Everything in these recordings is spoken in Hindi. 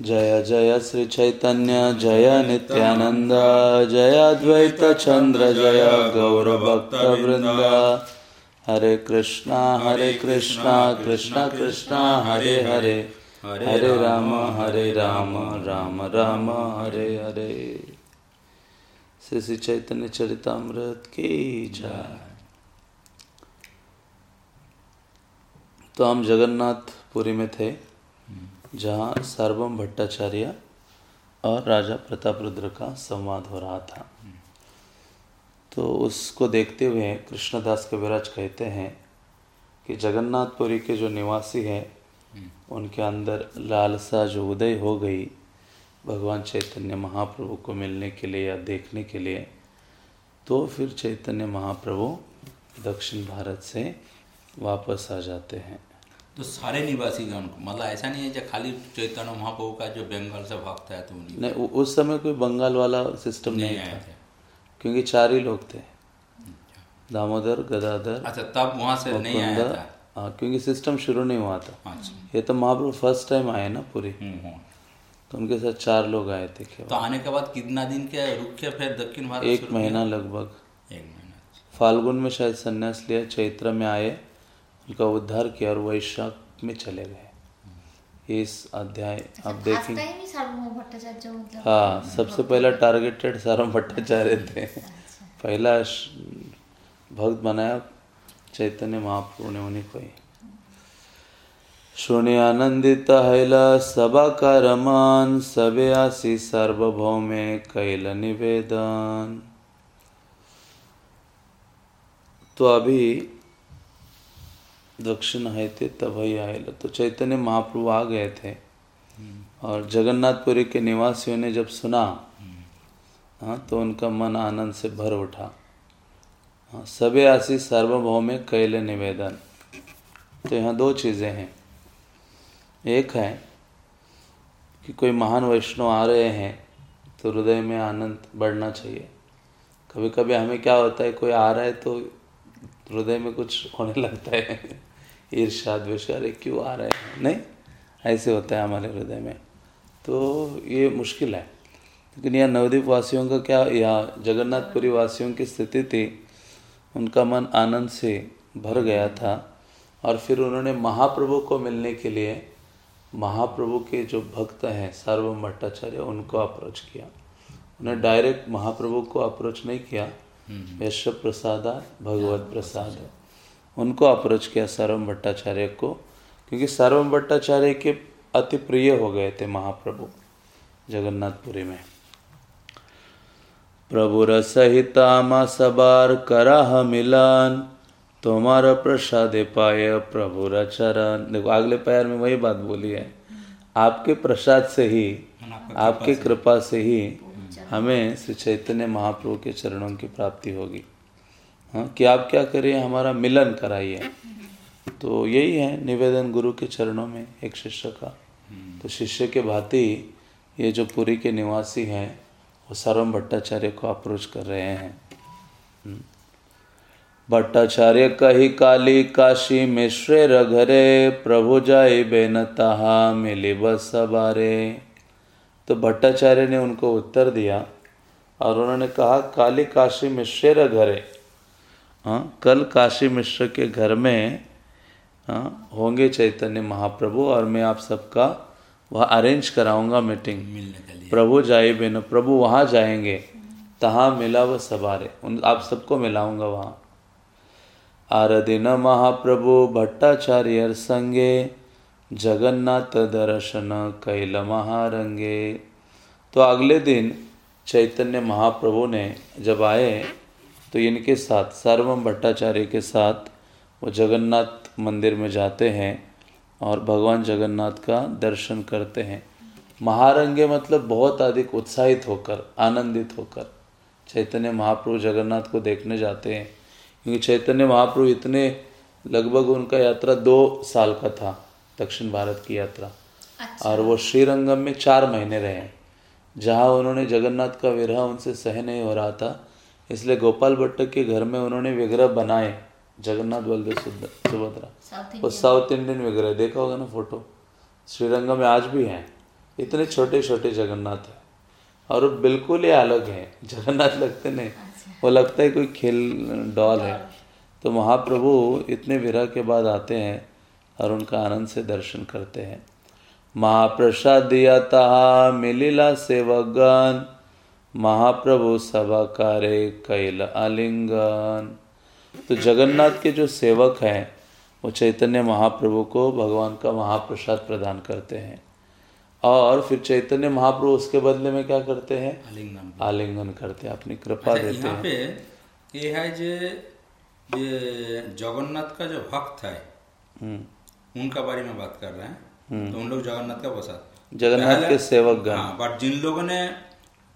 जय जय श्री चैतन्य जय नित्यानंद जय अद्वैत चंद्र जय गौर भक्त वृंद हरे कृष्णा हरे कृष्णा कृष्णा कृष्णा, हरे हरे। हरे राम हरे राम राम राम, हरे हरे। श्री श्री चैतन्य चरितमृत की जय। तो हम जगन्नाथपुरी में थे। जहाँ सर्वम भट्टाचार्य और राजा प्रताप रुद्र का संवाद हो रहा था। तो उसको देखते हुए कृष्णदास कविराज कहते हैं कि जगन्नाथपुरी के जो निवासी हैं, उनके अंदर लालसा जो उदय हो गई भगवान चैतन्य महाप्रभु को मिलने के लिए या देखने के लिए तो फिर चैतन्य महाप्रभु दक्षिण भारत से वापस आ जाते हैं। तो सारे निवासी गण को मतलब ऐसा नहीं है जो खाली चैतन्य महाप्रभु का जो बंगाल से भक्त है तो नहीं। उस समय कोई बंगाल वाला सिस्टम नहीं, नहीं था। क्योंकि चार ही लोग थे। दामोदर गदाधर अच्छा तब वहाँ से नहीं आया था? हाँ क्योंकि सिस्टम शुरू नहीं हुआ था। अच्छा। ये तो महाप्रभु फ़र्स्ट टाइम आए ना पूरी। हम्म, हम्म। तो उनके साथ चार लोग आए थे तो आने के बाद कितना दिन के रुक के फिर दक्षिण भारत एक महीना लगभग। एक महीना फाल्गुन में शायद संन्यास लिया चैत्र में आए। उनका उद्धार किया और वैशाख में चले गए। इस अध्याय अच्छा, आप मतलब हाँ सबसे पहला टारगेटेड सारम भट्टाचार्य थे। अच्छा। पहला भक्त बनाया चैतन्य महाप्रभु ने उन्हीं को ही शुनि आनंदित हैला सभा का रमान सबे आसी सार्वभौमे कैल निवेदन। तो अभी दक्षिण आए थे तब ही आए तो चैतन्य महाप्रभु आ गए थे। और जगन्नाथपुरी के निवासियों ने जब सुना हाँ तो उनका मन आनंद से भर उठा। हाँ सबे आशी सार्वभौम में कैले निवेदन। तो यहाँ दो चीज़ें हैं। एक है कि कोई महान वैष्णव आ रहे हैं तो हृदय में आनंद बढ़ना चाहिए। कभी कभी हमें क्या होता है, कोई आ रहा है तो हृदय में कुछ होने लगता है। ईर्षा द्वेष, अरे क्यों आ रहे हैं? नहीं, ऐसे होता है हमारे हृदय में। तो ये मुश्किल है। लेकिन यह नवद्वीप वासियों का क्या या जगन्नाथपुरी वासियों की स्थिति थी। उनका मन आनंद से भर गया था। और फिर उन्होंने महाप्रभु को मिलने के लिए, महाप्रभु के जो भक्त हैं सार्वम भट्टाचार्य, उनको अप्रोच किया। उन्हें डायरेक्ट महाप्रभु को अप्रोच नहीं किया। वैश्व प्रसाद भगवत प्रसाद। उनको अप्रोच किया सर्वम भट्टाचार्य को क्योंकि सर्वम भट्टाचार्य के अति प्रिय हो गए थे महाप्रभु जगन्नाथपुरी में। प्रभु रसहिता सबार कराह मिलन तुम्हारा प्रसाद पाए प्रभु चरण देखो अगले पैर में वही बात बोली है। आपके प्रसाद से ही आपके कृपा से ही हमें श्री चैतन्य महाप्रभु के चरणों की प्राप्ति होगी। हाँ कि आप क्या करिए, हमारा मिलन कराइए। तो यही है निवेदन गुरु के चरणों में एक शिष्य का। तो शिष्य के भांति ये जो पुरी के निवासी हैं, वो सर्वम भट्टाचार्य को अप्रोच कर रहे हैं। हम्म। भट्टाचार्य कही काली काशी मिश्रे रघरे, प्रभु जाय बेनता मिली बस सबारे तो भट्टाचार्य ने उनको उत्तर दिया और उन्होंने कहा काली काशी मिश्र घरे हाँ कल काशी मिश्र के घर में हाँ होंगे चैतन्य महाप्रभु और मैं आप सबका वह अरेंज कराऊँगा मीटिंग मिलने के लिए। प्रभु जाए बिन प्रभु वहाँ जाएँगे। तहाँ मिला वह सवारे। उन आप सबको मिलाऊँगा वहाँ। आरदिन महाप्रभु भट्टाचार्य संगे जगन्नाथ दर्शन कैल महारंगे तो अगले दिन चैतन्य महाप्रभु ने जब आए तो इनके साथ सर्वम भट्टाचार्य के साथ वो जगन्नाथ मंदिर में जाते हैं और भगवान जगन्नाथ का दर्शन करते हैं। महारंगे मतलब बहुत अधिक उत्साहित होकर, आनंदित होकर चैतन्य महाप्रभु जगन्नाथ को देखने जाते हैं। क्योंकि चैतन्य महाप्रभु इतने लगभग उनका यात्रा दो साल का था। दक्षिण भारत की यात्रा। अच्छा। और वो श्रीरंगम में चार महीने रहे। जहाँ उन्होंने जगन्नाथ का विरह उनसे सह नहीं हो रहा था इसलिए गोपाल भट्ट के घर में उन्होंने विग्रह बनाए जगन्नाथ बलदेव सुभद्रा। वो साउथ इंडियन विग्रह देखा होगा ना फ़ोटो? श्रीरंगम में आज भी हैं। इतने छोटे छोटे जगन्नाथ है। और वो बिल्कुल ही अलग है। जगन्नाथ लगते नहीं। वो लगता है कोई खेल डॉल है। तो महाप्रभु इतने विरह के बाद आते हैं और उनका आनंद से दर्शन करते हैं। महाप्रसाद दिया तहा मिलिला सेवगन महाप्रभु सभा कारे कैल आलिंगन। तो जगन्नाथ के जो सेवक हैं वो चैतन्य महाप्रभु को भगवान का महाप्रसाद प्रदान करते हैं। और फिर चैतन्य महाप्रभु उसके बदले में क्या करते हैं? आलिंगन। आलिंगन करते हैं अपनी कृपा अच्छा, देते हैं। पे ये है जे ये जगन्नाथ का जो भक्त है हम्म, उनका बारे में बात कर रहे हैं। तो उन लोग जगन्नाथ का प्रसाद जगन्नाथ के सेवक गण। हाँ बट जिन लोगों ने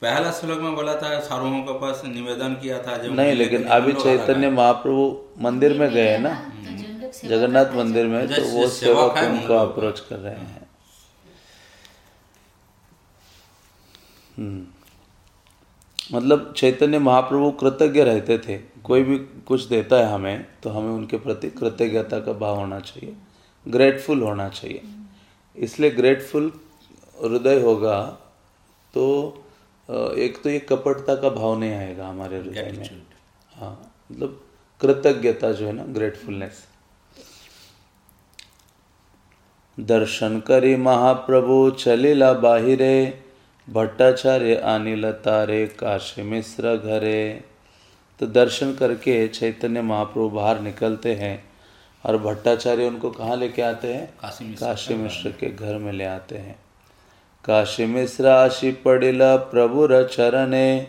पहला श्लोक में बोला था सार्वभौम के पास निवेदन किया था जो नहीं लेकिन अभी चैतन्य महाप्रभु मंदिर में गए ना? तो जगन्नाथ मंदिर में तो वो सेवक है उनको अप्रोच कर रहे हैं। हम्म। मतलब चैतन्य महाप्रभु कृतज्ञ रहते थे। कोई भी कुछ देता है हमें तो हमें उनके प्रति कृतज्ञता का भाव होना चाहिए। ग्रेटफुल होना चाहिए। इसलिए ग्रेटफुल हृदय होगा तो एक तो ये कपटता का भाव नहीं आएगा हमारे हृदय में। हाँ मतलब कृतज्ञता जो है ना ग्रेटफुलनेस दर्शन करी महाप्रभु चलिला बाहिरे भट्टाचार्य अनिल तारे काशी मिश्र घरे। तो दर्शन करके चैतन्य महाप्रभु बाहर निकलते हैं। और भट्टाचार्य उनको कहाँ लेके आते हैं? काशी मिश्र काशी मिश्र के घर में ले आते हैं। काशी मिश्र आशी पड़िला प्रभुर चरणे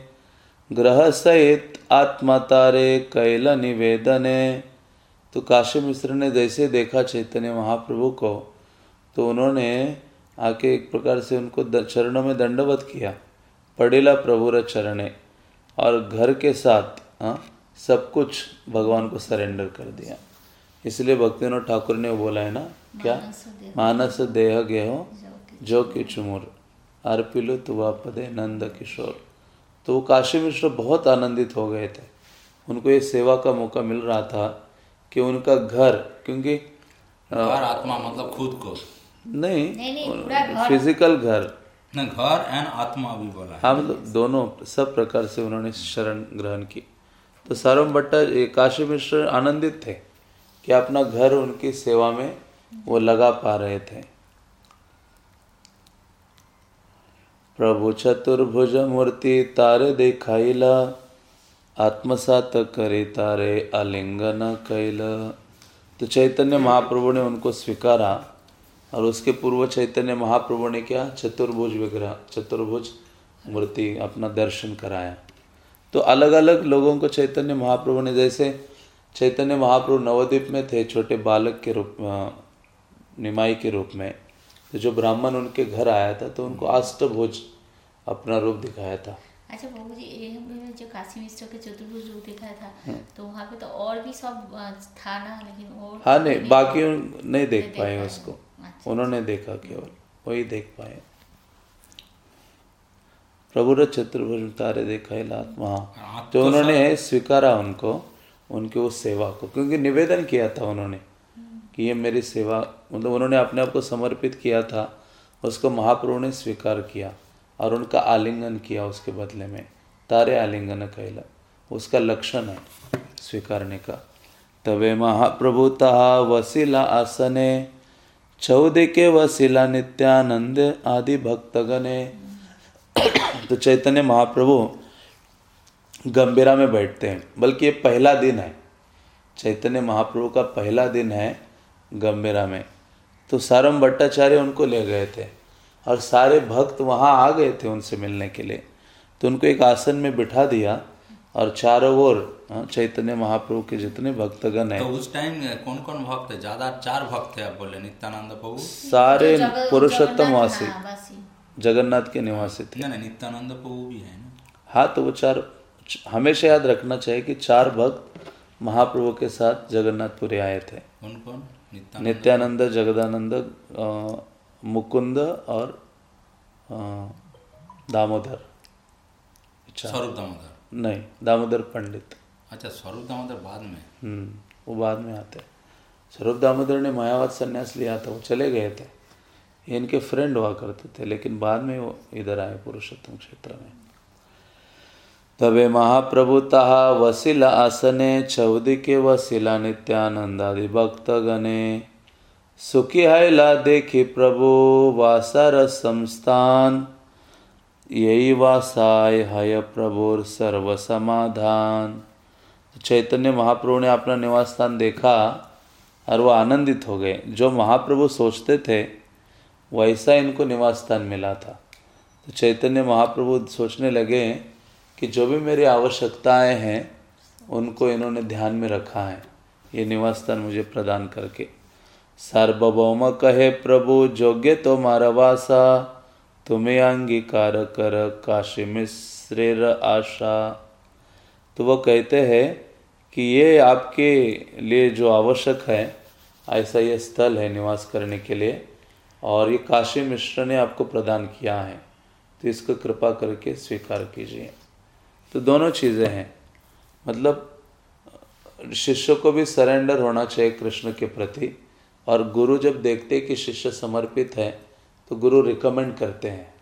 ग्रह सहित आत्मा तारे कैल निवेदने। तो काशी मिश्र ने जैसे देखा चैतन्य महाप्रभु को तो उन्होंने आके एक प्रकार से उनको चरणों में दंडवत किया पड़ेला प्रभुर चरणे। और घर के साथ हाँ, सब कुछ भगवान को सरेंडर कर दिया। इसलिए भक्तिनोद ठाकुर ने बोला है ना क्या? मानस देह मानस देह गेहो जो कि- चुमुर अर्पिलु तुवा पदे नंद किशोर। तो वो काशी मिश्र बहुत आनंदित हो गए थे। उनको ये सेवा का मौका मिल रहा था कि उनका घर क्योंकि घर आत्मा मतलब खुद को। नहीं नहीं, नहीं, फ़िज़िकल घर। घर। एंड आत्मा भी बोला हाँ। मतलब दोनों सब प्रकार से उन्होंने शरण ग्रहण की। तो सारम भट्टा काशी मिश्र आनंदित थे। कि अपना घर उनकी सेवा में वो लगा पा रहे थे। प्रभु चतुर्भुज मूर्ति तारे देखाइला, आत्मसात करे तारे आलिंगन कैला। तो चैतन्य महाप्रभु ने उनको स्वीकारा और उसके पूर्व चैतन्य महाप्रभु ने क्या? चतुर्भुज विग्रह, चतुर्भुज मूर्ति अपना दर्शन कराया। तो अलग अलग लोगों को चैतन्य महाप्रभु ने जैसे चैतन्य महाप्रभु नवद्वीप में थे छोटे बालक के रूप निमाई के रूप में। तो जो ब्राह्मण उनके घर आया था तो उनको अष्टभुज अपना रूप दिखाया था। अच्छा बाबू जी ये जो काशी मिश्र के चतुर्भुज रूप दिखाया था तो वहाँ पे तो और भी सब था ना लेकिन और हाँ नहीं बाकी उन- नहीं देख देख पाए पाए। उसको। अच्छा। उन्होंने देखा केवल वही देख पाए। प्रभु चतुर्भुज तारे देखा आत्मा हाँ, तो तो उन्होंने स्वीकारा उनको। उनके उस सेवा को, क्योंकि निवेदन किया था उन्होंने कि ये मेरी सेवा मतलब उन्होंने अपने आप को समर्पित किया था, उसको महाप्रभु ने स्वीकार किया और उनका आलिंगन किया उसके बदले में। तारे आलिंगन कैला, उसका लक्षण है स्वीकारने का। तवे महाप्रभु तहा वसीला आसने चौदह के वसीला नित्यानंद आदि भक्तगणे तो चैतन्य महाप्रभु गंभीरा में बैठते हैं बल्कि ये पहला दिन है। चैतन्य महाप्रभु का पहला दिन है गंभीरा में। तो सारम भट्टाचार्य उनको ले गए थे और सारे भक्त वहाँ आ गए थे उनसे मिलने के लिए। तो उनको एक आसन में बिठा दिया और चारों ओर हाँ, चैतन्य महाप्रभु के जितने भक्तगण हैं। तो उस टाइम कौन कौन भक्त है? ज़्यादा चार भक्त है आप बोले नित्यानंद प्रभु? सारे पुरुषोत्तम वासी। हाँ, जगन्नाथ के निवासी थे। नहीं नहीं नित्यानंद प्रभु भी है ना? हाँ तो वो चार हमेशा याद रखना चाहिए कि चार भक्त महाप्रभु के साथ जगन्नाथपुरी आए थे। कौन कौन? नित्यानंद। जगदानंद मुकुंद और दामोदर। चार स्वरूप दामोदर। नहीं दामोदर पंडित। अच्छा स्वरूप दामोदर बाद में। हम्म, वो बाद में आते। स्वरूप दामोदर ने मायावत संन्यास लिया था वो चले गए थे। इनके फ्रेंड हुआ करते थे लेकिन बाद में वो इधर आए पुरुषोत्तम क्षेत्र में। तबे महाप्रभु तहा वसील आसने चौदी के वसीला नित्यानंदादि भक्त गणे सुखी है ला देखी प्रभु, वासर संस्थान। यही वासाय हय प्रभुर सर्व समाधान चैतन्य महाप्रभु ने अपना निवास स्थान देखा और वो आनंदित हो गए। जो महाप्रभु सोचते थे, वैसा इनको निवास स्थान मिला था। तो चैतन्य महाप्रभु सोचने लगे कि जो भी मेरी आवश्यकताएँ हैं, उनको इन्होंने ध्यान में रखा है। ये निवास स्थान मुझे प्रदान करके। सार्वभौम कहे, प्रभु, जोग्य तो मारवासा तुम्हें अंगीकार कर, काशी मिश्रेर आशा। तो वो कहते हैं कि ये आपके लिए जो आवश्यक है, ऐसा ये स्थल है निवास करने के लिए, और ये काशी मिश्र ने आपको प्रदान किया है। तो इसको कृपा करके स्वीकार कीजिए। तो दोनों चीज़ें हैं। मतलब शिष्य को भी सरेंडर होना चाहिए कृष्ण के प्रति, और गुरु जब देखते हैं कि शिष्य समर्पित है तो गुरु रिकमेंड करते हैं।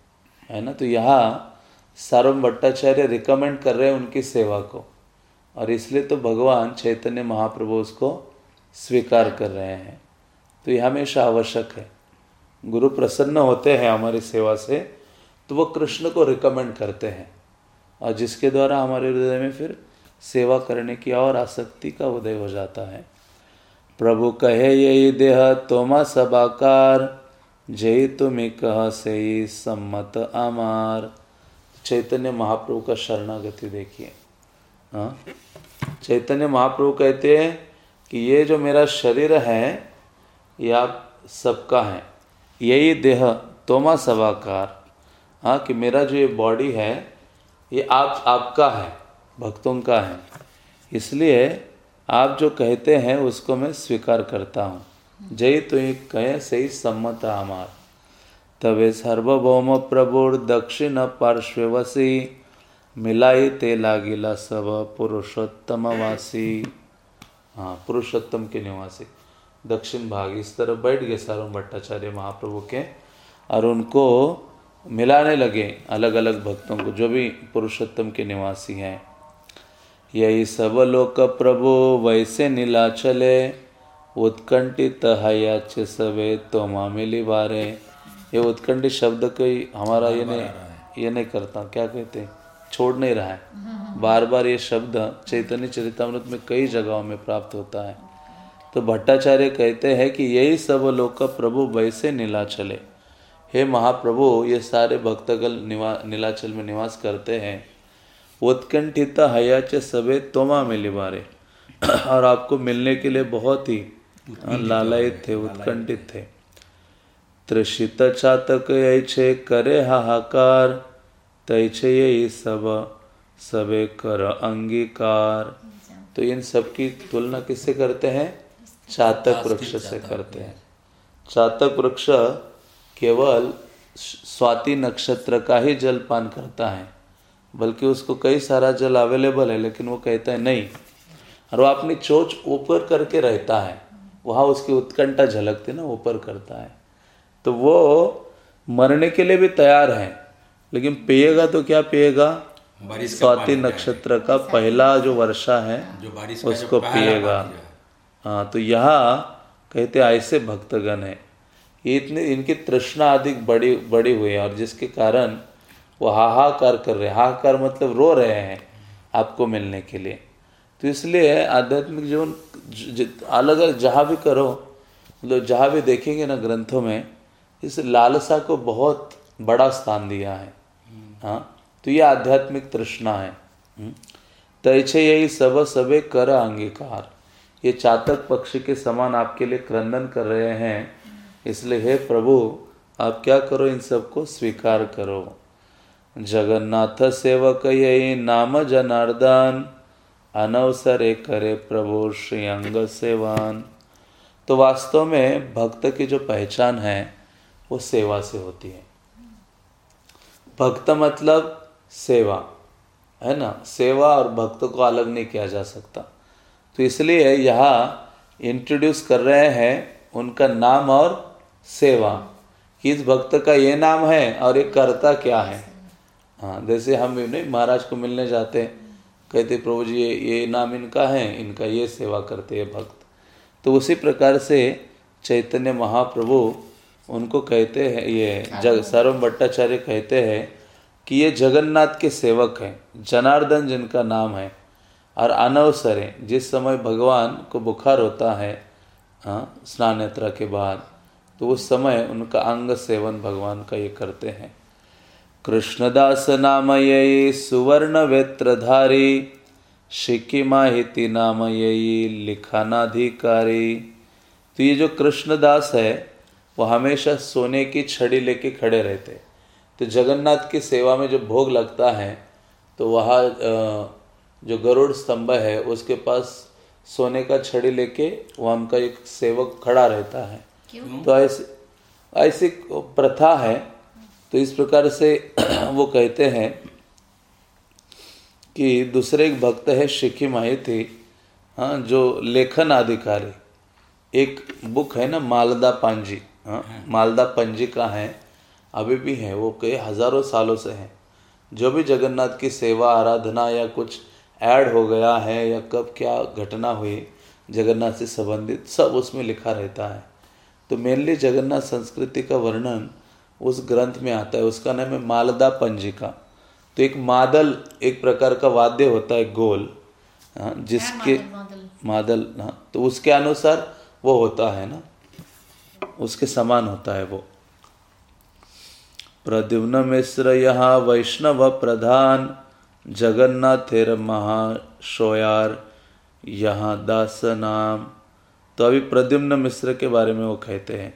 है ना? तो यहाँ सार्वम भट्टाचार्य रिकमेंड कर रहे हैं उनकी सेवा को, और इसलिए तो भगवान चैतन्य महाप्रभु उसको स्वीकार कर रहे हैं। तो यह हमेशा आवश्यक है। गुरु प्रसन्न होते हैं हमारी सेवा से तो वो कृष्ण को रिकमेंड करते हैं। और जिसके द्वारा हमारे हृदय में फिर सेवा करने की और आसक्ति का उदय हो जाता है। प्रभु कहे, यही देह तोमा सबाकार जय तुम्हें कह से सम्मत अमार। चैतन्य महाप्रभु का शरणागति देखिए। हाँ? चैतन्य महाप्रभु कहते हैं कि ये जो मेरा शरीर है, ये आप सबका है। यही देह तोमा सवाकार हाँ कि मेरा जो ये बॉडी है ये आप, आपका है, भक्तों का है। इसलिए आप जो कहते हैं उसको मैं स्वीकार करता हूँ। जय तो कहे, सही सम्मत हमार तबे सार्वभौम प्रभुर दक्षिण पार्श्वसी मिलाई ते लागिला सब पुरुषोत्तम वासी। हाँ पुरुषोत्तम के निवासी। दक्षिण भाग, इस तरह बैठ गए सारों भट्टाचार्य महाप्रभु के, और उनको मिलाने लगे अलग अलग भक्तों को, जो भी पुरुषोत्तम के निवासी हैं। यही सब लोक प्रभु, वैसे नीलाचले उत्कंठित हयाच सवे तो मामिली बारे। ये उत्कंठित शब्द कोई हमारा ये नहीं ये नहीं करता, क्या कहते छोड़ नहीं रहा है। बार बार ये शब्द चैतन्य चरितमृत में कई जगहों में प्राप्त होता है। तो भट्टाचार्य कहते हैं कि यही सब लोग का प्रभु, वैसे नीलाचले हे महाप्रभु ये सारे भक्तगल निवा नीलाचल में निवास करते हैं। उत्कंठित हयाच सबे तोमा मिली बारे और आपको मिलने के लिए बहुत ही लालयित थे उत्कंठित थे। त्रिषित चातक ऐछे करे हाहाकार तैछे यही सब सबे कर अंगीकार। तो इन सब की तुलना किससे करते हैं? चातक वृक्ष से करते हैं। चातक वृक्ष केवल स्वाति नक्षत्र का ही जल पान करता है बल्कि उसको कई सारा जल अवेलेबल है लेकिन वो कहता है नहीं। और वो अपनी चोच ऊपर करके रहता है वहाँ उसकी उत्कंठा झलकती ना ऊपर करता है। तो वो मरने के लिए भी तैयार है लेकिन पिएगा तो क्या पिएगा? स्वाति नक्षत्र का पहला जो वर्षा है जो उसको पिएगा। हाँ। तो यहाँ कहते ऐसे भक्तगण है ये इतने, इनकी तृष्णा अधिक बड़ी बड़ी हुई है और जिसके कारण वो हाहाकार कर रहे हैं। हाहाकार मतलब रो रहे हैं आपको मिलने के लिए। तो इसलिए आध्यात्मिक जीवन अलग अलग जहाँ भी करो मतलब जहाँ भी देखेंगे ना ग्रंथों में, इस लालसा को बहुत बड़ा स्थान दिया है। हाँ तो ये आध्यात्मिक तृष्णा है। हम्म। तैछे यही सब, सबे कर अंगीकार। ये चातक पक्षी के समान आपके लिए क्रंदन कर रहे हैं। इसलिए, हे प्रभु, आप क्या करो? इन सबको स्वीकार करो। जगन्नाथ सेवक यही, नाम जनार्दन। अनवसरे करे प्रभु, श्री अंग सेवान। तो वास्तव में भक्त की जो पहचान है, वो सेवा से होती है। भक्त मतलब सेवा, है ना? सेवा और भक्त को अलग नहीं किया जा सकता। तो इसलिए यहाँ इंट्रोड्यूस कर रहे हैं उनका नाम और सेवा। कि इस भक्त का ये नाम है और ये करता क्या है? हाँ जैसे हम भी नहीं महाराज को मिलने जाते हैं कहते प्रभु जी ये ये नाम इनका है इनका ये सेवा करते हैं भक्त। तो उसी प्रकार से चैतन्य महाप्रभु उनको कहते हैं ये जग सर्व भट्टाचार्य कहते हैं कि ये जगन्नाथ के सेवक हैं जनार्दन जिनका नाम है और अनवसर जिस समय भगवान को बुखार होता है हाँ स्नान यात्रा के बाद तो उस समय उनका अंग सेवन भगवान का ये करते हैं। कृष्णदास नाम यही सुवर्ण वेत्रधारी शिकी माहिती नाम यही लिखानाधिकारी। तो ये जो कृष्णदास है, वो हमेशा सोने की छड़ी लेके खड़े रहते तो जगन्नाथ की सेवा में जो भोग लगता है तो वहाँ जो गरुड़ स्तंभ है, उसके पास सोने का छड़ी लेके वहाँ उनका एक सेवक खड़ा रहता है। क्यों? तो ऐसे ऐसी प्रथा है तो इस प्रकार से वो कहते हैं कि दूसरे एक भक्त है शिखी माहिती हाँ जो लेखन अधिकारी। एक बुक है ना मालदा पांजी हाँ। मालदा पंजी का है अभी भी है वो कई हज़ारों सालों से है। जो भी जगन्नाथ की सेवा आराधना या कुछ ऐड हो गया है या कब क्या घटना हुई जगन्नाथ से संबंधित सब उसमें लिखा रहता है। तो मेनली जगन्नाथ संस्कृति का वर्णन उस ग्रंथ में आता है। उसका नाम है मालदा पंजिका। तो एक मादल एक प्रकार का वाद्य होता है गोल। हाँ, जिसके मादल, हाँ तो उसके अनुसार वो होता है ना? उसके समान होता है वो। प्रद्युम्न मिश्र यहाँ वैष्णव प्रधान जगन्नाथेर महाशोयार यहाँ दास नाम। तो अभी प्रद्युम्न मिश्र के बारे में वो कहते हैं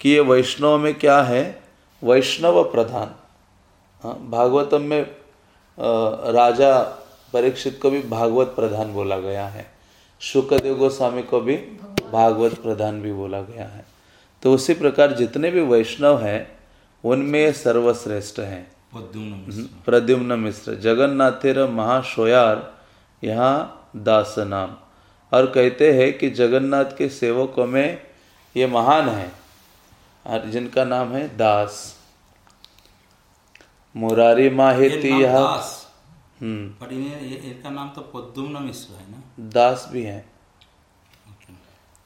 कि ये वैष्णव में क्या है? वैष्णव प्रधान। हाँ भागवतम में राजा परीक्षित को भी भागवत प्रधान बोला गया है। शुक्रदेव गोस्वामी को भी भागवत प्रधान भी बोला गया है। तो उसी प्रकार जितने भी वैष्णव हैं उनमें सर्वश्रेष्ठ हैं। मिश्र। प्रद्युम्न मिश्र। जगन्नाथेर महाशोयार यहाँ दास नाम और कहते हैं कि जगन्नाथ के सेवकों में ये महान है और जिनका नाम है दास। मुरारी माहिती यह दास। हम्म। पर इनका नाम तो प्रद्युम्न मिश्र है ना? दास भी है।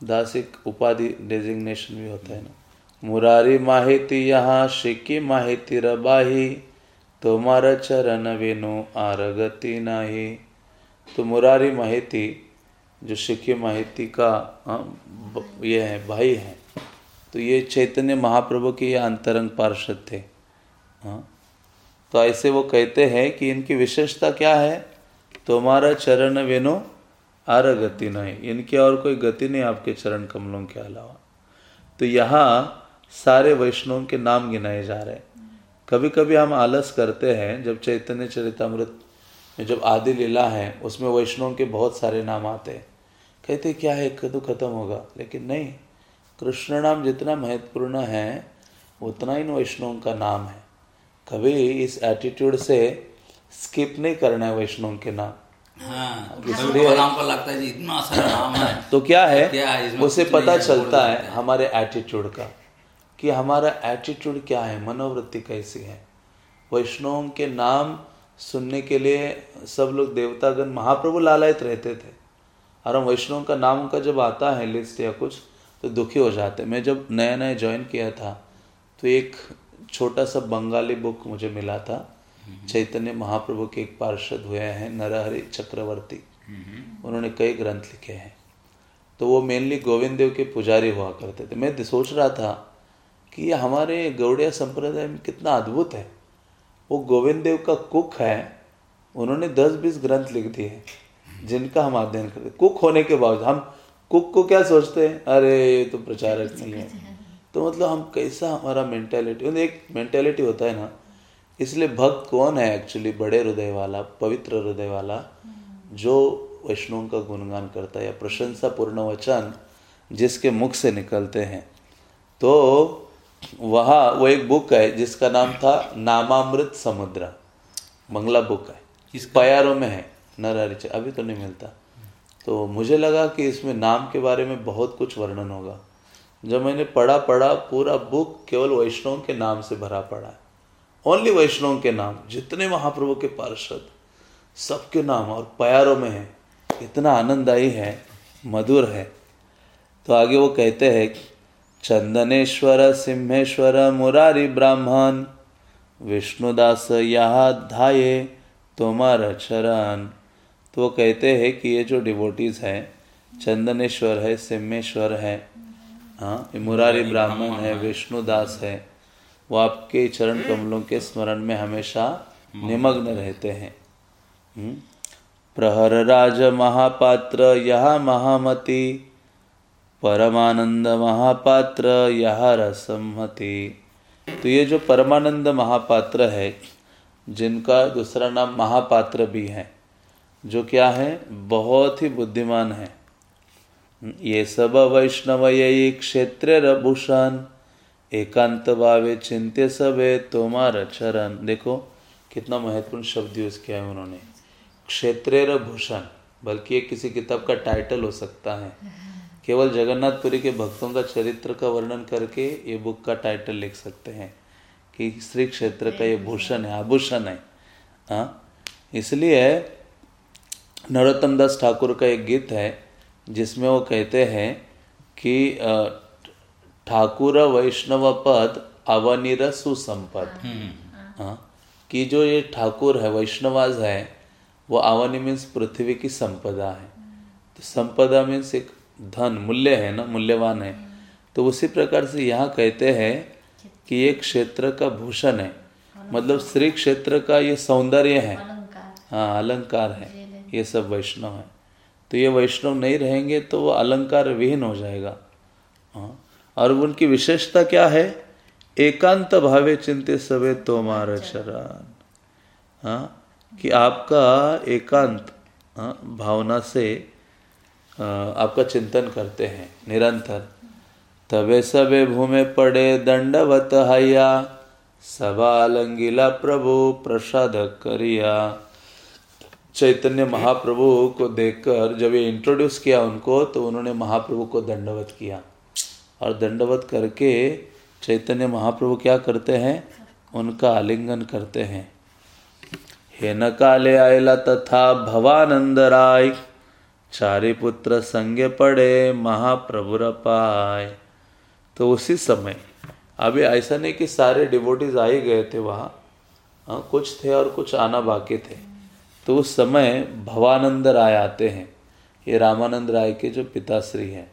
दास एक उपाधि डेजिग्नेशन भी होता है ना। मुरारी माहिती यहाँ शिकी माहिती रबाही तुम्हारा चरण वेनु आरगति नाही। तो मुरारी माहिती जो शिकी माहिती का हाँ, ये है भाई है तो ये चैतन्य महाप्रभु के ये अंतरंग पार्षद थे हाँ। तो ऐसे वो कहते हैं कि इनकी विशेषता क्या है? तुम्हारा चरण वेनो आर गति नहीं। इनकी और कोई गति नहीं आपके चरण कमलों के अलावा। तो यहाँ सारे वैष्णवों के नाम गिनाए जा रहे हैं। कभी कभी हम आलस करते हैं जब चैतन्य चरितमृत में जब आदि लीला है उसमें वैष्णवों के बहुत सारे नाम आते हैं। कहते क्या है कदू खत्म होगा? लेकिन नहीं कृष्ण नाम जितना महत्वपूर्ण है उतना ही इन वैष्णवों का नाम है। कभी इस एटीट्यूड से स्किप नहीं करना है वैष्णव के नाम। हाँ लगता है इतना सारा नाम है। तो क्या है? क्या है, उसे पता चलता है हमारे एटीट्यूड का कि हमारा एटीट्यूड क्या है मनोवृत्ति कैसी है। वैष्णव के नाम सुनने के लिए सब लोग देवतागण महाप्रभु लालायत रहते थे। और हम वैष्णव का नाम का जब आता है लिस्ट या कुछ तो दुखी हो जाते मैं जब नया नया ज्वाइन किया था तो एक छोटा सा बंगाली बुक मुझे मिला था। चैतन्य महाप्रभु के एक पार्षद हुए हैं नरहरि चक्रवर्ती। उन्होंने कई ग्रंथ लिखे हैं। तो वो मेनली गोविंद देव के पुजारी हुआ करते थे। मैं सोच रहा था कि ये हमारे गौड़िया संप्रदाय में कितना अद्भुत है। वो गोविंद देव का कुक है। उन्होंने दस बीस ग्रंथ लिख दिए जिनका हम अध्ययन करते कुक होने के बावजूद हम कुक को क्या सोचते हैं? अरे ये तो प्रचारक नहीं है। तो मतलब हम कैसा हमारा मेंटेलिटी एक मेंटेलिटी होता है ना इसलिए भक्त कौन है एक्चुअली बड़े हृदय वाला पवित्र हृदय वाला जो वैष्णव का गुणगान करता है या प्रशंसा पूर्ण वचन जिसके मुख से निकलते हैं। तो वहाँ वो एक बुक है जिसका नाम था नामामृत समुद्र। बंगला बुक है। इस पयारों में है। नरहरि अभी तो नहीं मिलता। तो मुझे लगा कि इसमें नाम के बारे में बहुत कुछ वर्णन होगा। जब मैंने पढ़ा पढ़ा, पूरा बुक केवल वैष्णव के नाम से भरा पड़ा है। ओनली वैष्णव के नाम, जितने महाप्रभु के पार्षद, सबके नाम और प्यारों में है। इतना आनंददायी है, मधुर है। तो आगे वो कहते हैं, चंदनेश्वर, सिंहेश्वर, मुरारी ब्राह्मण, विष्णुदास यहाँ धाये तुम्हारा चरण। तो वो कहते हैं कि ये जो डिवोटीज है चंदनेश्वर है सिम्मेश्वर है हाँ मुरारी ब्राह्मण है विष्णुदास है वो आपके चरण कमलों के स्मरण में हमेशा निमग्न रहते हैं। हम्म? प्रहर राज महापात्र यह महामति परमानंद महापात्र यह रसमति तो ये जो परमानंद महापात्र है जिनका दूसरा नाम महापात्र भी है जो क्या है बहुत ही बुद्धिमान है। ये सब वैष्णव यही क्षेत्र रभूषण एकांत भावे चिंत्य सबे तुम्हारा चरण देखो कितना महत्वपूर्ण शब्द यूज़ किया है उन्होंने। क्षेत्र भूषण बल्कि ये किसी किताब का टाइटल हो सकता है। केवल जगन्नाथपुरी के भक्तों का चरित्र का वर्णन करके ये बुक का टाइटल लिख सकते हैं कि श्री क्षेत्र का ये भूषण है आभूषण है। हाँ इसलिए नरोत्तम दास ठाकुर का एक गीत है जिसमें वो कहते हैं कि ठाकुर वैष्णव पद अवनिर सुसंपद। हाँ कि जो ये ठाकुर है वैष्णवाज है वो अवनि मीन्स पृथ्वी की संपदा है। तो संपदा मीन्स एक धन मूल्य है ना मूल्यवान है। तो उसी प्रकार से यहाँ कहते हैं कि ये क्षेत्र का भूषण है। मतलब श्री क्षेत्र का ये सौंदर्य है। हाँ अलंकार है। ये सब वैष्णव है। तो ये वैष्णव नहीं रहेंगे तो वो अलंकार विहीन हो जाएगा। हाँ। और उनकी विशेषता क्या है? एकांत भावे चिंते सवे तोमार चरण हाँ कि आपका एकांत हाँ भावना से आपका चिंतन करते हैं निरंतर। तबे सबे भूमे पड़े दंडवत हैया सभा अलंगिला प्रभु प्रसाद करिया। चैतन्य महाप्रभु को देखकर जब ये इंट्रोड्यूस किया उनको तो उन्होंने महाप्रभु को दंडवत किया। और दंडवत करके चैतन्य महाप्रभु क्या करते हैं? उनका आलिंगन करते हैं। हे न काले आयला तथा भवानंद राय, चारे पुत्र संगे पड़े महाप्रभु रपाय तो उसी समय, अभी ऐसा नहीं कि सारे डिवोटीज आ ही गए थे वहाँ। हाँ कुछ थे और कुछ आना बाकी थे। तो उस समय भवानंद राय आते हैं। ये रामानंद राय के जो पिताश्री हैं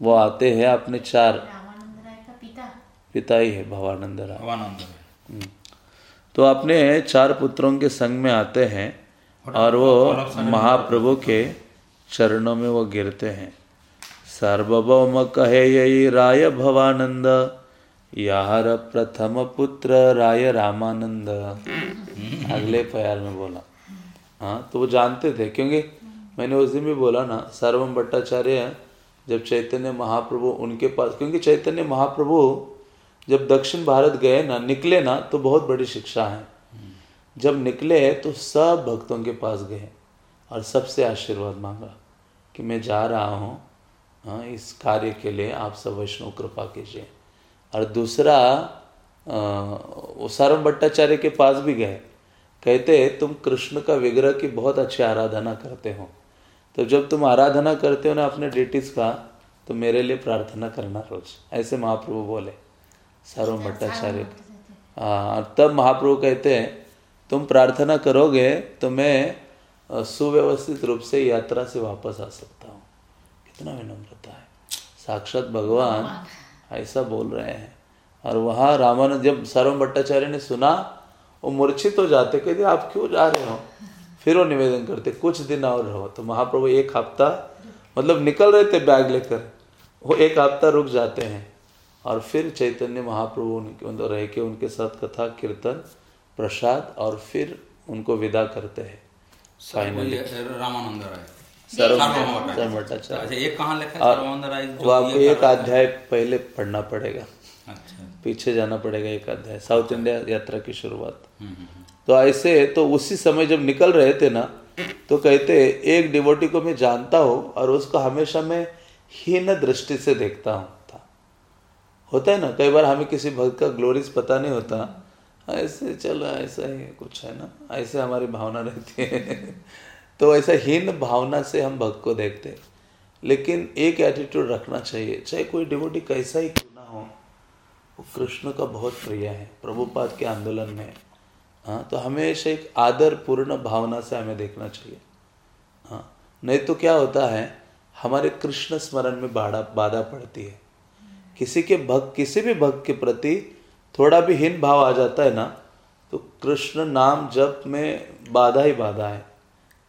वो आते हैं अपने चार पिता। पिता ही है भवानंद राय। भवानंद हम्म। तो अपने चार पुत्रों के संग में आते हैं और वो महाप्रभु के चरणों में वो गिरते हैं। सार्वभौम कहे यही राय भवानंद यार प्रथम पुत्र राय रामानंद। अगले प्यार में बोला। हाँ तो वो जानते थे, क्योंकि मैंने उस दिन भी बोला ना, सर्वम भट्टाचार्य जब चैतन्य महाप्रभु उनके पास, क्योंकि चैतन्य महाप्रभु जब दक्षिण भारत गए ना, निकले ना तो बहुत बड़ी शिक्षा है। जब निकले तो सब भक्तों के पास गए और सबसे आशीर्वाद मांगा कि मैं जा रहा हूँ हाँ इस कार्य के लिए, आप सब वैष्णव कृपा कीजिए। और दूसरा वो सारम भट्टाचार्य के पास भी गए। कहते हैं तुम कृष्ण का विग्रह की बहुत अच्छी आराधना करते हो। तो जब तुम आराधना करते हो ना अपने डिटीज का तो मेरे लिए प्रार्थना करना रोज। ऐसे महाप्रभु बोले। सारम भट्टाचार्य। हाँ तब महाप्रभु कहते हैं तुम प्रार्थना करोगे तो मैं सुव्यवस्थित रूप से यात्रा से वापस आ सकता हूँ। कितना विनम्रता है। साक्षात भगवान ऐसा बोल रहे हैं। और वहाँ रामानंद जब सर्व भट्टाचार्य ने सुना वो मूर्छित हो जाते कहते आप क्यों जा रहे हो? फिर वो निवेदन करते कुछ दिन और रहो। तो महाप्रभु एक हफ़्ता मतलब निकल रहे थे बैग लेकर वो एक हफ़्ता रुक जाते हैं। और फिर चैतन्य महाप्रभु उनके मतलब रह के उनके साथ कथा कीर्तन प्रसाद और फिर उनको विदा करते हैं। फाइनली रामानंद राय। अच्छा, एक कहाँ लिखा है वो आपको एक अध्याय पहले पढ़ना पड़ेगा। अच्छा। पीछे जाना पड़ेगा एक अध्याय साउथ इंडिया यात्रा की शुरुआत। हम्म, हम्म, हम्म। तो ऐसे तो उसी समय जब निकल रहे थे ना तो कहते एक डिवोटी को मैं जानता हूँ और उसको हमेशा मैं हीन दृष्टि से देखता हूँ था। होता है ना कई बार हमें किसी भक्त का ग्लोरीज पता नहीं होता। ऐसे चलो ऐसा ही कुछ है ना ऐसे हमारी भावना रहती है। तो ऐसा हीन भावना से हम भक्त को देखते लेकिन एक एटीट्यूड रखना चाहिए चाहे कोई डिवोटी कैसा ही क्यों ना हो। वो कृष्ण का बहुत प्रिय है प्रभुपाद के आंदोलन में। हाँ तो हमेशा एक आदर पूर्ण भावना से हमें देखना चाहिए। हाँ नहीं तो क्या होता है हमारे कृष्ण स्मरण में बाधा बाधा पड़ती है। किसी के भक्त किसी भी भक्त के प्रति थोड़ा भी हीन भाव आ जाता है ना तो कृष्ण नाम जप में बाधा ही बाधा है।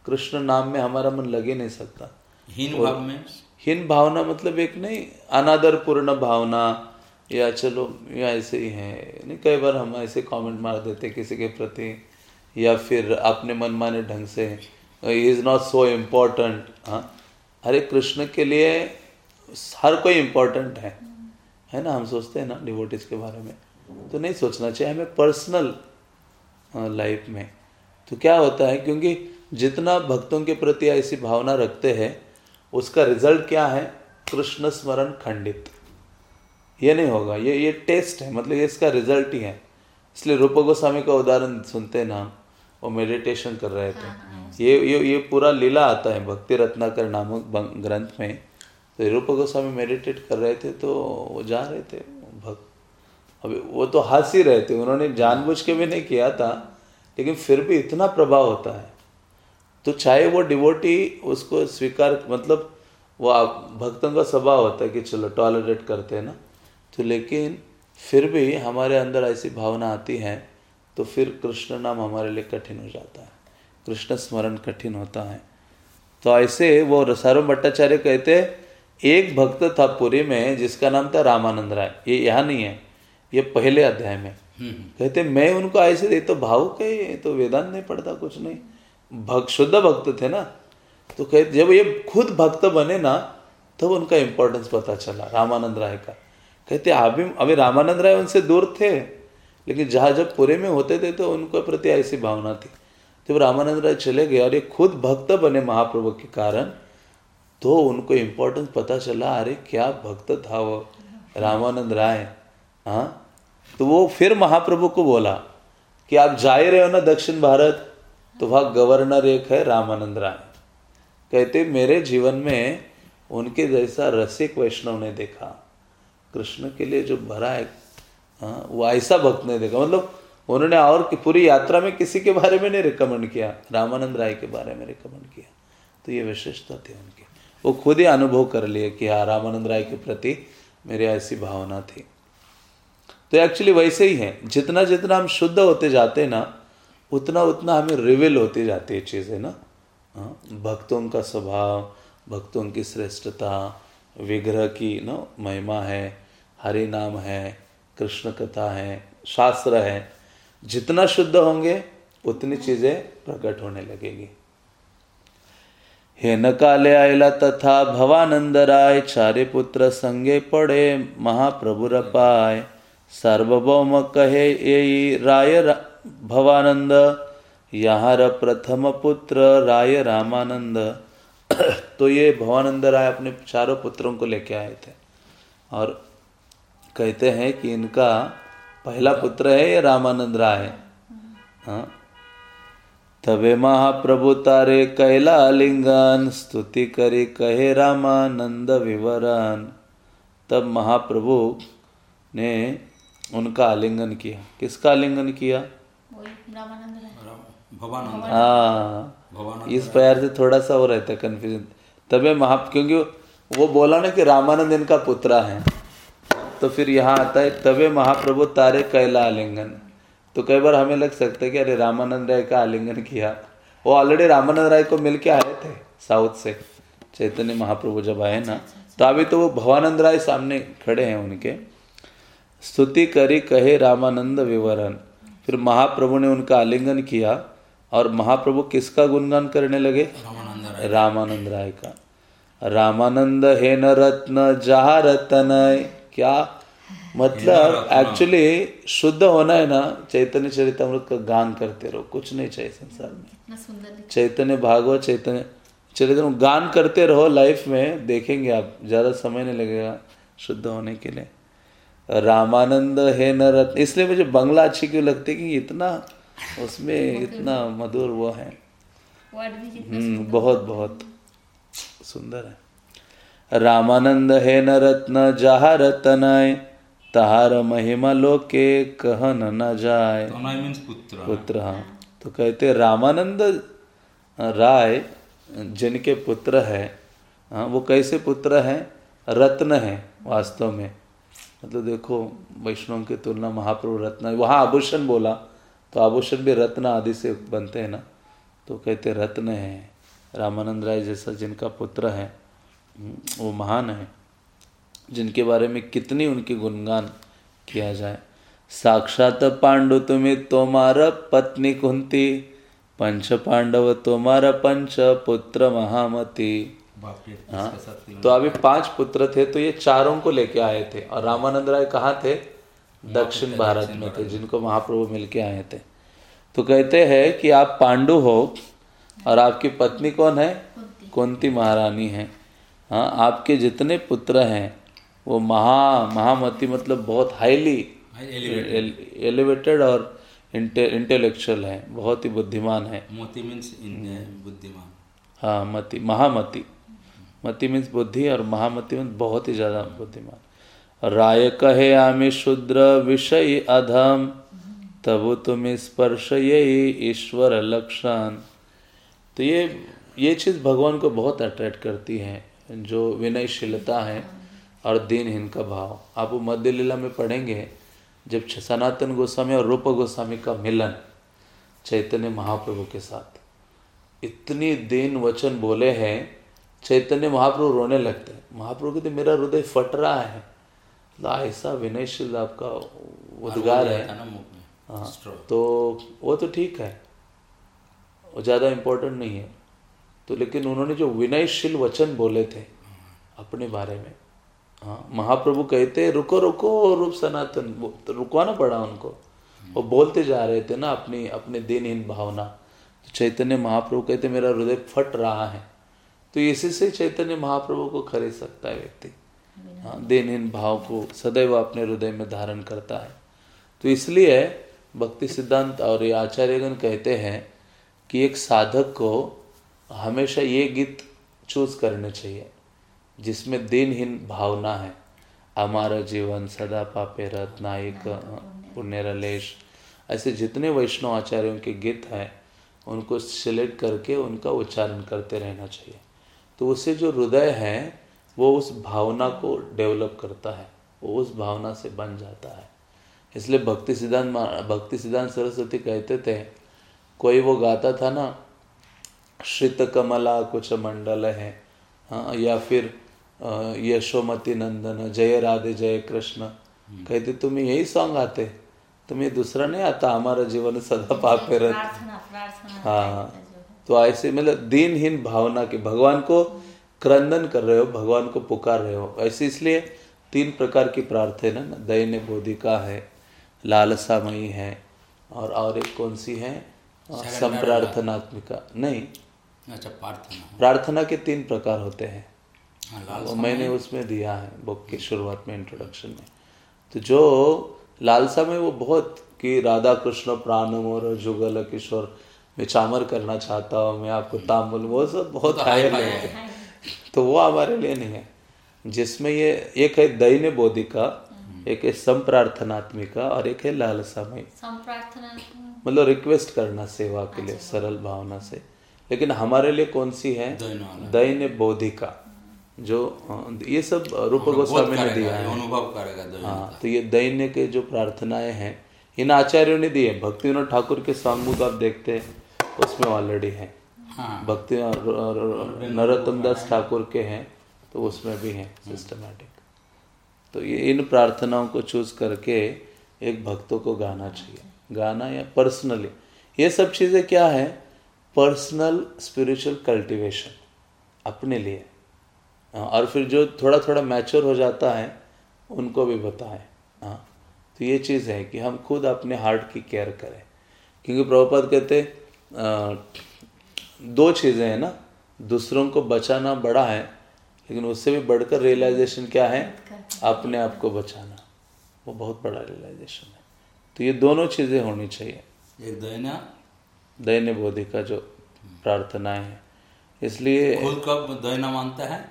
कृष्ण नाम में हमारा मन लगे नहीं सकता। हीन भाव में? हीन भावना मतलब एक नहीं अनादर पूर्ण भावना या चलो, या ऐसे ही है। नहीं, कई बार हम ऐसे कमेंट मार देते किसी के प्रति, या फिर अपने मनमाने ढंग से इज़ नॉट सो इम्पोर्टेंट हाँ। हरे कृष्ण के लिए हर कोई इम्पोर्टेंट है। है ना? हम सोचते हैं ना डिवोटिस के बारे में। तो नहीं सोचना चाहिए हमें पर्सनल लाइफ में। तो क्या होता है, क्योंकि जितना भक्तों के प्रति ऐसी भावना रखते हैं, उसका रिज़ल्ट क्या है? कृष्ण स्मरण खंडित। ये नहीं होगा ये ये टेस्ट है मतलब ये इसका रिज़ल्ट ही है। इसलिए रूप गोस्वामी का उदाहरण सुनते हैं ना हम वो मेडिटेशन कर रहे थे। ये ये ये पूरा लीला आता है भक्ति रत्नाकर नामक ग्रंथ में। तो रूप गोस्वामी मेडिटेट कर रहे थे तो वो जा रहे थे भक्त। अभी वो तो हंस ही रहे थे उन्होंने जानबूझ के भी नहीं किया था लेकिन फिर भी इतना प्रभाव होता है। तो चाहे वो डिवोटी उसको स्वीकार मतलब वो भक्तों का स्वभाव होता है कि चलो टॉलरेट करते हैं ना तो लेकिन फिर भी हमारे अंदर ऐसी भावना आती है तो फिर कृष्ण नाम हमारे लिए कठिन हो जाता है। कृष्ण स्मरण कठिन होता है। तो ऐसे वो सर्व भट्टाचार्य कहते एक भक्त था पुरी में जिसका नाम था रामानंद राय। ये यहाँ नहीं है ये पहले अध्याय में। हम्म। कहते मैं उनको ऐसे दे तो भाव कहे तो वेदांत नहीं पढ़ता कुछ नहीं। भक्त शुद्ध भक्त थे ना? तो कहते जब ये खुद भक्त बने ना तब तो उनका इंपॉर्टेंस पता चला रामानंद राय का। कहते अभी अभी रामानंद राय उनसे दूर थे, लेकिन जहाँ जब पूरे में होते थे तो उनको प्रति ऐसी भावना थी। जब रामानंद राय चले गए और ये खुद भक्त बने महाप्रभु के कारण तो उनको इम्पोर्टेंस पता चला, अरे, क्या भक्त था वो, रामानंद राय हाँ? तो वो फिर महाप्रभु को बोला कि, आप जा रहे हो ना दक्षिण भारत? तो वहाँ गवर्नर एक है रामानंद राय। कहते, मेरे जीवन में उनके जैसा रसिक वैष्णव ने देखा। कृष्ण के लिए जो भरा है हाँ वो ऐसा भक्त ने देखा। मतलब उन्होंने और की पूरी यात्रा में किसी के बारे में नहीं रिकमेंड किया, रामानंद राय के बारे में रिकमेंड किया। तो ये विशेषता थी उनकी। वो खुद ही अनुभव कर लिए कि हाँ रामानंद राय के प्रति मेरी ऐसी भावना थी। तो एक्चुअली वैसे ही है, जितना जितना हम शुद्ध होते जाते हैं ना, उतना उतना हमें रिविल होती जाती है चीज़ें ना। हाँ भक्तों का स्वभाव, भक्तों की श्रेष्ठता, विग्रह की, ना, महिमा है हरि नाम है कृष्ण कथा है शास्त्र है जितना शुद्ध होंगे उतनी चीज़ें प्रकट होने लगेगी। हे न काले आयला तथा भवानंद राय चारे पुत्र संगे पड़े महाप्रभु रपाय। सार्वभौम कहे ये राय रा, भवानंद। यहाँ प्रथम पुत्र राय रामानंद। तो ये भवानंद राय अपने चारों पुत्रों को लेके आए थे। और कहते हैं कि इनका पहला पुत्र है ये रामानंद राय। हाँ। तबे महाप्रभु तारे कैला लिंगन स्तुति करे कहे रामानंद विवरण तब महाप्रभु ने उनका आलिंगन किया। किसका आलिंगन किया? हाँ। इस प्यार से थोड़ा सा वो रहता है कन्फ्यूज़न तबे महा क्योंकि वो बोला ना कि रामानंद इनका पुत्रा है। तो फिर यहाँ आता है तबे महाप्रभु तारे कैला आलिंगन। तो कई बार हमें लग सकता है कि अरे रामानंद राय का आलिंगन किया। वो ऑलरेडी रामानंद राय को मिल के आए थे साउथ से चैतन्य महाप्रभु जब आए ना तो अभी तो वो भवानंद राय सामने खड़े हैं उनके। स्तुति करी कहे रामानंद विवरण। फिर महाप्रभु ने उनका आलिंगन किया और महाप्रभु किसका गुणगान करने लगे? रामानंद राय। का। रामानंद हे न रत्न जहा रतन क्या? मतलब एक्चुअली शुद्ध होना है ना चैतन्य चरितमृत का गान करते रहो कुछ नहीं चाहिए संसार में। चैतन्य भागवत चैतन्य चरित्र गान करते रहो लाइफ में देखेंगे आप ज़्यादा समय नहीं लगेगा शुद्ध होने के लिए। रामानंद है न रत्न इसलिए मुझे बंगला अच्छी क्यों लगती है कि इतना उसमें इतना मधुर वो है। हम्म, बहुत बहुत सुंदर है। रामानंद है न रत्न जहा रतनय तहार महिमा लोके कहन न जाए तनय पुत्र. पुत्र हाँ. तो कहते रामानंद राय जिनके पुत्र है हाँ वो कैसे पुत्र हैं? रत्न है वास्तव में। मतलब देखो वैष्णव की तुलना महाप्रभु रत्न वहाँ आभूषण बोला तो आभूषण भी रत्न आदि से बनते हैं ना। तो कहते रत्न है। रामानंद राय जैसा जिनका पुत्र है वो महान है जिनके बारे में कितनी उनकी गुणगान किया जाए। साक्षात पांडु तुम्हें तुम्हारा पत्नी कुंती पंच पांडव तुम्हारा पंच पुत्र महामती। हाँ। तो अभी पाँच पुत्र थे तो ये चारों को लेके आए थे। और रामानंद राय कहाँ थे? दक्षिण भारत में थे जिनको महाप्रभु मिलके आए थे। तो कहते हैं कि आप पांडु हो और आपकी पत्नी कौन है? कुंती महारानी है। हाँ आपके जितने पुत्र हैं वो महा महामती मतलब बहुत हाईली एलिवेटेड और इंटेलेक्चुअल है बहुत ही बुद्धिमान है। मोती मीन्स बुद्धिमान। हाँ मति महामति। मति मीन्स बुद्धि और महामति मीन्स बहुत ही ज़्यादा बुद्धिमान। राय कहे आमे शूद्र विषय अधम तब तुम स्पर्श यही ईश्वर लक्षण। तो ये ये चीज़ भगवान को बहुत अट्रैक्ट करती है। जो विनयशीलता है और दीनहीन का भाव। आप वो मध्य लीला में पढ़ेंगे जब सनातन गोस्वामी और रूप गोस्वामी का मिलन चैतन्य महाप्रभु के साथ। इतनी दीन वचन बोले हैं चैतन्य महाप्रभु रोने लगते हैं। महाप्रभु कहते मेरा हृदय फट रहा है। मतलब ऐसा विनयशील आपका उद्गार है। हाँ तो वो तो ठीक है वो ज़्यादा इम्पोर्टेंट नहीं है। तो लेकिन उन्होंने जो विनयशील वचन बोले थे, अपने बारे में हाँ महाप्रभु कहते, रुको रुको रूप सनातन। तो रुकवाना पड़ा उनको। वो बोलते जा रहे थे ना अपनी, अपने दिनहीन भावना। तो चैतन्य महाप्रभु कहते, मेरा हृदय फट रहा है। तो इसी से चैतन्य महाप्रभु को खरीद सकता है व्यक्ति। हाँ दिनहीन भाव को सदैव अपने हृदय में धारण करता है। तो इसलिए भक्ति सिद्धांत और ये आचार्यगण कहते हैं कि एक साधक को हमेशा ये गीत चूज़ करने चाहिए जिसमें दिनहीन भावना है। हमारा जीवन सदा पापे रत नायक पुण्य रलेश। ऐसे जितने वैष्णव आचार्यों के गीत हैं उनको सिलेक्ट करके उनका उच्चारण करते रहना चाहिए। तो उससे जो हृदय है वो उस भावना को डेवलप करता है वो उस भावना से बन जाता है। इसलिए भक्ति सिद्धांत भक्ति सिद्धांत सरस्वती कहते थे कोई वो गाता था ना श्रित कमला कुछ मंडल है हाँ या फिर यशोमती नंदन जय राधे जय कृष्ण। कहते तुम्हें यही सॉन्ग आते तुम्हें दूसरा नहीं आता हमारा जीवन सदा पापे रहता. हाँ है। तो ऐसे मतलब दीनहीन भावना के भगवान को क्रंदन कर रहे हो भगवान को पुकार रहे हो। ऐसे इसलिए तीन प्रकार की प्रार्थना ना दैन्य बोधिका है लालसामयी है और और एक कौन सी है? संप्रार्थनात्मिका। नहीं अच्छा प्रार्थना। प्रार्थना के तीन प्रकार होते हैं। हाँ वो मैंने उसमें दिया है बुक की शुरुआत में इंट्रोडक्शन में। तो जो लालसा में वो बहुत कि राधा कृष्ण प्राण मोर जुगल किशोर मैं चामर करना चाहता हूँ मैं आपको तामुल वो सब बहुत हायर लेवल है। तो वो हमारे लिए नहीं है। जिसमें ये एक है दैन्य बोधिका एक है संप्रार्थनात्मिका और एक है लालसामय संप्रार्थना मतलब रिक्वेस्ट करना सेवा के लिए सरल भावना से। लेकिन हमारे लिए कौन सी है? दैन्य। बोधिका जो हाँ, ये सब रूप गोस्वामी ने दिया है। अनुभव करेगा हाँ तो ये दैन्य के जो प्रार्थनाएँ हैं इन आचार्यों ने दिए भक्ति विनोद ठाकुर के सॉन्ग आप देखते हैं उसमें ऑलरेडी है। हाँ। भक्ति नरोत्तम दास ठाकुर के हैं तो उसमें भी हैं सिस्टमेटिक तो ये इन प्रार्थनाओं को चूज़ करके एक भक्तों को गाना चाहिए। गाना या पर्सनली ये सब चीज़ें क्या है? पर्सनल स्पिरिचुअल कल्टीवेशन अपने लिए। हाँ, और फिर जो थोड़ा थोड़ा मैच्योर हो जाता है उनको भी बताएँ। हाँ तो ये चीज़ है कि हम खुद अपने हार्ट की केयर करें। क्योंकि प्रभुपद कहते दो चीज़ें हैं ना दूसरों को बचाना बड़ा है लेकिन उससे भी बढ़कर रियलाइजेशन क्या है? अपने आप को बचाना। वो बहुत बड़ा रियलाइजेशन है। तो ये दोनों चीज़ें होनी चाहिए। एक दैना दैन्य बोधि का जो प्रार्थना है। इसलिए खुद कब दैना मानता है?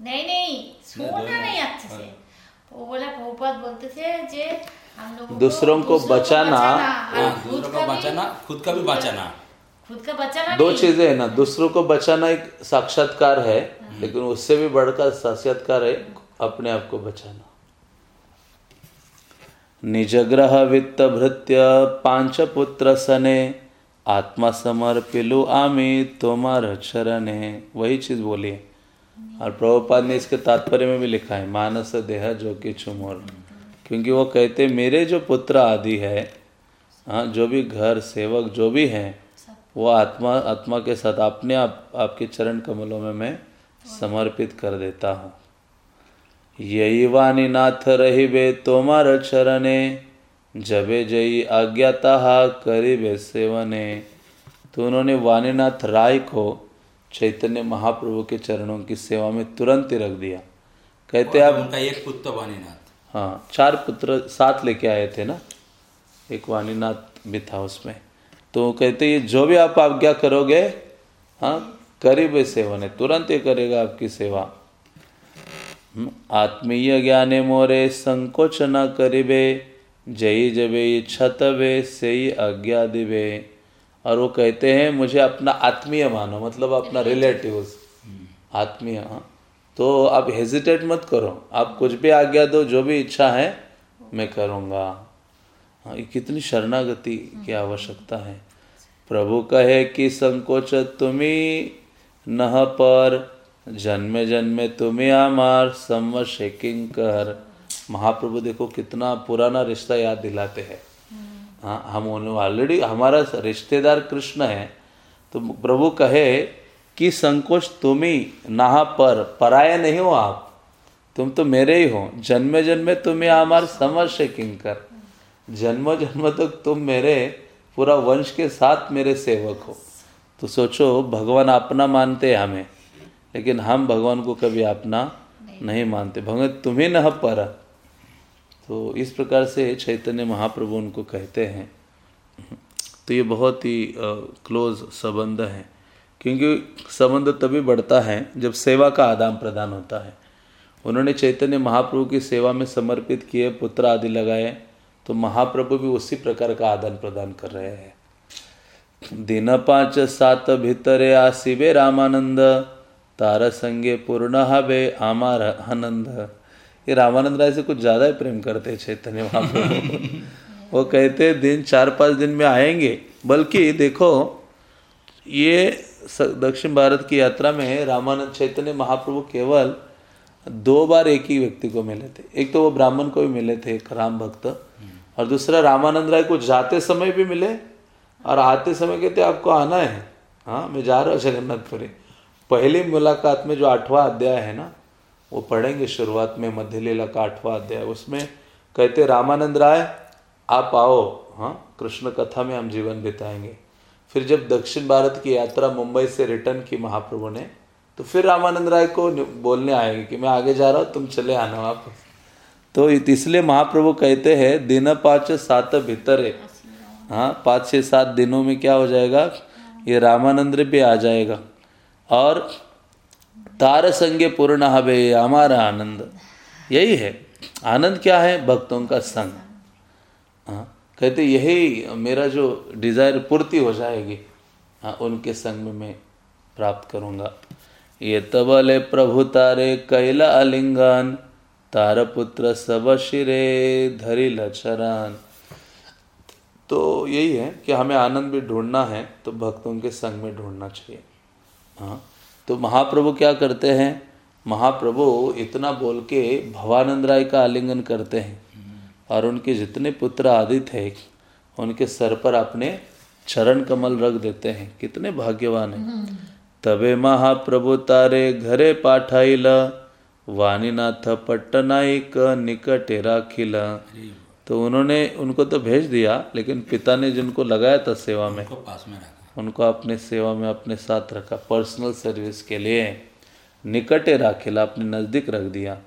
नहीं नहीं सुनना नहीं, नहीं अच्छे से। वो बोला प्रभुपाद बोलते थे जे हम लोगों दूसरों को बचाना- हाँ खुद दूसरों का बचाना? खुद का भी बचाना? खुद का बचाना दो चीज़ें है ना दूसरों को बचाना एक साक्षात्कार है। लेकिन उससे भी बढ़कर साक्षात्कार है अपने आप को बचाना। निजग्रह वित्त भृत्य पाँच पुत्र सने। आत्मा समर्पिलु आमी तोमार चरणे। वही चीज़ बोली है। और प्रभुपाद ने इसके तात्पर्य में भी लिखा है, मानस देह जो कि चुमोर। क्योंकि वो कहते मेरे जो पुत्र आदि है हाँ जो भी घर सेवक जो भी हैं, वो आत्मा आत्मा के साथ अपने आप, आपके चरण कमलों में मैं समर्पित कर देता हूँ। यही वाणी नाथ रहिबे तोमार चरणे। जबे जई आज्ञाता करिबे सेवने। तो उन्होंने वाणीनाथ राय को चैतन्य महाप्रभु के चरणों की सेवा में तुरंत ही रख दिया। कहते आप उनका एक पुत्र वाणीनाथ। हाँ चार पुत्र साथ लेके आए थे ना? एक वाणीनाथ भी था उसमें। तो कहते ये जो भी आप आज्ञा करोगे हाँ करीब सेवन है तुरंत ये करेगा आपकी सेवा। हम्म, आत्मीय ज्ञाने मोरे संकोच न करिबे जय जबे इच्छा तबे से ही आज्ञा दिबे। और वो कहते हैं मुझे अपना आत्मीय मानो मतलब अपना रिलेटिव्स आत्मीय हाँ। तो आप हेजिटेट मत करो। आप कुछ भी आज्ञा दो जो भी इच्छा है मैं करूँगा। हाँ ये कितनी शरणागति की आवश्यकता है। प्रभु कहे कि संकोच तुम्ही नह पर जन्मे जन्मे तुम्हें आमार सम शेकिंग कर। महाप्रभु देखो कितना पुराना रिश्ता याद दिलाते हैं। हाँ हम उन्हें ऑलरेडी हमारा रिश्तेदार कृष्ण है तो प्रभु कहे कि संकोच तुम ही नहा पर पराया नहीं हो आप। तुम तो मेरे ही हो। जन्मे जन्मे तुम्हें हमार समझ से किंकर। जन्म जन्म तक तुम मेरे पूरा वंश के साथ मेरे सेवक हो। तो सोचो भगवान अपना मानते हैं हमें लेकिन हम भगवान को कभी अपना नहीं। मानते। भगवान तुम्हें न पर। तो इस प्रकार से चैतन्य महाप्रभु उनको कहते हैं। तो ये बहुत ही क्लोज संबंध है। क्योंकि संबंध तभी बढ़ता है जब सेवा का आदान प्रदान होता है। उन्होंने चैतन्य महाप्रभु की सेवा में समर्पित किए, पुत्र आदि लगाए तो महाप्रभु भी उसी प्रकार का आदान प्रदान कर रहे हैं। दिन पाँच सात भीतरे आसिबे रामानंद, तार संगे पूर्ण हबे आमार आनंद। ये रामानंद राय से कुछ ज़्यादा ही प्रेम करते चैतन्य महाप्रभु वो कहते दिन चार पाँच दिन में आएँगे। बल्कि देखो ये दक्षिण भारत की यात्रा में रामानंद चैतन्य महाप्रभु केवल दो बार एक ही व्यक्ति को मिले थे। एक तो वो ब्राह्मण को भी मिले थे एक राम भक्त। और दूसरा रामानंद राय को जाते समय भी मिले और आते समय कहते आपको आना है। हाँ मैं जा रहा हूँ जगन्नाथपुरी। पहली मुलाकात में जो आठवां अध्याय है ना वो पढ़ेंगे शुरुआत में मध्य लीला का आठवां अध्याय। उसमें कहते, रामानंद राय, आप आओ हाँ कृष्ण कथा में हम जीवन बिताएँगे। फिर जब दक्षिण भारत की यात्रा मुंबई से रिटर्न की महाप्रभु ने तो फिर रामानंद राय को बोलने आएँगे कि, मैं आगे जा रहा हूँ, तुम चले आना वापस। तो इसलिए महाप्रभु कहते हैं, दिन पाँच, सात भीतर। हाँ पाँच छः सात दिनों में क्या हो जाएगा? ये रामानंद भी आ जाएगा। और तार संगे पूर्ण हवे हमारा आनंद। यही है। आनंद क्या है? भक्तों का संग। कहते यही मेरा जो डिज़ायर पूर्ति हो जाएगी हाँ उनके संग में मैं प्राप्त करूँगा। ये तबले प्रभु तारे कैला अलिंगन तार पुत्र सब शिरे धरी लचरान तो यही है कि हमें आनंद भी ढूंढना है तो भक्तों के संग में ढूंढना चाहिए। हाँ तो महाप्रभु क्या करते हैं? महाप्रभु इतना बोल के भवानंद राय का आलिंगन करते हैं। और उनके जितने पुत्र आदि थे उनके सर पर अपने चरण कमल रख देते हैं। कितने भाग्यवान हैं। तबे महाप्रभु तारे घरे पाठाई पाठाइल वाणीनाथ पट्टनाइक निकटे राखिला। तो उन्होंने उनको तो भेज दिया लेकिन पिता ने जिनको लगाया था सेवा में पास में रखा। उनको अपने सेवा में अपने साथ रखा पर्सनल सर्विस के लिए निकटे राखिला अपने नज़दीक रख दिया।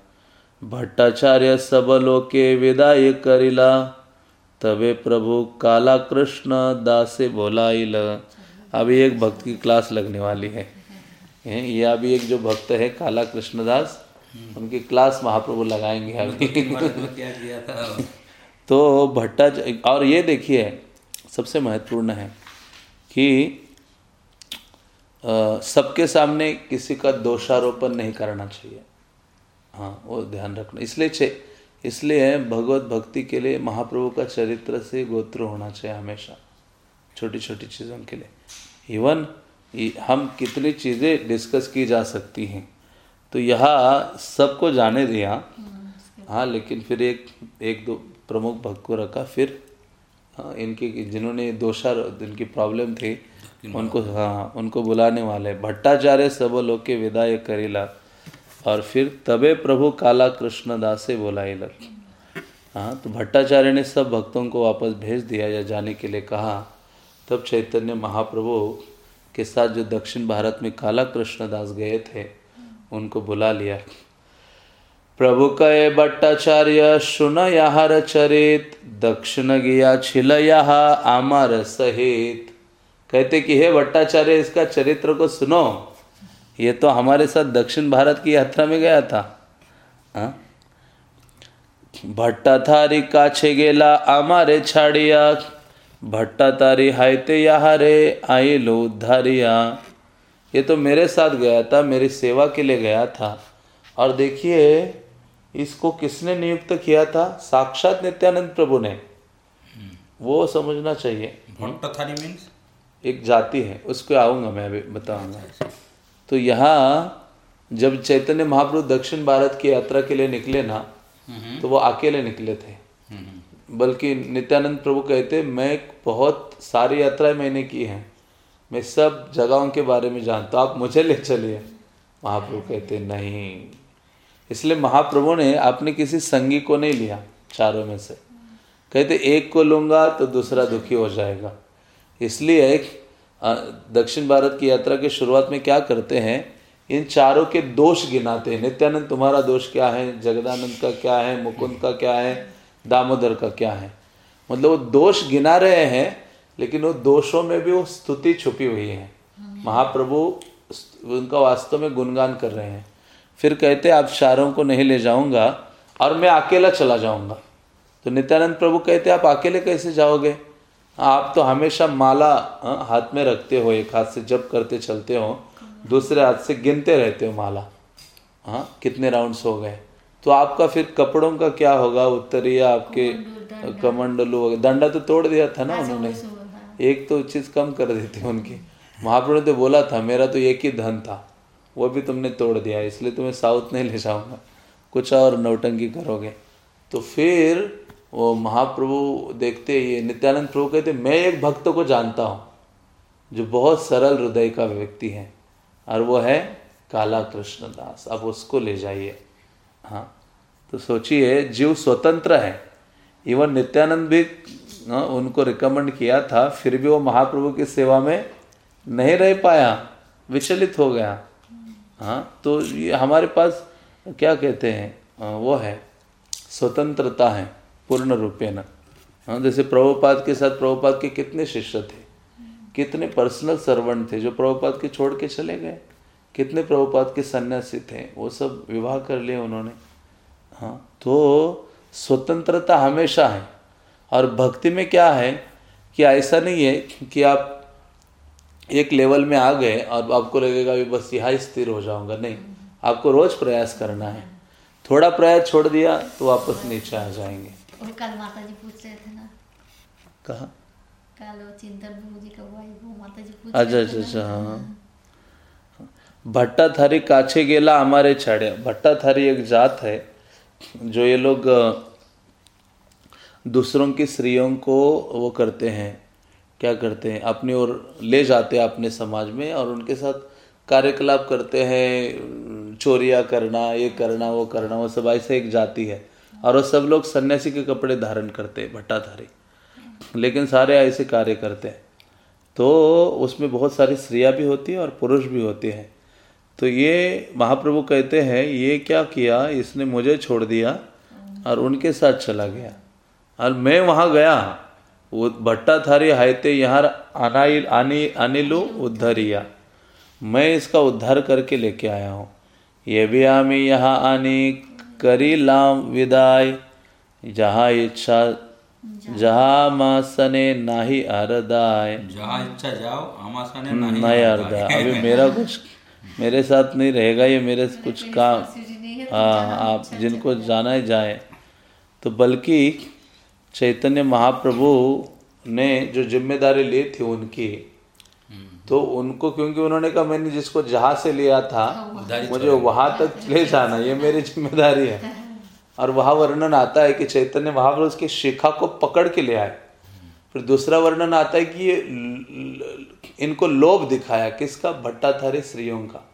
भट्टाचार्य सब लोके विदाय करिला तबे प्रभु काला कृष्ण दासे बोलाइल। अभी एक भक्त की क्लास लगने वाली है। ये अभी एक जो भक्त है काला कृष्णदास उनकी क्लास महाप्रभु लगाएँगे अभी। तो भट्टाचार्य और ये देखिए सबसे महत्वपूर्ण है कि सबके सामने किसी का दोषारोपण नहीं करना चाहिए। हाँ वो ध्यान रखना। इसलिए छे इसलिए भगवत भक्ति के लिए महाप्रभु का चरित्र से गोत्र होना चाहिए हमेशा छोटी छोटी चीज़ों के लिए। इवन हम कितनी चीज़ें डिस्कस की जा सकती हैं। तो यहाँ सबको जाने दिया। हाँ लेकिन फिर एक एक दो प्रमुख भक्त को रखा फिर इनके जिन्होंने दोषा इनकी प्रॉब्लम थी उनको हाँ उनको बुलाने वाले। भट्टाचार्य सब लोग के विदाय करिला। और फिर तबे प्रभु काला कृष्ण दासे बोलाइल। हाँ तो भट्टाचार्य ने सब भक्तों को वापस भेज दिया या जाने के लिए कहा। तब चैतन्य महाप्रभु के साथ जो दक्षिण भारत में काला कृष्णदास गए थे उनको बुला लिया। प्रभु कहे भट्टाचार्य सुन याहर चरित दक्षिण गया छिल यहाँ आमार सहित। कहते कि हे भट्टाचार्य, इसका चरित्र को सुनो। ये तो हमारे साथ दक्षिण भारत की यात्रा में गया था। हाँ? भट्टाथारी काछे गेला आमारे छाड़िया। भट्टातारी हायते याहारे आई लो उद्धारिया। ये तो मेरे साथ गया था, मेरी सेवा के लिए गया था। और देखिए इसको किसने नियुक्त किया था? साक्षात नित्यानंद प्रभु ने। वो समझना चाहिए। मीन्स एक जाति है उसको आऊँगा मैं अभी बताऊँगा। तो यहाँ जब चैतन्य महाप्रभु दक्षिण भारत की यात्रा के लिए निकले ना तो वो अकेले निकले थे। बल्कि नित्यानंद प्रभु कहते मैं बहुत सारी यात्राएँ मैंने की हैं। मैं सब जगहों के बारे में जानता आप मुझे ले चलिए। महाप्रभु कहते नहीं इसलिए महाप्रभु ने आपने किसी संगी को नहीं लिया, चारों में से। कहते, एक को लूँगा तो दूसरा दुखी हो जाएगा। इसलिए एक दक्षिण भारत की यात्रा की शुरुआत में क्या करते हैं, इन चारों के दोष गिनाते हैं। नित्यानंद, तुम्हारा दोष क्या है? जगदानंद का क्या है? मुकुंद का क्या है? दामोदर का क्या है? मतलब वो दोष गिना रहे हैं, लेकिन वो दोषों में भी वो स्तुति छुपी हुई है। महाप्रभु उनका वास्तव में गुणगान कर रहे हैं। फिर कहते आप चारों को नहीं ले जाऊँगा और मैं अकेला चला जाऊँगा। तो नित्यानंद प्रभु कहते आप अकेले कैसे जाओगे? आप तो हमेशा माला हाँ, हाथ में रखते हो एक हाथ से जब करते चलते हो दूसरे हाथ से गिनते रहते हो माला। हाँ कितने राउंड्स हो गए? तो आपका फिर कपड़ों का क्या होगा? उत्तरीय आपके कमंडलू दंडा। तो तोड़ दिया था ना उन्होंने। एक तो चीज़ कम कर दी थी उनकी। महाप्रभु ने तो बोला था मेरा तो एक ही धन था। वो भी तुमने तोड़ दिया इसलिए तुम्हें साउथ नहीं ले जाऊँगा। कुछ और नौटंकी करोगे। तो फिर वो महाप्रभु देखते ये नित्यानंद प्रभु कहते मैं एक भक्त को जानता हूँ जो बहुत सरल हृदय का व्यक्ति है और वो है काला कृष्णदास अब उसको ले जाइए। हाँ तो सोचिए जीव स्वतंत्र है। इवन नित्यानंद भी हाँ, उनको रिकमेंड किया था फिर भी वो महाप्रभु की सेवा में नहीं रह पाया विचलित हो गया। हाँ तो ये हमारे पास क्या कहते हैं वो है, स्वतंत्रता है, पूर्ण रूपेण हाँ जैसे प्रभुपाद के साथ, प्रभुपाद के कितने शिष्य थे, कितने पर्सनल सर्वेंट थे, जो प्रभुपाद के छोड़ के चले गए, कितने प्रभुपाद के सन्यासी थे, वो सब विवाह कर लिए उन्होंने। हाँ तो स्वतंत्रता हमेशा है। और भक्ति में क्या है कि ऐसा नहीं है कि आप एक लेवल में आ गए और आपको लगेगा भी बस यहाँ स्थिर हो जाऊँगा। नहीं आपको रोज प्रयास करना है। थोड़ा प्रयास छोड़ दिया तो वापस नीचे आ जाएँगे। और कल माता जी पूछ रहे थे ना। कहा? अच्छा अच्छा अच्छा हाँ। भट्टा थारी काछे गेला हमारे छाड़े। भट्टा थारी एक जात है जो ये लोग दूसरों की स्त्रियों को वो करते हैं। क्या करते हैं? अपनी ओर ले जाते हैं अपने समाज में और उनके साथ कार्यकलाप करते हैं, चोरियाँ करना, ये करना, वो करना, वो सब ऐसे एक जाति है। और वो सब लोग सन्यासी के कपड़े धारण करते हैं, भट्टाधारी। लेकिन सारे ऐसे कार्य करते हैं। तो उसमें बहुत सारी स्त्रियाँ भी होती हैं और पुरुष भी होते हैं। तो ये महाप्रभु कहते हैं, ये क्या किया? इसने मुझे छोड़ दिया और उनके साथ चला गया। और मैं वहाँ गया। वो भट्टा थारी हायते यहाँ आना आनी अनिलु उद्धरिया। मैं इसका उद्धार करके लेके आया हूँ। ये भी आमी यहाँ आनी करी लाम विदाय जहाँ इच्छा जहाँ मासने नाही अरदाय जहाँ इच्छा जाओ आमासाने नहीं अरदा अभी मेरा कुछ मेरे साथ नहीं रहेगा ये मेरे कुछ काम है तो हाँ आप जिनको जाना ही जाए। तो बल्कि चैतन्य महाप्रभु ने जो ज़िम्मेदारी ली थी उनकी तो उनको क्योंकि उन्होंने कहा मैंने जिसको जहाँ से लिया था मुझे वहाँ तक ले जाना ये मेरी ज़िम्मेदारी है। और वहाँ वर्णन आता है कि चैतन्य महाप्रभु उसकी शिखा को पकड़ के ले आए। फिर दूसरा वर्णन आता है कि ये इनको लोभ दिखाया किसका? भट्टाधारी स्त्रियों का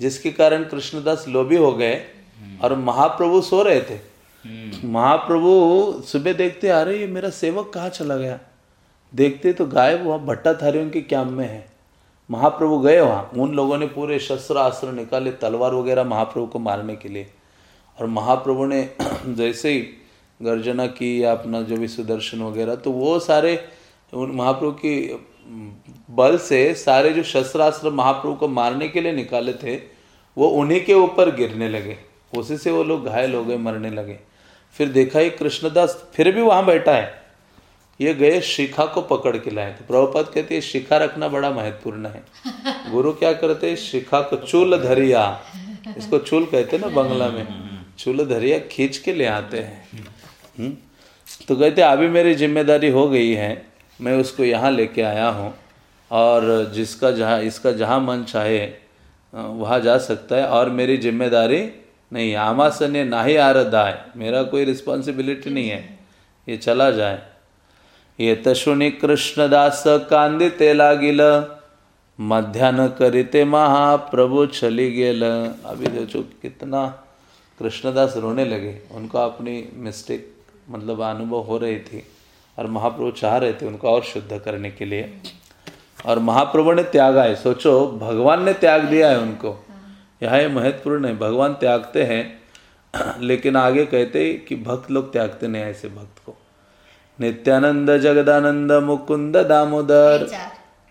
जिसके कारण कृष्णदास लोभी हो गए और महाप्रभु सो रहे थे। महाप्रभु सुबह देखते आ रहे ये मेरा सेवक कहाँ चला गया? देखते तो गायब वहाँ भट्टाधारियों के कैंप में है? महाप्रभु गए वहाँ। उन लोगों ने पूरे शस्त्र अस्त्र निकाले, तलवार वगैरह महाप्रभु को मारने के लिए। और महाप्रभु ने जैसे ही गर्जना की या अपना जो भी सुदर्शन वगैरह तो वो सारे, उन महाप्रभु की बल से सारे जो शस्त्रास्त्र महाप्रभु को मारने के लिए निकाले थे, वो उन्हीं के ऊपर गिरने लगे। उसी से वो लोग घायल हो गए, मरने लगे। फिर देखा ये कृष्णदास फिर भी वहाँ बैठा है। ये गए शिखा को पकड़ के लाए। तो प्रभुपद कहते हैं शिखा रखना बड़ा महत्वपूर्ण है। गुरु क्या करते हैं, शिखा को चूल धरिया, इसको चूल कहते ना बंगला में, चूल धरिया खींच के ले आते हैं। हम्म? तो कहते अभी मेरी ज़िम्मेदारी हो गई है, मैं उसको यहाँ लेके आया हूँ, और जिसका जहाँ, इसका जहाँ मन चाहे वहाँ जा सकता है, और मेरी ज़िम्मेदारी नहीं आमासन ना ही आरदाय मेरा कोई रिस्पॉन्सिबिलिटी नहीं है। ये चला जाए। ये तशुनी कृष्णदास कांदिते लागिल। मध्यान्ह करीते महाप्रभु चली गेल। अभी देखो कितना कृष्णदास रोने लगे। उनको अपनी मिस्टेक मतलब अनुभव हो रही थी। और महाप्रभु चाह रहे थे उनको और शुद्ध करने के लिए। और महाप्रभु ने त्यागा है। सोचो, भगवान ने त्याग दिया है उनको। यह ये महत्वपूर्ण है। भगवान त्यागते हैं लेकिन आगे कहते हैं कि भक्त लोग त्यागते नहीं ऐसे भक्त को। नित्यानंद जगदानंद मुकुंद दामोदर।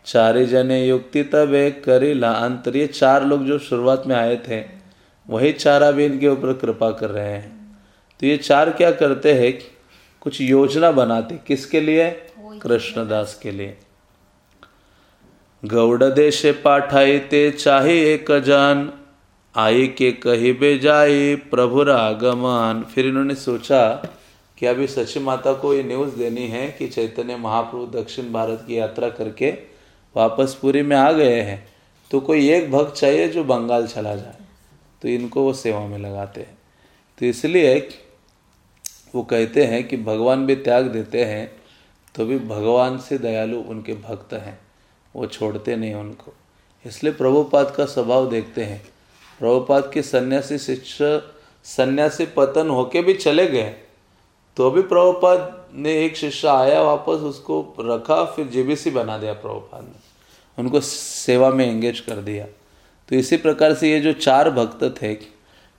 चार। जने युक्ति तबे करीला अंतर। ये चार लोग जो शुरुआत में आए थे वही चार अभी इनके ऊपर कृपा कर रहे हैं। तो ये चार क्या करते हैं कुछ योजना बनाते। किसके लिए? कृष्णदास के लिए। गौड़ देशे पाठाई ते चाहे एक जन। आई के कही बे जाए प्रभु आगमन फिर इन्होंने सोचा कि अभी सची माता को ये न्यूज़ देनी है कि चैतन्य महाप्रभु दक्षिण भारत की यात्रा करके वापस पुरी में आ गए हैं। तो कोई एक भक्त चाहिए जो बंगाल चला जाए। तो इनको वो सेवा में लगाते हैं। तो इसलिए वो कहते हैं कि भगवान भी त्याग देते हैं तो भी भगवान से दयालु उनके भक्त हैं। वो छोड़ते नहीं उनको। इसलिए प्रभुपाद का स्वभाव देखते हैं। प्रभुपाद के सन्यासी शिष्य, सन्यासी पतन होके भी चले गए। तो भी प्रभुपाद ने एक शिष्य आया वापस, उसको रखा, फिर जीबीसी बना दिया प्रभुपाद ने। उनको सेवा में एंगेज कर दिया। तो इसी प्रकार से ये जो चार भक्त थे,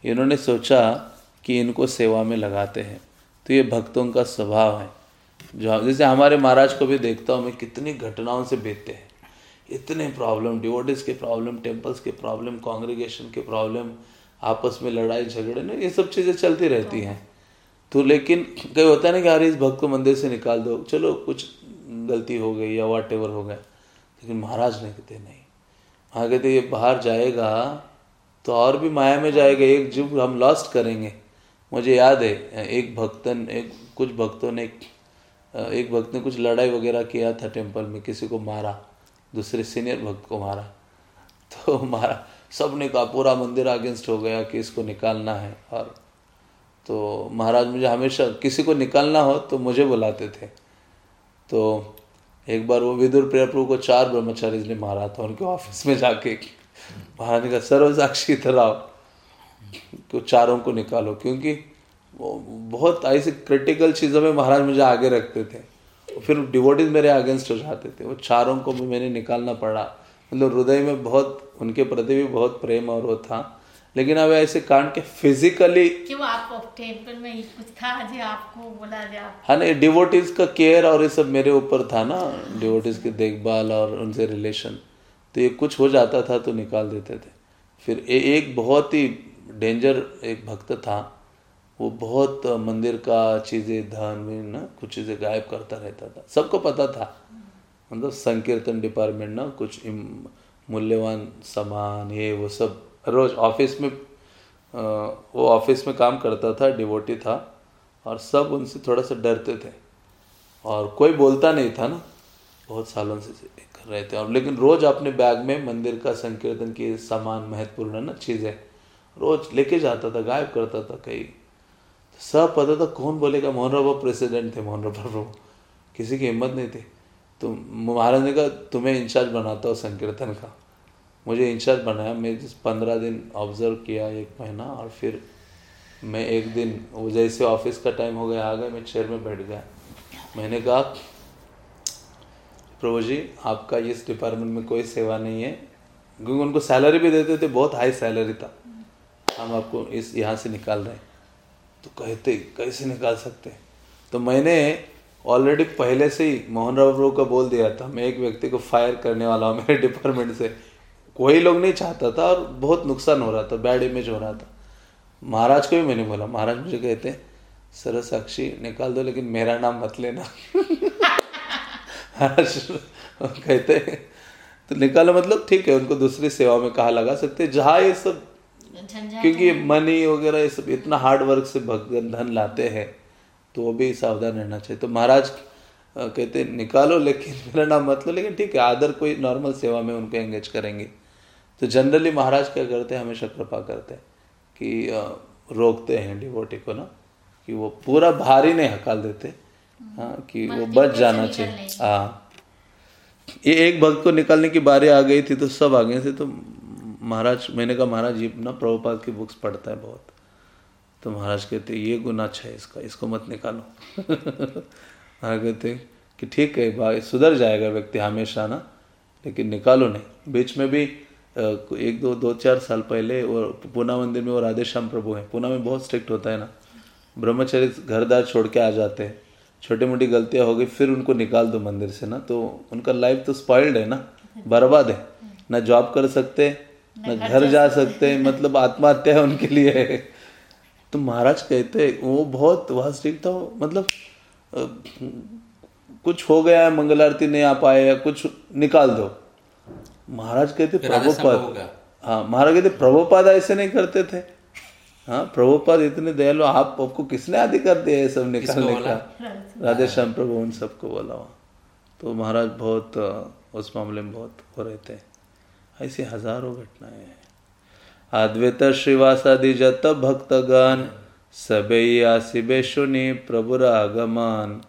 इन्होंने सोचा कि इनको सेवा में लगाते हैं। तो ये भक्तों का स्वभाव है। जो जैसे हमारे महाराज को भी देखता हूँ मैं, कितनी घटनाओं से बेचते हैं। इतने प्रॉब्लम डिवोटिस के प्रॉब्लम टेम्पल्स के प्रॉब्लम, कांग्रेगेशन के प्रॉब्लम, आपस में लड़ाई झगड़े, ना, ये सब चीज़ें चलती रहती हैं। तो लेकिन कहीं होता नहीं कि यार, इस भक्त को मंदिर से निकाल दो, चलो, कुछ गलती हो गई या वाट एवर हो गया। लेकिन महाराज ने कहते, नहीं। वहाँ कहते, ये बाहर जाएगा तो और भी माया में जाएगा, एक जीव हम लॉस्ट करेंगे। मुझे याद है, एक भक्तन, एक, कुछ भक्तों ने, एक भक्त ने कुछ लड़ाई वगैरह किया था टेंपल में, किसी को मारा। दूसरे सीनियर भक्त को मारा। तो मारा। सबने कहा, पूरा मंदिर अगेंस्ट हो गया कि इसको निकालना है। और तो महाराज मुझे हमेशा, किसी को निकालना हो तो मुझे बुलाते थे। तो एक बार वो विदुर प्रिया प्रभु को चार ब्रह्मचारी ने मारा था, उनके ऑफ़िस में जाके महाराज कहा सर्व साक्षी धराओ तो चारों को निकालो, क्योंकि वो बहुत ऐसी क्रिटिकल चीज़ों में महाराज मुझे आगे रखते थे। फिर डिवोटीज मेरे अगेंस्ट हो जाते थे। वो चारों को भी मैंने निकालना पड़ा। मतलब हृदय में बहुत उनके प्रति भी बहुत प्रेम और वो था। लेकिन अब ऐसे कांड के फिजिकली ही कुछ था जो आपको बोला जो हाँ नहीं डिवोटीज का केयर और ये सब मेरे ऊपर था ना। डिवोटीज की देखभाल और उनसे रिलेशन तो ये कुछ हो जाता था तो निकाल देते थे। फिर ए, एक बहुत ही डेंजर एक भक्त था। वो बहुत मंदिर का चीज़ें, धन विन ना कुछ चीज़ें गायब करता रहता था। सबको पता था। मतलब संकीर्तन डिपार्टमेंट ना कुछ मूल्यवान सामान, ये, वो सब। रोज ऑफ़िस में वो ऑफ़िस में काम करता था डिवोटी था, और सब उनसे थोड़ा सा डरते थे। और कोई बोलता नहीं था ना। बहुत सालों से कर रहे थे। और लेकिन रोज अपने बैग में मंदिर का संकीर्तन की सामान महत्वपूर्ण ना चीज़ें रोज लेके जाता था, गायब करता था कहीं सब पता था कौन बोलेगा? मोहन राव बाबू प्रेसिडेंट थे मोहन प्रभु किसी की हिम्मत नहीं थी। तो महाराज ने कहा, तुम्हें इंचार्ज बनाता हूँ संकीर्तन का। मुझे इंचार्ज बनाया। मैं जिस पंद्रह दिन ऑब्ज़र्व किया एक महीना और फिर मैं एक दिन वो जैसे ऑफ़िस का टाइम हो गया, आ गया मैं चेयर में बैठ गया। मैंने कहा, प्रभु जी, आपका इस डिपार्टमेंट में कोई सेवा नहीं है। क्योंकि उनको सैलरी भी देते थे, बहुत हाई सैलरी था। हम आपको इस यहाँ से निकाल रहे हैं। तो कहते, कैसे निकाल सकते? तो मैंने ऑलरेडी पहले से ही मोहन राव को बोल दिया था, मैं एक व्यक्ति को फायर करने वाला हूँ मेरे डिपार्टमेंट से। कोई लोग नहीं चाहता था और बहुत नुकसान हो रहा था बैड इमेज हो रहा था। महाराज को भी मैंने बोला, महाराज मुझे कहते हैं, सर, साक्षी निकाल दो, लेकिन मेरा नाम मत लेना। कहते तो निकालो मतलब ठीक है, उनको दूसरी सेवा में कहा लगा सकते जहाँ ये सब क्योंकि मनी वगैरह ये सब इतना हार्ड वर्क से भगवान धन लाते हैं तो वो भी सावधान रहना चाहिए। तो महाराज कहते हैं, निकालो लेकिन मेरा नाम मत लो लेकिन ठीक है आदर कोई नॉर्मल सेवा में उनको एंगेज करेंगे। तो जनरली महाराज क्या करते हैं हमेशा कृपा करते हैं कि रोकते हैं डिवोटी को ना कि वो पूरा भारी नहीं हकाल देते हाँ कि वो बच जाना चाहिए। हाँ। ये एक भक्त को निकालने की बारी आ गई थी तो सब आ गए थे तो महाराज, मैंने कहा, महाराज, ये ना प्रभुपाद की बुक्स पढ़ता है बहुत। तो महाराज कहते ये गुण अच्छा है इसका, इसको मत निकालो। हाँ कहते कि ठीक है भाई सुधर जाएगा व्यक्ति हमेशा ना, लेकिन निकालो नहीं। बीच में भी एक दो दो, चार साल पहले वो पूना मंदिर में वो राधे श्याम प्रभु हैं। पूना में बहुत स्ट्रिक्ट होता है ना। ब्रह्मचर्य घरदार छोड़ के आ जाते हैं। छोटी मोटी गलतियाँ हो गई, फिर उनको निकाल दो मंदिर से ना। तो उनका लाइफ तो स्पॉइल्ड है ना, बर्बाद है। ना जॉब कर सकते ना घर जा सकते हैं। मतलब आत्महत्या है उनके लिए। तो महाराज कहते वो बहुत वहाँ स्ट्रिक्ट था वो मतलब कुछ हो गया है मंगल आरती नहीं आ पाए या कुछ निकाल दो। महाराज कहते प्रभुपाद। हाँ महाराज कहते प्रभुपाद ऐसे नहीं करते थे। हाँ प्रभुपाद इतने दयालु आप आपको किसने आदि कर दिया ये सब निकालने का? राधे श्याम प्रभु उन सबको बोला। वहाँ तो महाराज बहुत उस मामले में बहुत हो रहे थे। ऐसी हज़ारों घटनाएँ हैं। अद्वैत श्रीवासादि जत भक्तगण सबे आसिबे सुनी प्रभु आगमान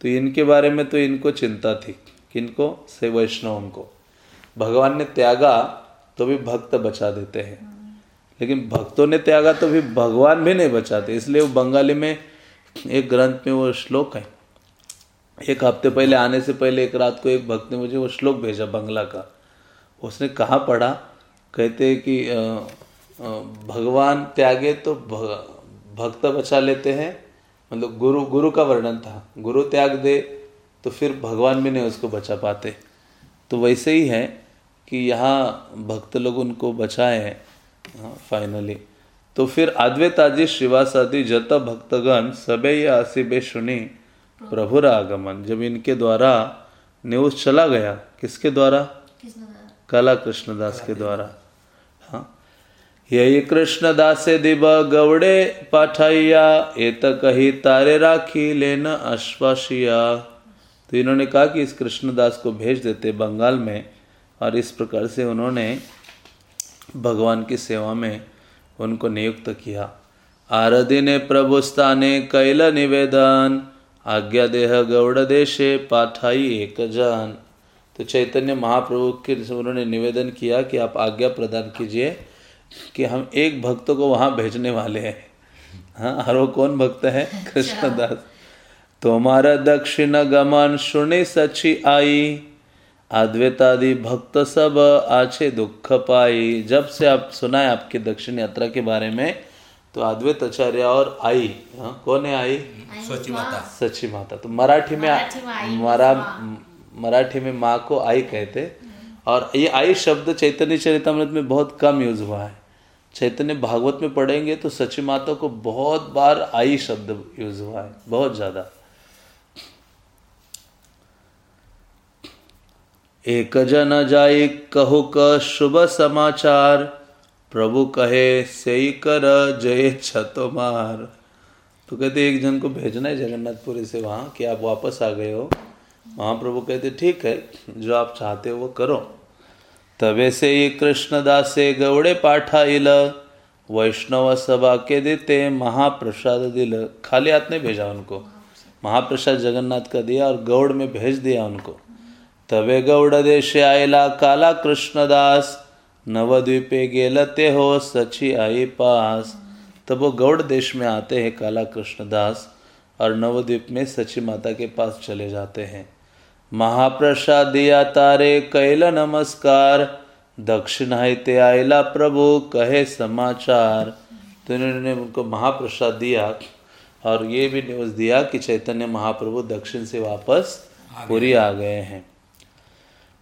तो इनके बारे में तो इनको चिंता थी, किनको? से वैष्णव को। भगवान ने त्यागा तो भी भक्त बचा देते हैं। लेकिन भक्तों ने त्यागा तो भी भगवान भी नहीं बचाते, इसलिए वो बंगाली में एक ग्रंथ में वो श्लोक है। एक हफ़्ते पहले आने से पहले एक रात को एक भक्त ने मुझे वो श्लोक भेजा बंगला का। उसने कहाँ पढ़ा, कहते हैं कि भगवान त्यागे तो भक्त बचा लेते हैं। मतलब गुरु गुरु का वर्णन था। गुरु त्याग दे तो फिर भगवान भी नहीं उसको बचा पाते। तो वैसे ही है कि यहाँ भक्त लोग उनको बचाए हैं हाँ फाइनली तो फिर अद्वैताजी, श्रीवासादि, जत भक्तगण, सबे ये आसिबे सुनी प्रभुर आगमन। जब इनके द्वारा न्यूज़ चला गया, किसके द्वारा? कला कृष्णदास के द्वारा। हाँ। यही कृष्णदासे दिब गवड़े पाठाइया एत कही तारे राखी लेना अश्वासिया तो इन्होंने कहा कि इस कृष्णदास को भेज देते बंगाल में, और इस प्रकार से उन्होंने भगवान की सेवा में उनको नियुक्त किया। आरदिने प्रभु स्थाने कैल निवेदन, आज्ञा देह गौड़ देशे पाठाई एक जान। तो चैतन्य महाप्रभु के उन्होंने निवेदन किया कि आप आज्ञा प्रदान कीजिए कि हम एक भक्त को वहाँ भेजने वाले हैं। हाँ और वो कौन भक्त है? कृष्णदास। तुम्हारा दक्षिण गमन सुने सची आई अद्वैतादि भक्त सब आछे दुख पाई। जब से आप सुना है आपके दक्षिण यात्रा के बारे में तो अद्वैत आचार्य और आई हाँ, कौन है आई? सची माता। सची माता। तो मराठी में मरा मराठी में माँ को आई कहते, और ये आई शब्द चैतन्य चरितमृत में बहुत कम यूज़ हुआ है। चैतन्य भागवत में पढ़ेंगे तो सची माता को बहुत बार आई शब्द यूज़ हुआ है, बहुत ज़्यादा। एक जन जाई कहु क शुभ समाचार, प्रभु कहे से कर जय छतोमार तो कहते एक जन को भेजना है जगन्नाथपुरी से वहाँ कि आप वापस आ गए हो। महाप्रभु कहते, ठीक है, जो आप चाहते हो वो करो। तबे से ही कृष्णदासे गौड़े पाठाइल वैष्णव सभा के देते महाप्रसाद दिल। खाली हाथ नहीं भेजा उनको। महाप्रसाद जगन्नाथ का दिया और गौड़ में भेज दिया उनको। तबे गौड़ देश आयला काला कृष्णदास, नवद्वीपे गेलते हो सची आई पास। तब वो गौड़ देश में आते हैं काला कृष्णदास और नवद्वीप में सची माता के पास चले जाते हैं। महाप्रसाद दिया तारे कैल नमस्कार। दक्षिण ते आयला प्रभु कहे समाचार। तो इन्होंने उनको महाप्रसाद दिया और ये भी न्यूज़ दिया कि चैतन्य महाप्रभु दक्षिण से वापस पुरी आ गए हैं।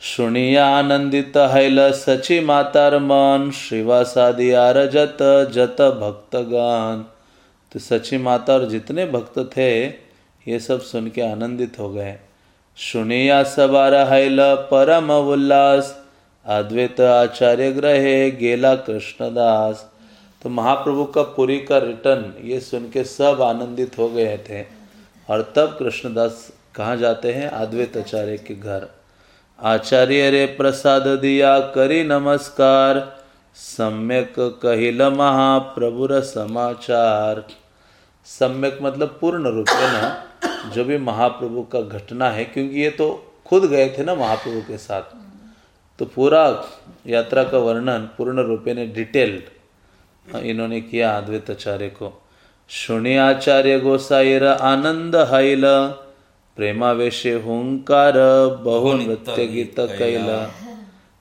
सुनिया आनंदित हैल सची मातार मन श्रीवासादिया रजत जत भक्तगान तो सची माता और जितने भक्त थे ये सब सुन के आनंदित हो गए। सुनिया सवार हैल परम उल्लास। अद्वैत आचार्य ग्रहे गेला कृष्णदास। तो महाप्रभु का पुरी का रिटर्न, ये सुन के सब आनंदित हो गए थे। और तब कृष्णदास कहाँ जाते हैं? अद्वैत आचार्य के घर। आचार्य रे प्रसाद दिया करी नमस्कार। सम्यक कहिल महाप्रभुर समाचार। सम्यक मतलब पूर्ण रूप में ना जो भी महाप्रभु का घटना है क्योंकि ये तो खुद गए थे ना महाप्रभु के साथ। तो पूरा यात्रा का वर्णन पूर्ण रूपे ने डिटेल्ड इन्होंने किया अद्वैत आचार्य को। शुनि आचार्य गोसाईर आनंद हाइल प्रेमावेशे हुंकार बहु नृत्य गीत कैला।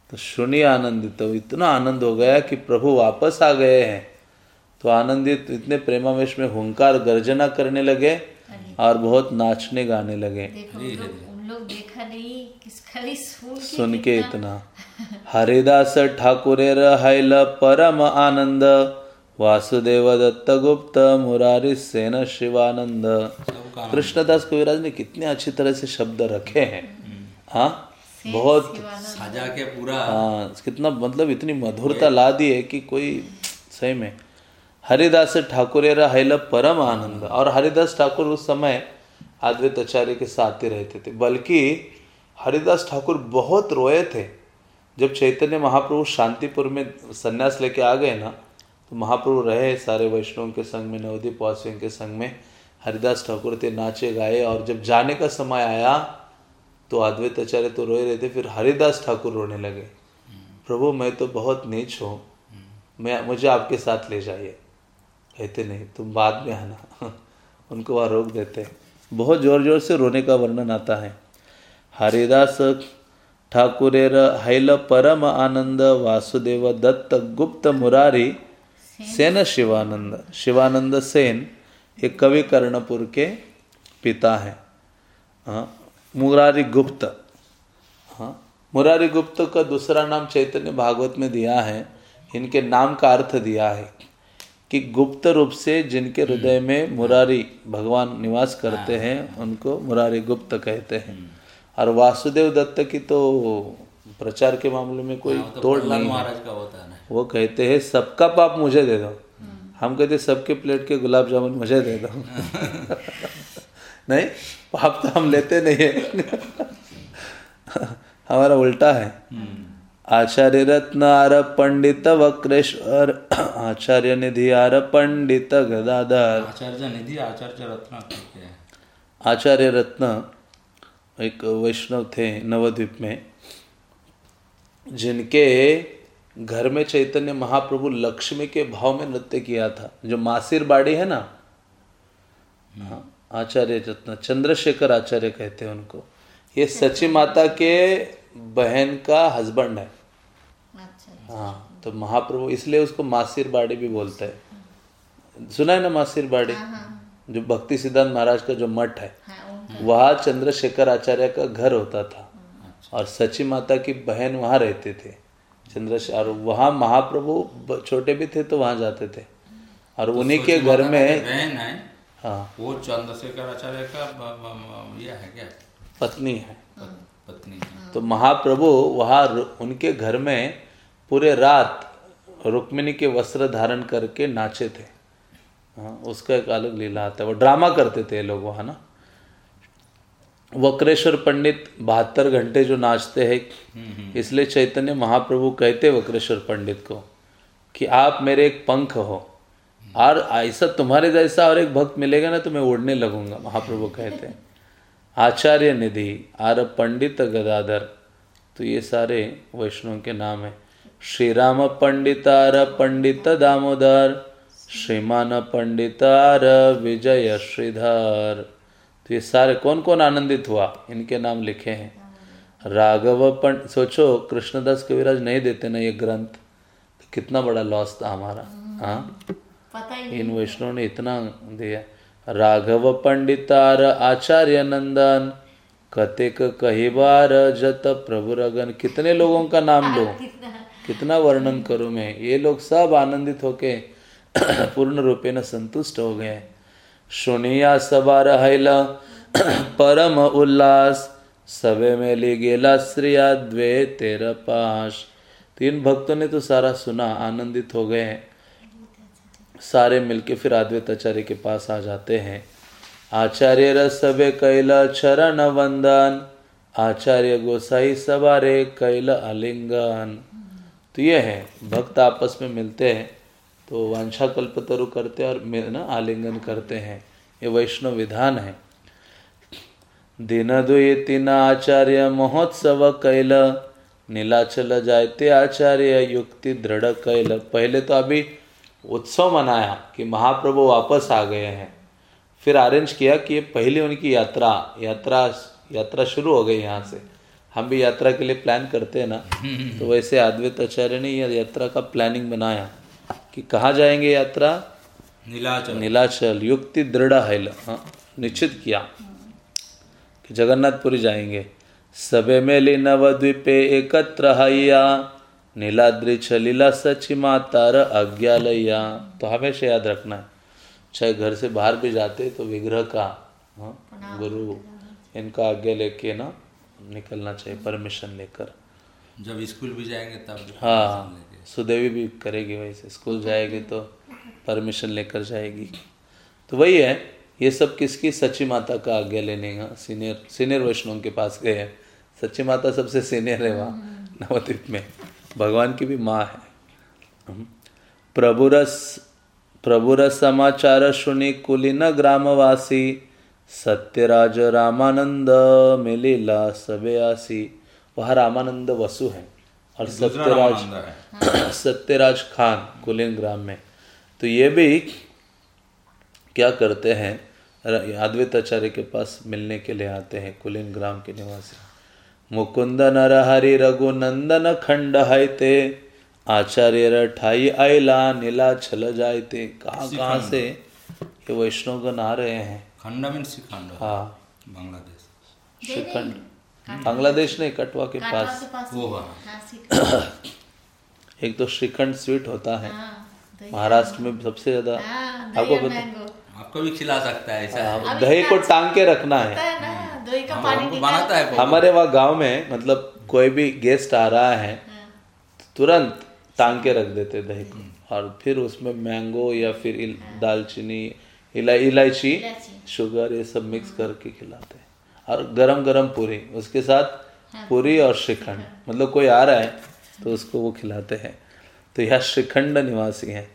तो सुनी आनंदित तो इतना आनंद हो गया कि प्रभु वापस आ गए हैं। तो आनंदित इतने प्रेमावेश में हुंकार गर्जना करने लगे। और बहुत नाचने गाने लगे। देखो नहीं सुन के सुन के कितना- इतना। हरिदास हाइल परम आनंद। वासुदेव दत्त गुप्त मुरारी सेन शिवानंद। कृष्णदास कविराज ने कितने अच्छी तरह से शब्द रखे हैं। हाँ? बहुत सजा के पूरा हाँ कितना मतलब इतनी मधुरता ला दी है कि कोई सही में हरिदास ठाकुर हैल परम आनंद। और हरिदास ठाकुर उस समय अद्वैत आचार्य के साथ ही रहते थे। बल्कि हरिदास ठाकुर बहुत रोए थे। जब चैतन्य महाप्रभु शांतिपुर में संन्यास लेके आ गए ना तो महाप्रभु रहे सारे वैष्णव के संग में नवदीप वासियों के संग में। हरिदास ठाकुर थे नाचे गाए। और जब जाने का समय आया तो अद्वैत आचार्य तो रोए रहे थे फिर हरिदास ठाकुर रोने लगे। प्रभु मैं तो बहुत नीच हूँ। मैं मुझे आपके साथ ले जाइए। कहते नहीं, तुम बाद में आना। उनको वहाँ रोक देते हैं। बहुत ज़ोर ज़ोर से रोने का वर्णन आता है। हरिदास ठाकुरेर हैल परम आनंद, वासुदेव दत्त गुप्त मुरारी, सेन शिवानंद। शिवानंद सेन, ये कवि कर्णपुर के पिता हैं। हाँ मुरारी गुप्त। हाँ मुरारी गुप्त का दूसरा नाम चैतन्य भागवत में दिया है। इनके नाम का अर्थ दिया है। कि गुप्त रूप से जिनके हृदय में मुरारी भगवान निवास करते हैं। उनको मुरारी गुप्त कहते हैं। और वासुदेव दत्त की तो प्रचार के मामले में कोई हाँ, तो तोड़ नहीं है। महाराज का होता है वो कहते हैं सबका पाप मुझे दे दो। हम कहते सबके प्लेट के गुलाब जामुन मुझे दे दो। नहीं पाप तो हम लेते नहीं है। हमारा उल्टा है। आचार्य रत्न आर पंडित वक्रेश्वर आचार्य निधि आर पंडित गदाधर आचार्य निधि आचार्य रत्न आचार्य रत्न एक वैष्णव थे नवद्वीप में जिनके घर में चैतन्य महाप्रभु लक्ष्मी के भाव में नृत्य किया था। जो मासिर बाड़ी है ना? हाँ, आचार्य रत्न चंद्रशेखर आचार्य कहते हैं उनको। ये सची माता के बहन का हस्बैंड है। अच्छा हाँ तो महाप्रभु इसलिए उसको मासिर बाड़ी भी बोलते हैं। सुना है ना मासिर बाड़ी? हाँ हाँ। जो भक्ति सिद्धांत महाराज का जो मठ है हाँ वहाँ चंद्रशेखर आचार्य का घर होता था। और सची माता की बहन वहाँ रहते थे। चंद्रशेखर और वहाँ महाप्रभु छोटे भी थे तो वहाँ जाते थे। और तो उन्हीं के घर में बहन है हाँ। वो चंद्रशेखर आचार्य का ये है क्या? पत्नी है। पत्नी है। तो महाप्रभु वहाँ उनके घर में पूरे रात रुक्मिणी के वस्त्र धारण करके नाचे थे। हाँ उसका एक अलग लीला आता है। वो ड्रामा करते थे लोग वहाँ ना। वक्रेश्वर पंडित बहत्तर घंटे जो नाचते हैं, इसलिए चैतन्य महाप्रभु कहते वक्रेश्वर पंडित को कि आप मेरे एक पंख हो। और ऐसा तुम्हारे जैसा और एक भक्त मिलेगा ना तो मैं उड़ने लगूँगा, महाप्रभु कहते हैं। आचार्य निधि आर पंडित गदाधर तो ये सारे वैष्णव के नाम है। श्री राम पंडितार पंडित दामोदर श्रीमान पंडित पंडितार विजय श्रीधर। तो ये सारे कौन कौन आनंदित हुआ? इनके नाम लिखे हैं। राघव पंड सोचो कृष्णदास कविराज नहीं देते ना ये ग्रंथ। तो कितना बड़ा लॉस था हमारा हाँ? इन वैष्णव ने इतना दिया। राघव पंडितार आचार्य नंदन कतिक कही बार जत प्रभु रगन। कितने लोगों का नाम लो। कितना? वर्णन करूँ मैं। ये लोग सब आनंदित होके पूर्ण रूपे न संतुष्ट हो गए। सुनिया सबा रहला परम उल्लास सबे में ले गेला श्रिया द्वे तेरा पास। तीन भक्तों ने तो सारा सुना आनंदित हो गए। सारे मिलके फिर अद्वैत आचार्य के पास आ जाते हैं। आचार्य रसबे कैला चरण वंदन, आचार्य गोसाई सवारे कैल आलिंगन। तो ये है, भक्त आपस में मिलते हैं तो वांछा कल्पतरु करते हैं और ना, आलिंगन करते हैं। ये वैष्णव विधान है। दिन दुई तीन आचार्य महोत्सव कैल, नीलाचल जायते आचार्य युक्ति दृढ़ कैल। पहले तो अभी उत्सव मनाया कि महाप्रभु वापस आ गए हैं। फिर अरेंज किया कि ये पहले उनकी यात्रा यात्रा यात्रा शुरू हो गई यहाँ से। हम भी यात्रा के लिए प्लान करते हैं ना। तो वैसे अद्वैत आचार्य ने यह यात्रा का प्लानिंग बनाया कि कहाँ जाएँगे यात्रा? नीलाचल। नीलाचल। युक्ति दृढ़ है हाँ निश्चित किया कि जगन्नाथपुरी जाएँगे। सबे मेली नवद्वीपे एकत्र हैया नीलाद्रि छलीला सची मातार आज्ञालया। तो हमेशा याद रखना है। चाहे घर से बाहर भी जाते तो विग्रह का हाँ, गुरु इनका आज्ञा लेके ना निकलना चाहिए परमिशन लेकर। जब स्कूल भी जाएँगे तब हाँ सुदेवी भी करेगी वैसे स्कूल जाएगी तो परमिशन लेकर जाएगी। तो वही है ये सब किसकी? सच्ची माता का आज्ञा लेने का। सीनियर सीनियर वैष्णव के पास गए हैं। सच्ची माता सबसे सीनियर है वहाँ नवद्वीप में। भगवान की भी माँ है। प्रभुरस प्रभुर समाचार सुनी कुलीन ग्रामवासी सत्यराज रामानंद मिलीला सबे आसी वहाँ रामानंद वसु है और सत्यराज सत्यराज खान कुलीन ग्राम में। तो ये भी क्या करते हैं अद्वैत आचार्य के पास मिलने के लिए आते हैं कुलीन ग्राम के निवासी। मुकुंद नर हरि रघु नंदन खंड ते आचार्य रठाई आयला नीला छल जायते। कहाँ कहाँ से ये वैष्णव गण आ रहे हैं। खंड मीन श्रीखंड हाँ। बांग्लादेश। श्रीखंड। बांग्लादेश नहीं कटवा के काटवा पास। पास। वो वहाँ हाँ एक तो श्रीखंड स्वीट होता है। हाँ महाराष्ट्र में सबसे ज़्यादा हाँ आपको आपको भी खिला सकता है ऐसा। हाँ, दही को टांग के रखना है। है दही का हाँ, पानी है हमारे वहाँ गाँव में मतलब कोई भी गेस्ट आ रहा है तुरंत टांग के रख देते दही को। और फिर उसमें मैंगो या फिर इल, दालचीनी इला, इलायची इलायची। शुगर ये सब मिक्स करके खिलाते हैं। और गरम गरम पूरी उसके साथ पूरी और श्रीखंड। मतलब कोई आ रहा है तो उसको वो खिलाते हैं। तो यह श्रीखंड निवासी हैं।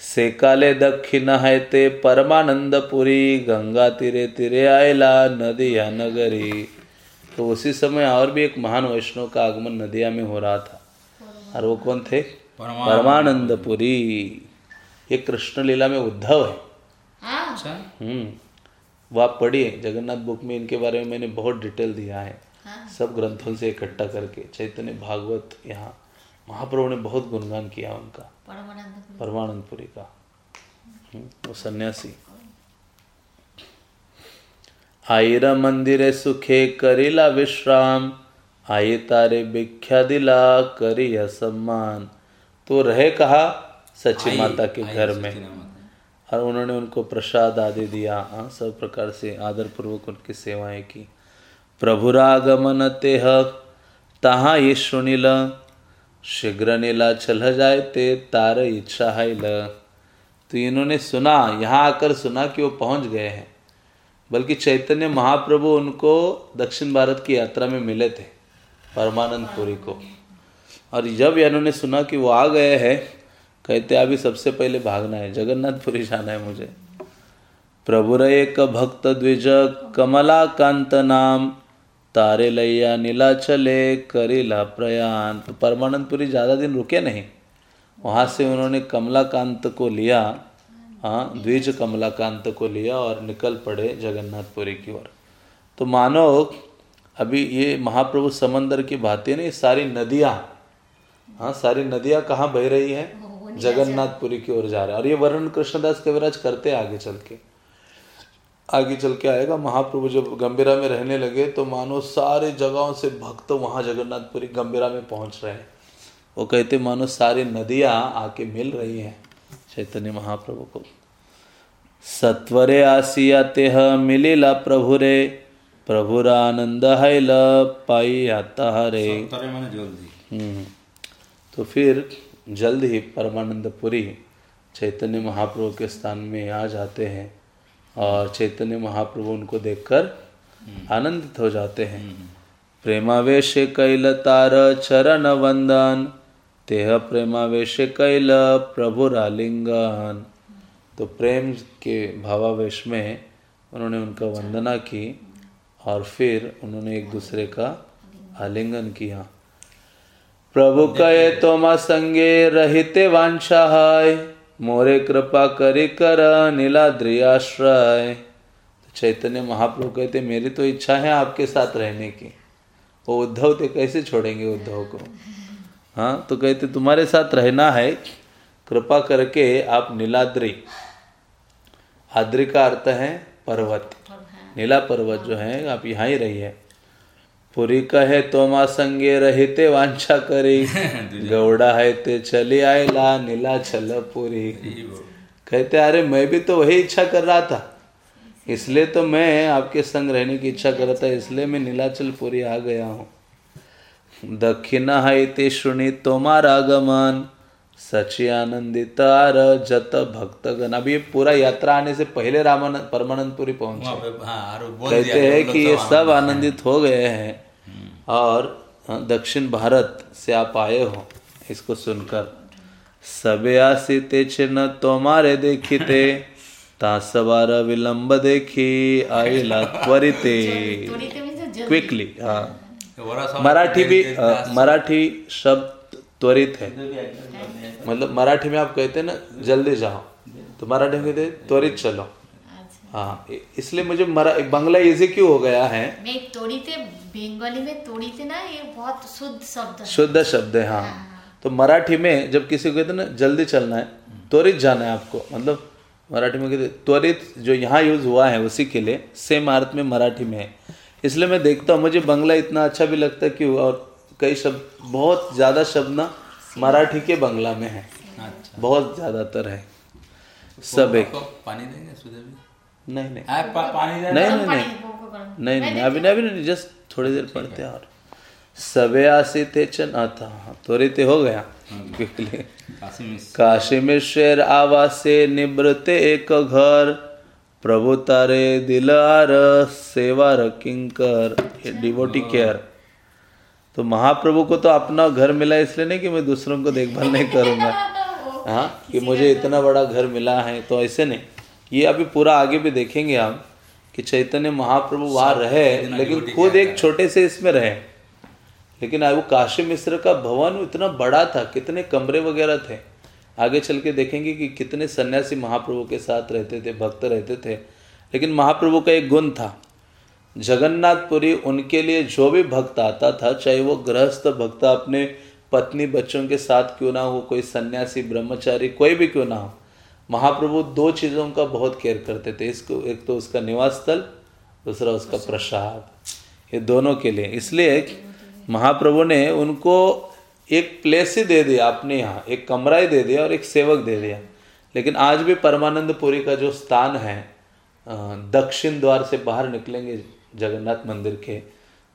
सेकाले दक्षिण है ते परमानंदपुरी गंगा तिरे तिरे आयला नदिया नगरी। तो उसी समय और भी एक महान वैष्णव का आगमन नदिया में हो रहा था। और वो कौन थे? परमानंदपुरी। ये कृष्ण लीला में उद्धव है। हाँ। अच्छा। हम्म। वो आप पढ़िए जगन्नाथ बुक में इनके बारे में मैंने बहुत डिटेल दिया है। सब ग्रंथों से इकट्ठा करके चैतन्य भागवत यहाँ। महाप्रभु ने बहुत गुणगान किया उनका। परमानंदपुरी। का। हम्म, वो सन्यासी। आईर मंदिरे सुखे करिला विश्राम आए तारे भिख्या दिला करी सम्मान। तो रहे कहा सची माता के घर में। और उन्होंने उनको प्रसाद आदि दिया हाँ सब प्रकार से आदर पूर्वक उनकी सेवाएँ की। प्रभु रागमन तेह तहाँ ये सुनिल शीघ्र नीला चल जाए ते तार इच्छा है ल। तो इन्होंने सुना, यहाँ आकर सुना कि वो पहुँच गए हैं। बल्कि चैतन्य महाप्रभु उनको दक्षिण भारत की यात्रा में मिले थे परमानंद पुरी को। और जब इन्होंने सुना कि वो आ गए हैं, कहते अभी सबसे पहले भागना है, जगन्नाथपुरी जाना है मुझे। प्रभुर एक भक्त द्विज कमला कांत नाम तारे लैया नीला चले करीला प्रयाण तो परमानंदपुरी ज़्यादा दिन रुके नहीं। वहाँ से उन्होंने कमलाकांत को लिया। हाँ द्विज कमलाकांत को लिया और निकल पड़े जगन्नाथपुरी की ओर। तो मानो अभी ये महाप्रभु समंदर की बातें नहीं सारी नदियाँ। हाँ सारी नदियाँ कहाँ बह रही हैं? जगन्नाथपुरी की ओर जा रहे हैं। और ये वर्णन कृष्णदास कविराज करते आगे चल के। आगे चल के आएगा। महाप्रभु जब गंभीरा में रहने लगे तो मानो सारे जगहों से भक्त वहाँ जगन्नाथपुरी गंभीरा में पहुँच रहे हैं। वो कहते मानो सारी नदियाँ आके मिल रही हैं। चैतन्य महाप्रभु को सत्वरे आसिया तेह मिलिला प्रभुरे प्रभुरानंद हैल पाई आता हरे जल्दी। हम्म। तो फिर जल्द ही परमानंदपुरी चैतन्य महाप्रभु के स्थान में आ जाते हैं। और चैतन्य महाप्रभु उनको देखकर आनंदित हो जाते हैं। प्रेमावेश कैल तार चरण वंदन, तेह प्रेमावेश कैल प्रभु रालिंगन। तो प्रेम के भावावेश में उन्होंने उनका वंदना की और फिर उन्होंने एक दूसरे का आलिंगन किया। प्रभु कहे, तोमा संगे रहते वांछा है। मोरे कृपा करी कर नीलाद्रि आश्रय। तो चैतन्य महाप्रभु कहते मेरी तो इच्छा है आपके साथ रहने की। वो उद्धव थे कैसे छोड़ेंगे उद्धव को? हाँ तो कहते तुम्हारे साथ रहना है। कृपा करके आप नीलाद्री आद्रि का अर्थ है पर्वत। नीला पर्वत जो है आप यहाँ ही रहिए। पुरी कहे तोमा संगे रहते वांछा करी। गौड़ा है ते चली आयला नीला छल पुरी। कहते अरे मैं भी तो वही इच्छा कर रहा था। इसलिए तो मैं आपके संग रहने की इच्छा कर रहा था इसलिए मैं नीलाचल पुरी आ गया हूँ। दक्षिणा है ते शुनि तोमार आगमन। सची आनंदितार जत भक्तगण। अभी ये पूरा यात्रा आने से पहले रामानंद परमानंदपुरी पहुँचे। वहाँ हाँ और बोल दिया कहते हैं कि ये सब आनंदित हो गए हैं। और हाँ, दक्षिण भारत से आप आए हो इसको सुनकर। सबे आसिते चिन्ह तोमारे देखिते ता सवार विलंब देखी आइला त्वरिते। त्वरित क्विकली हाँ। मराठी भी मराठी शब्द त्वरित है। मतलब मराठी में आप कहते हैं ना जल्दी जाओ। तो मराठी में कहते हैं त्वरित चलो। अच्छा। हाँ इसलिए मुझे मरा बांग्ला इजी क्यों हो गया है? तोड़ीते बंगाली में तोड़ीते ना ये बहुत शुद्ध शब्द है। शुद्ध शब्द है हाँ। तो मराठी में जब किसी को कहते ना जल्दी चलना है त्वरित जाना है आपको। मतलब मराठी में कहते त्वरित जो यहाँ यूज़ हुआ है उसी के लिए सेम अर्थ में मराठी में है। इसलिए मैं देखता हूँ मुझे बंगला इतना अच्छा भी लगता है क्यों और कई शब्द बहुत ज़्यादा शब्द ना मराठी के बंगला में है। अच्छा। बहुत ज़्यादातर है। सब एक। पानी देंगे सुदेवी नहीं नहीं। पा, पानी देना। नहीं नहीं नहीं। नहीं नहीं अभी नहीं अभी जस्ट थोड़ी देर पढ़ते और। सबे आसी थे चन आता। हाँ त्वरित हो गया। क्विकली काशी में शेर आवासे निवृत्ते एक घर। प्रभु तारे दिलार सेवा किंकर डिवोटी केयर। तो महाप्रभु को तो अपना घर मिला इसलिए नहीं कि मैं दूसरों को देखभाल नहीं करूँगा। हाँ कि मुझे इतना बड़ा घर मिला है तो ऐसे नहीं। ये अभी पूरा आगे भी देखेंगे हम कि चैतन्य महाप्रभु वहाँ रहे लेकिन खुद एक छोटे से इसमें रहे। लेकिन वो काशी मिश्र का भवन इतना बड़ा था कितने कमरे वगैरह थे। आगे चल के देखेंगे कि कितने सन्यासी महाप्रभु के साथ रहते थे भक्त रहते थे। लेकिन महाप्रभु का एक गुण था जगन्नाथपुरी उनके लिए जो भी भक्त आता था चाहे वो गृहस्थ भक्त अपने पत्नी बच्चों के साथ क्यों ना हो कोई सन्यासी ब्रह्मचारी कोई भी क्यों ना हो महाप्रभु दो चीज़ों का बहुत केयर करते थे। इसको एक तो उसका निवास स्थल दूसरा उसका प्रसाद। ये दोनों के लिए। इसलिए महाप्रभु ने उनको एक प्लेस ही दे दिया अपने यहाँ एक कमरा ही दे दिया और एक सेवक दे दिया। लेकिन आज भी परमानंदपुरी का जो स्थान है दक्षिण द्वार से बाहर निकलेंगे जगन्नाथ मंदिर के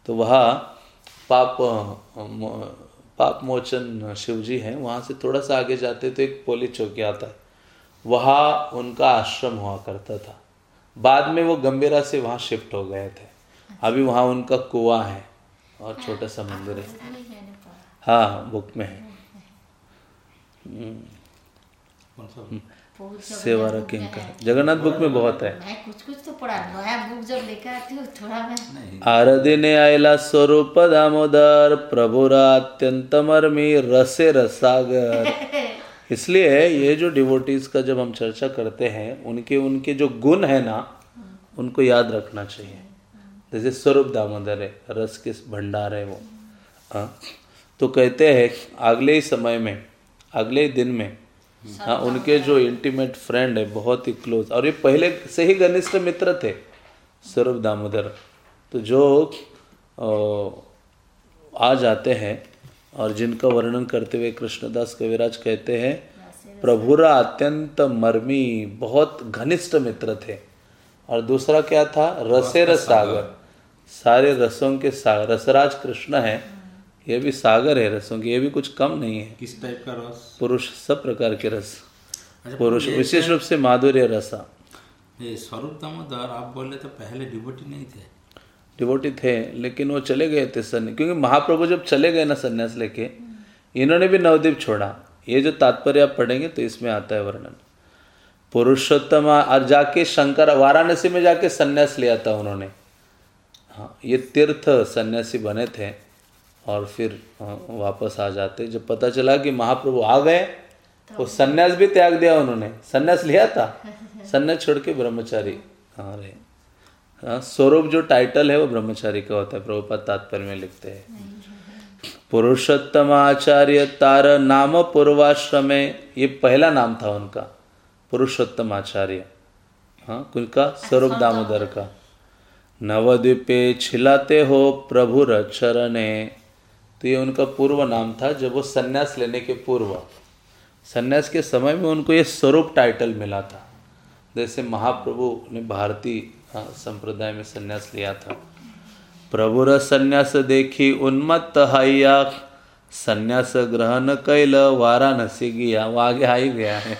तो वह पाप पाप मोचन शिव जी हैं। वहाँ से थोड़ा सा आगे जाते तो एक पोली चौकी आता है। वहाँ उनका आश्रम हुआ करता था। बाद में वो गंभीरा से वहाँ शिफ्ट हो गए थे। अभी वहाँ उनका कुआ है और छोटा सा मंदिर है। हाँ बुक में है। सेवारा किंग का जगन्नाथ बुक में बहुत है। मैं कुछ कुछ तो पढ़ा नया बुक जब लेकर आती हूँ थोड़ा मैं आरदिने आयला स्वरूप दामोदर प्रभुरा अत्यंतमर्मी रसे रसागर। इसलिए ये जो डिवोटीज का जब हम चर्चा करते हैं उनके उनके जो गुण है ना उनको याद रखना चाहिए। जैसे स्वरूप दामोदर है रस किस भंडार है वो। आ? हाँ, तो कहते हैं अगले ही समय में अगले ही दिन में हाँ उनके जो इंटीमेट फ्रेंड है, बहुत ही क्लोज और ये पहले से ही घनिष्ठ मित्र थे स्वरूप दामोदर। तो जो आ जाते हैं और जिनका वर्णन करते हुए कृष्णदास कविराज कहते हैं, प्रभुरा अत्यंत मर्मी, बहुत घनिष्ठ मित्र थे। और दूसरा क्या था? रसे रस सागर। सारे रसों के सागर रसराज कृष्ण है। ये भी सागर है रसों की ये भी कुछ कम नहीं है। किस टाइप का रस? पुरुष सब प्रकार के रस। अच्छा, पुरुष विशेष रूप से माधुर्य रसा। ये स्वरूप दामोदर आप बोले तो पहले डिबोटी नहीं थे। डिबोटी थे लेकिन वो चले गए थे सन्या क्योंकि महाप्रभु जब चले गए ना सन्यास लेके इन्होंने भी नवदीप छोड़ा। ये जो तात्पर्य आप पढ़ेंगे तो इसमें आता है वर्णन। पुरुषोत्तम और जाके शंकर वाराणसी में जाके सन्यास लिया था उन्होंने। हाँ ये तीर्थ सन्यासी बने थे। और फिर वापस आ जाते। जब पता चला कि महाप्रभु आ गए तो सन्यास भी त्याग दिया उन्होंने। सन्यास लिया था? सन्यास छोड़ के ब्रह्मचारी हाँ रहे? हाँ स्वरूप जो टाइटल है वो ब्रह्मचारी का होता है। प्रभुपाद तात्पर्य में लिखते हैं। पुरुषोत्तम आचार्य तार नाम पूर्वाश्रम ये पहला नाम था उनका। पुरुषोत्तम आचार्य। हाँ उनका स्वरूप दामोदर का। नवद्वीपे छिलाते हो प्रभु रचरणे तो ये उनका पूर्व नाम था जब वो सन्यास लेने के पूर्व। सन्यास के समय में उनको ये स्वरूप टाइटल मिला था। जैसे महाप्रभु ने भारतीय संप्रदाय में सन्यास लिया था। प्रभुर सन्यास देखी उन्मत्त हाइया सन्यास ग्रहण कैल वाराणसी गया। वो आगे आ ही गया है।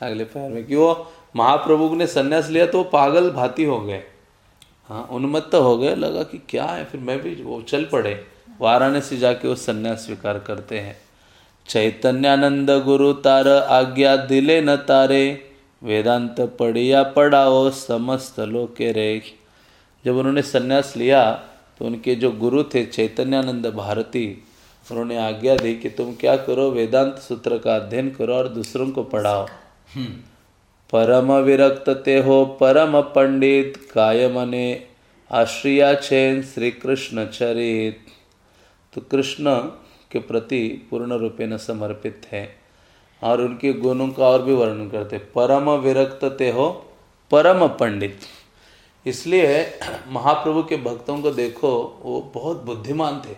अगले पैर में कि वो महाप्रभु ने सन्यास लिया तो वो पागल भाती हो गए। हाँ उन्मत्त हो गए। लगा कि क्या है? फिर मैं भी वो चल पड़े। वाराणसी जाके वो संन्यास स्वीकार करते हैं। चैतन्यानंद गुरु तार आज्ञा दिले न तारे वेदांत पढ़िया पढ़ाओ समस्त लोके रे। जब उन्होंने संन्यास लिया तो उनके जो गुरु थे चैतन्यानंद भारती उन्होंने आज्ञा दी कि तुम क्या करो वेदांत सूत्र का अध्ययन करो और दूसरों को पढ़ाओ। हम्म। परम विरक्त ते हो परम पंडित काय मने आश्रिया चैन श्री कृष्ण चरित। तो कृष्ण के प्रति पूर्ण रूपे न समर्पित थे और उनके गुणों का और भी वर्णन करते परम विरक्त ते हो, परम पंडित। इसलिए महाप्रभु के भक्तों को देखो, वो बहुत बुद्धिमान थे।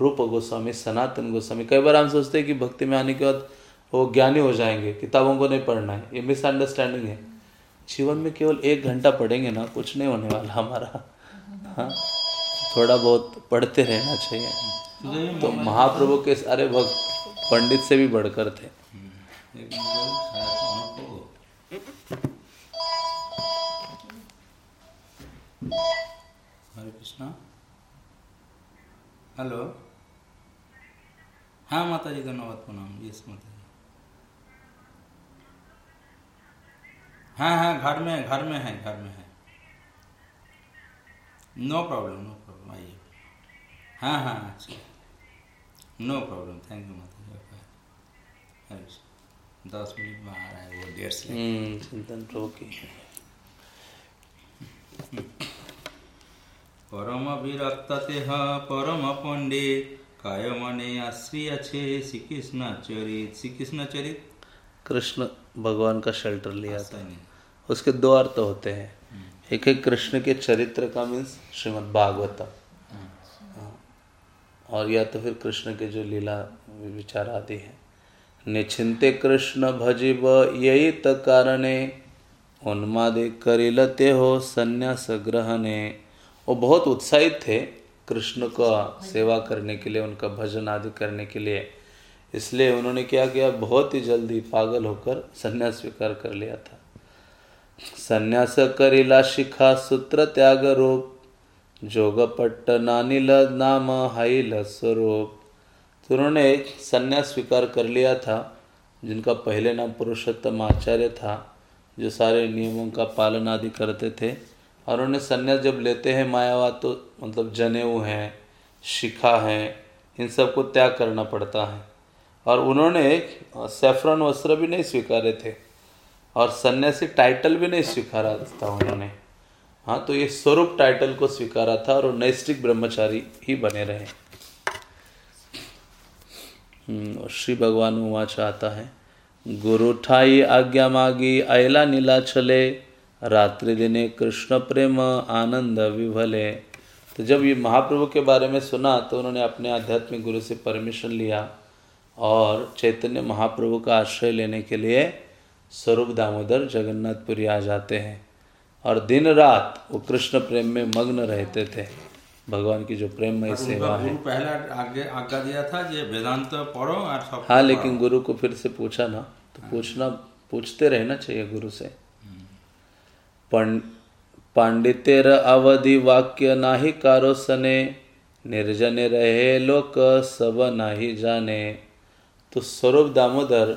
रूप गोस्वामी, सनातन गोस्वामी, कई बार हम सोचते हैं कि भक्ति में आने के बाद वो ज्ञानी हो जाएँगे, किताबों को नहीं पढ़ना है, ये मिसअंडरस्टैंडिंग है। जीवन में केवल एक घंटा पढ़ेंगे ना, कुछ नहीं होने वाला हमारा। हाँ। थोड़ा बहुत पढ़ते रहना चाहिए। तो महाप्रभु के सारे भक्त पंडित से भी बढ़कर थे। हरे कृष्णा। हेलो। हाँ माता जी धन्यवाद प्रणाम। यस माता जी हाँ हाँ घर में घर में है, घर में है। नो प्रॉब्लम नो प्रॉब्लम आइए हाँ हाँ अच्छा नो प्रॉब्लम थैंक यू माता जी दस मिनट में आ रहा है वो डेढ़ से हम्म, चिंतन प्रभु की পরম বিরক্ততেহ পরম পণ্ডিত কায় মনে আশ্রী আছে শ্রীকৃষ্ণ চরিত শ্রীকৃষ্ণ চরিত कृष्ण भगवान का शेल्टर लिया था ऐसा नहीं उसके दो अर्थ होते हैं एक है कृष्ण के चरित्र का मीन्स श्रीमद् भागवतम। हाँ। और या तो फिर कृष्ण के जो लीला विचार आदि है। निचिंते कृष्ण भजिब यही त कारणे, उन्मादे करिलते हो संन्यास ग्रहणे। वो बहुत उत्साहित थे कृष्ण का सेवा करने के लिए, उनका भजन आदि करने के लिए। इसलिए उन्होंने क्या किया, बहुत ही जल्दी पागल होकर संन्यास स्वीकार कर लिया था। संन्यास करिला शिखा सूत्र त्याग रूप जोग जोगपट्ट नानिल नाम हाइल स्वरूप तो उन्होंने संन्यास स्वीकार कर लिया था, जिनका पहले नाम पुरुषोत्तम आचार्य था, जो सारे नियमों का पालन आदि करते थे, और उन्हें संन्यास जब लेते हैं मायावाद तो मतलब जनेऊ हैं, शिखा हैं, इन सबको त्याग करना पड़ता है। और उन्होंने सेफ्रॉन वस्त्र भी नहीं स्वीकारे थे। और सन्यासी टाइटल भी नहीं स्वीकारा था उन्होंने। हाँ तो ये स्वरूप टाइटल को स्वीकारा था और नैष्टिक ब्रह्मचारी ही बने रहे। हम्म, श्री भगवान वहाँ चाहता है गुरु ठाई आज्ञा मागी अयला नीला छले रात्रि दिने कृष्ण प्रेम आनंद विभले। तो जब ये महाप्रभु के बारे में सुना तो उन्होंने अपने आध्यात्मिक गुरु से परमिशन लिया और चैतन्य महाप्रभु का आश्रय लेने के लिए स्वरूप दामोदर जगन्नाथपुरी आ जाते हैं और दिन रात वो कृष्ण प्रेम में मग्न रहते थे। भगवान की जो प्रेममय सेवा है। पहला आगे आज्ञा दिया था जे वेदांत पढ़ो और सब हाँ लेकिन गुरु को फिर से पूछा ना तो पूछना पूछते रहना चाहिए गुरु से। पांडितेर अवधि वाक्य नाही कारो सने निर्जने रहे लोक सब नाही जाने। तो स्वरूप दामोदर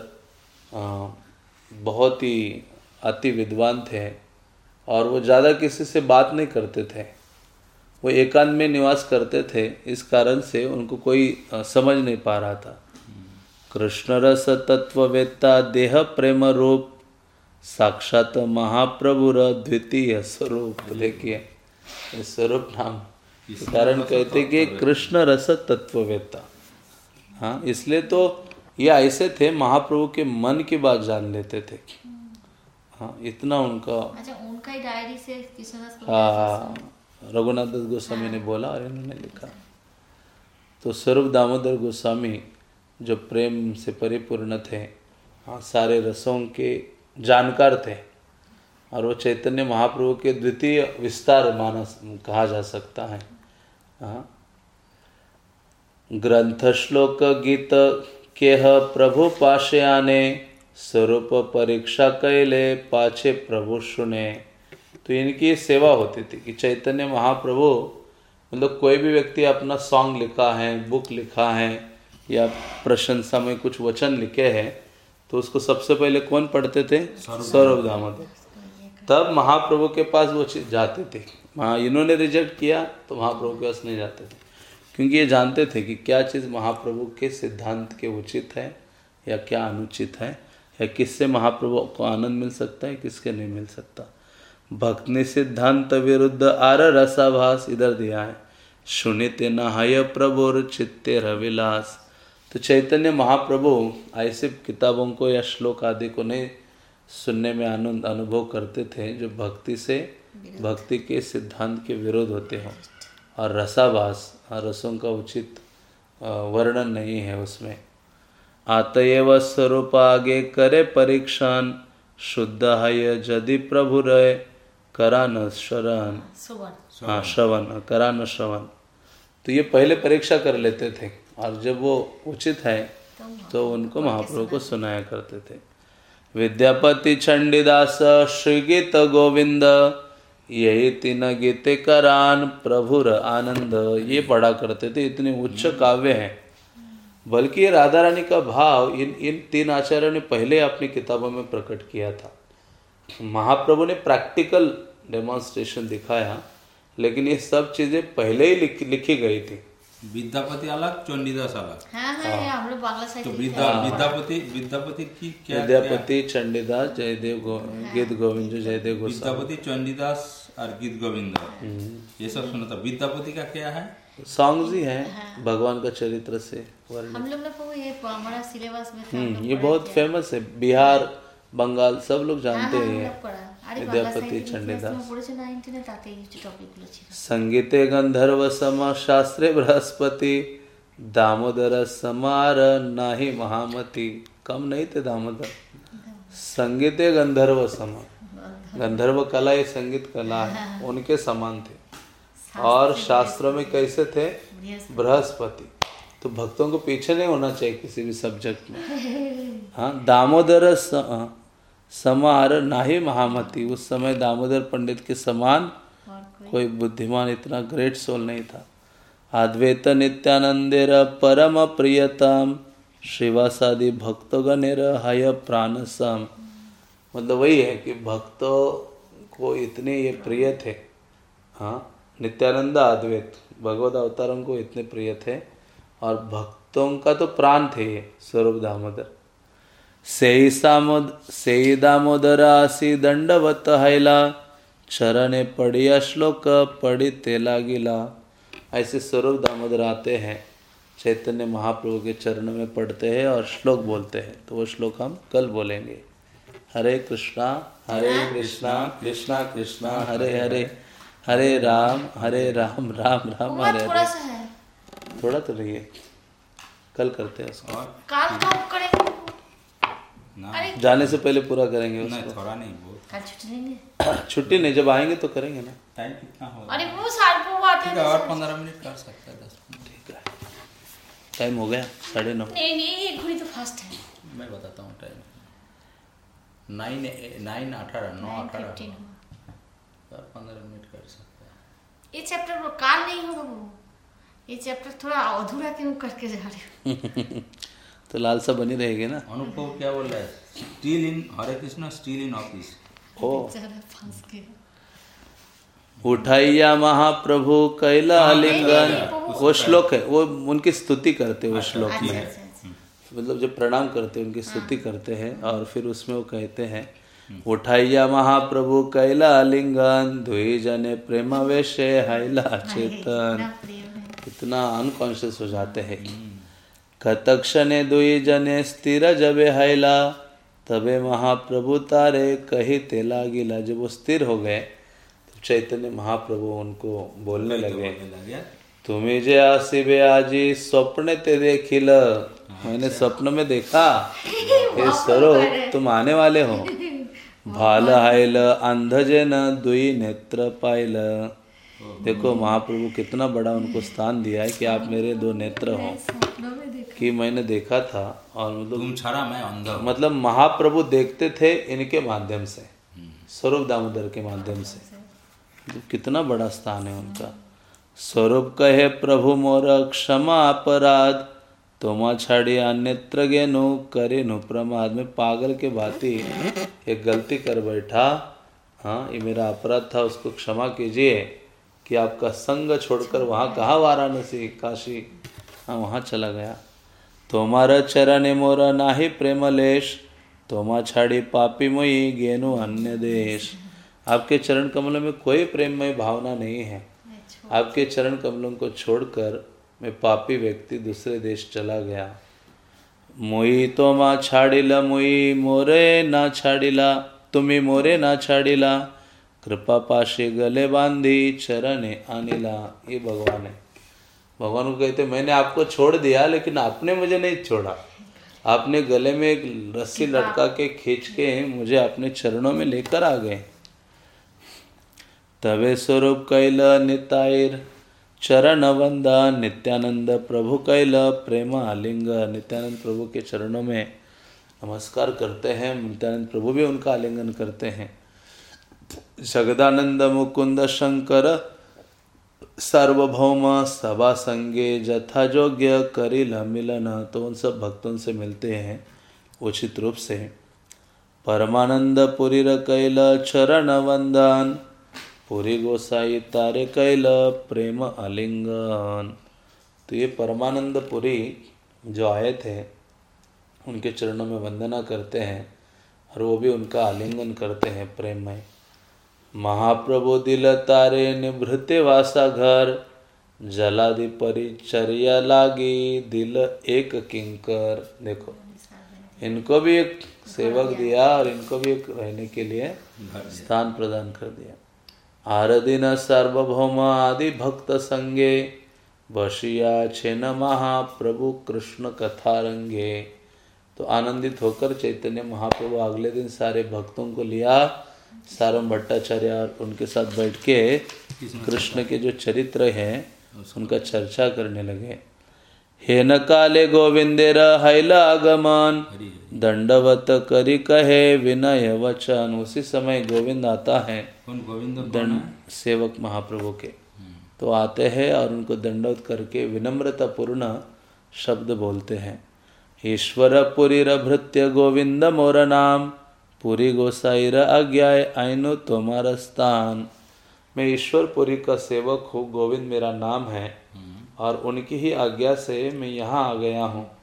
बहुत ही अति विद्वान थे और वो ज़्यादा किसी से बात नहीं करते थे। वो एकांत में निवास करते थे इस कारण से उनको कोई समझ नहीं पा रहा था। कृष्ण रस तत्ववेत्ता देह प्रेम रूप साक्षात महाप्रभुर द्वितीय स्वरूप। ये स्वरूप नाम कारण कहते कि कृष्ण रस तत्ववेत्ता हाँ इसलिए तो ये ऐसे थे महाप्रभु के मन की बात जान लेते थे हाँ इतना उनका अच्छा उनका ही डायरी से हाँ रघुनाथ दास गोस्वामी ने बोला और इन्होंने लिखा। तो स्वरूप दामोदर गोस्वामी जो प्रेम से परिपूर्ण थे हाँ सारे रसों के जानकार थे और वो चैतन्य महाप्रभु के द्वितीय विस्तार माना कहा जा सकता है। हाँ। ग्रंथ श्लोक गीत केह प्रभु पाशे आने स्वरूप परीक्षा कैले पाछे प्रभु सुने तो इनकी सेवा होती थी कि चैतन्य महाप्रभु मतलब कोई भी व्यक्ति अपना सॉन्ग लिखा है बुक लिखा है या प्रशंसा में कुछ वचन लिखे हैं तो उसको सबसे पहले कौन पढ़ते थे? सौरभ दामोदर। तब महाप्रभु के पास वो चीज़ जाते थे। वहाँ इन्होंने रिजेक्ट किया तो महाप्रभु के पास नहीं जाते थे। क्योंकि ये जानते थे कि क्या चीज़ महाप्रभु के सिद्धांत के उचित है या क्या अनुचित है या किससे महाप्रभु को आनंद मिल सकता है किसके नहीं मिल सकता। भक्ति सिद्धांत विरुद्ध आर रसाभास इधर दिया है। सुनित नहाय प्रभुर चित्ते रविलास। तो चैतन्य महाप्रभु ऐसे किताबों को या श्लोक आदि को नहीं सुनने में आनंद अनुभव करते थे जो भक्ति से भक्ति के सिद्धांत के विरोध होते हो। और रसाभास रसों का उचित वर्णन नहीं है उसमें। आतएव स्वरूप आगे करे परीक्षण शुद्ध हय यदि प्रभु रहे करा न शरण हाँ श्रवण करा न श्रवण। तो ये पहले परीक्षा कर लेते थे और जब वो उचित है तो उनको महाप्रभु को सुनाया करते थे। विद्यापति चंडीदास श्री गीत गोविंद यही तीन गीते करान प्रभुर आनंद। ये पढ़ा करते थे इतने उच्च काव्य हैं। बल्कि राधा रानी का भाव इन इन तीन आचार्यों ने पहले अपनी किताबों में प्रकट किया था। महाप्रभु ने प्रैक्टिकल डेमोन्स्ट्रेशन दिखाया लेकिन ये सब चीज़ें पहले ही लिख, लिखी गई थी। विद्यापति अलग चंडीदास अलग। हाँ हाँ ये हम लोग बांग्ला तो विद्यापति विद्यापति की क्या विद्यापति चंडीदास जयदेव गो, गीत गोविंद जयदेव गोस्वामी विद्यापति चंडीदास और गीत गोविंद। ये सब सुना था तो, विद्यापति का क्या है? सॉन्ग ही है हाँ। भगवान का चरित्र से हम लोग ने ये हमारा सिलेबस में हम्म, था ये बहुत फ़ेमस है बिहार बंगाल सब लोग जानते हैं विद्यापति चंडीदास। संगीत गंधर्व समा शास्त्र बृहस्पति दामोदर समार नाही महामति। कम नहीं थे दामोदर। संगीत गंधर्व समा। गंधर्व कला ये संगीत कला है उनके समान थे। और शास्त्रों में कैसे थे? बृहस्पति। तो भक्तों को पीछे नहीं होना चाहिए किसी भी सब्जेक्ट में। हाँ दामोदर समार नाही महामती। उस समय दामोदर पंडित के समान कोई? बुद्धिमान इतना ग्रेट सोल नहीं था। अद्वैत नित्यानंदेर परम प्रियतम श्रीवासादि भक्तगणेर हय प्राणसम। मतलब वही है कि भक्तों को इतने ये प्रिय थे। हाँ नित्यानंद अद्वैत, भगवत अवतारों को इतने प्रिय थे और भक्तों का तो प्राण थे ये, स्वरूप दामोदर। सेई सामोद सेई दामोदर आसी दंडवत हैला, चरणे पड़िया श्लोक पड़ी तेला गिला। ऐसे स्वरूप दामोदर आते हैं, चैतन्य महाप्रभु के चरण में पढ़ते हैं और श्लोक बोलते हैं। तो वो श्लोक हम कल बोलेंगे। हरे कृष्णा हरे कृष्णा कृष्णा कृष्णा हरे हरे हरे राम हरे राम राम राम हरे थोड़ा हरे। सा है। थोड़ा तो रहिए। कल करते हैं उसको। काल कब करेंगे। ना। जाने से पहले पूरा करेंगे नहीं उसको। थोड़ा नहीं बहुत। कल छुट्टी लेंगे। छुट्टी नहीं जब आएँगे तो करेंगे ना। टाइम कितना होगा अरे वो साल वो आते ठीक हैं है और तो पंद्रह मिनट कर सकते हैं दस मिनट। ठीक है। टाइम हो गया साढ़े नौ। नहीं नहीं ये घड़ी तो फास्ट है। मैं बताता हूँ टाइम। नाइन नाइन अठारह नौ अठारह 9:15 हुआ। और पंद्रह मिनट कर सकते हैं। ये चैप्टर वो काल नहीं होगा वो। ये चैप्टर थोड़ा अधूरा क्यों करके जा रहे हो? तो लालसा बनी रहेगी ना? अनुपव क्या बोल रहा है? Still in Hare Krishna still in office ओ। उठाइया महाप्रभु कैला लिंगन वो श्लोक है वो उनकी स्तुति करते हैं वो श्लोक अच्छा में। अच्छा अच्छा। मतलब जब प्रणाम करते हैं उनकी स्तुति करते हैं और फिर उसमें वो कहते हैं उठाइया महाप्रभु कैला लिंगन जने प्रेमावेशे हैला चेतन। इतना कितना अनकॉन्शियस हो जाते हैं। कतक्षणे दुई जने स्थिर जबे हैला तबे महाप्रभु तारे कही तेला गिला। जब वो स्थिर हो गए तो चैतन्य महाप्रभु उनको बोलने लगे लगे। तुम्हें जे आसिबे आजी स्वप्न ते देखिल मैंने स्वप्न में देखा हे सरो तुम आने वाले हो। भाल हाइल अंधजन दुई नेत्र पाइल देखो महाप्रभु कितना बड़ा उनको स्थान दिया है कि आप मेरे दो नेत्र हो। देखा। कि मैंने देखा था और मतलब तुम छड़ा मैं अंधा मतलब महाप्रभु देखते थे इनके माध्यम से स्वरूप दामोदर के माध्यम से। तो कितना बड़ा स्थान है उनका। स्वरूप कहे प्रभु मोर क्षमा अपराध तोमा छाड़ी अन्यत्र गेनु करे नु प्रमाद में पागल के भांति एक गलती कर बैठा। हाँ ये मेरा अपराध था उसको क्षमा कीजिए कि आपका संग छोड़कर वहाँ कहा वाराणसी काशी? हाँ वहाँ चला गया। तोमार चरण मोर नाही प्रेमलेश तोमा छाड़ी पापी मोई गेनु अन्य देश। आपके चरण कमलों में कोई प्रेममय भावना नहीं है। आपके चरण कमलों को छोड़कर मैं पापी व्यक्ति दूसरे देश चला गया। मोई तो माँ छाड़िला मोई मोरे ना छाड़िला तुम्ही मोरे ना छाड़िला। कृपा पाशे गले बांधी चरणे आनिला ये भगवान है। भगवान को कहते मैंने आपको छोड़ दिया लेकिन आपने मुझे नहीं छोड़ा। आपने गले में एक रस्सी लटका के खींच के मुझे अपने चरणों में लेकर आ गए। तवे स्वरूप कैल नितायर चरण वंदा नित्यानंद प्रभु कैल प्रेम आलिंग नित्यानंद प्रभु के चरणों में नमस्कार करते हैं। नित्यानंद प्रभु भी उनका आलिंगन करते हैं। जगदानंद मुकुंद शंकर, सार्वभौम सभा संगे जथा योग्य करिल मिलन। तो उन सब भक्तों से मिलते हैं, उचित रूप से। परमानंद पुरी कैल चरण वंदन पुरी गोसाई तारे कैल प्रेम आलिंगन तो ये परमानंद पुरी जो आए थे उनके चरणों में वंदना करते हैं और वो भी उनका आलिंगन करते हैं प्रेम में। महाप्रभु दिल तारे निभृते वासा घर जलादि परिचर्या लागी दिल एक किंकर। देखो इनको भी एक सेवक दिया और इनको भी एक रहने के लिए स्थान प्रदान कर दिया। आरदिन सार्वभौम आदि भक्त संगे बशिया छेन महाप्रभु कृष्ण कथा रंगे तो आनंदित होकर चैतन्य महाप्रभु अगले दिन सारे भक्तों को लिया सारम भट्टाचार्य और उनके साथ बैठ के कृष्ण के जो चरित्र हैं, उनका चर्चा करने लगे। हे न काले गोविंदेर हैल आगमन दंडवत करी कहे विनय वचन। उसी समय गोविंद आता है। कौन गोविंद दंड सेवक महाप्रभु के। तो आते हैं और उनको दंडवत करके विनम्रता पूर्ण शब्द बोलते हैं। ईश्वर पुरी भृत्य गोविंद मोर नाम। पुरी गोसाई आज्ञाए आइनो तुम्हारा स्थान। मैं ईश्वरपुरी का सेवक हूँ गोविंद मेरा नाम है। और उनकी ही आज्ञा से मैं यहाँ आ गया हूँ।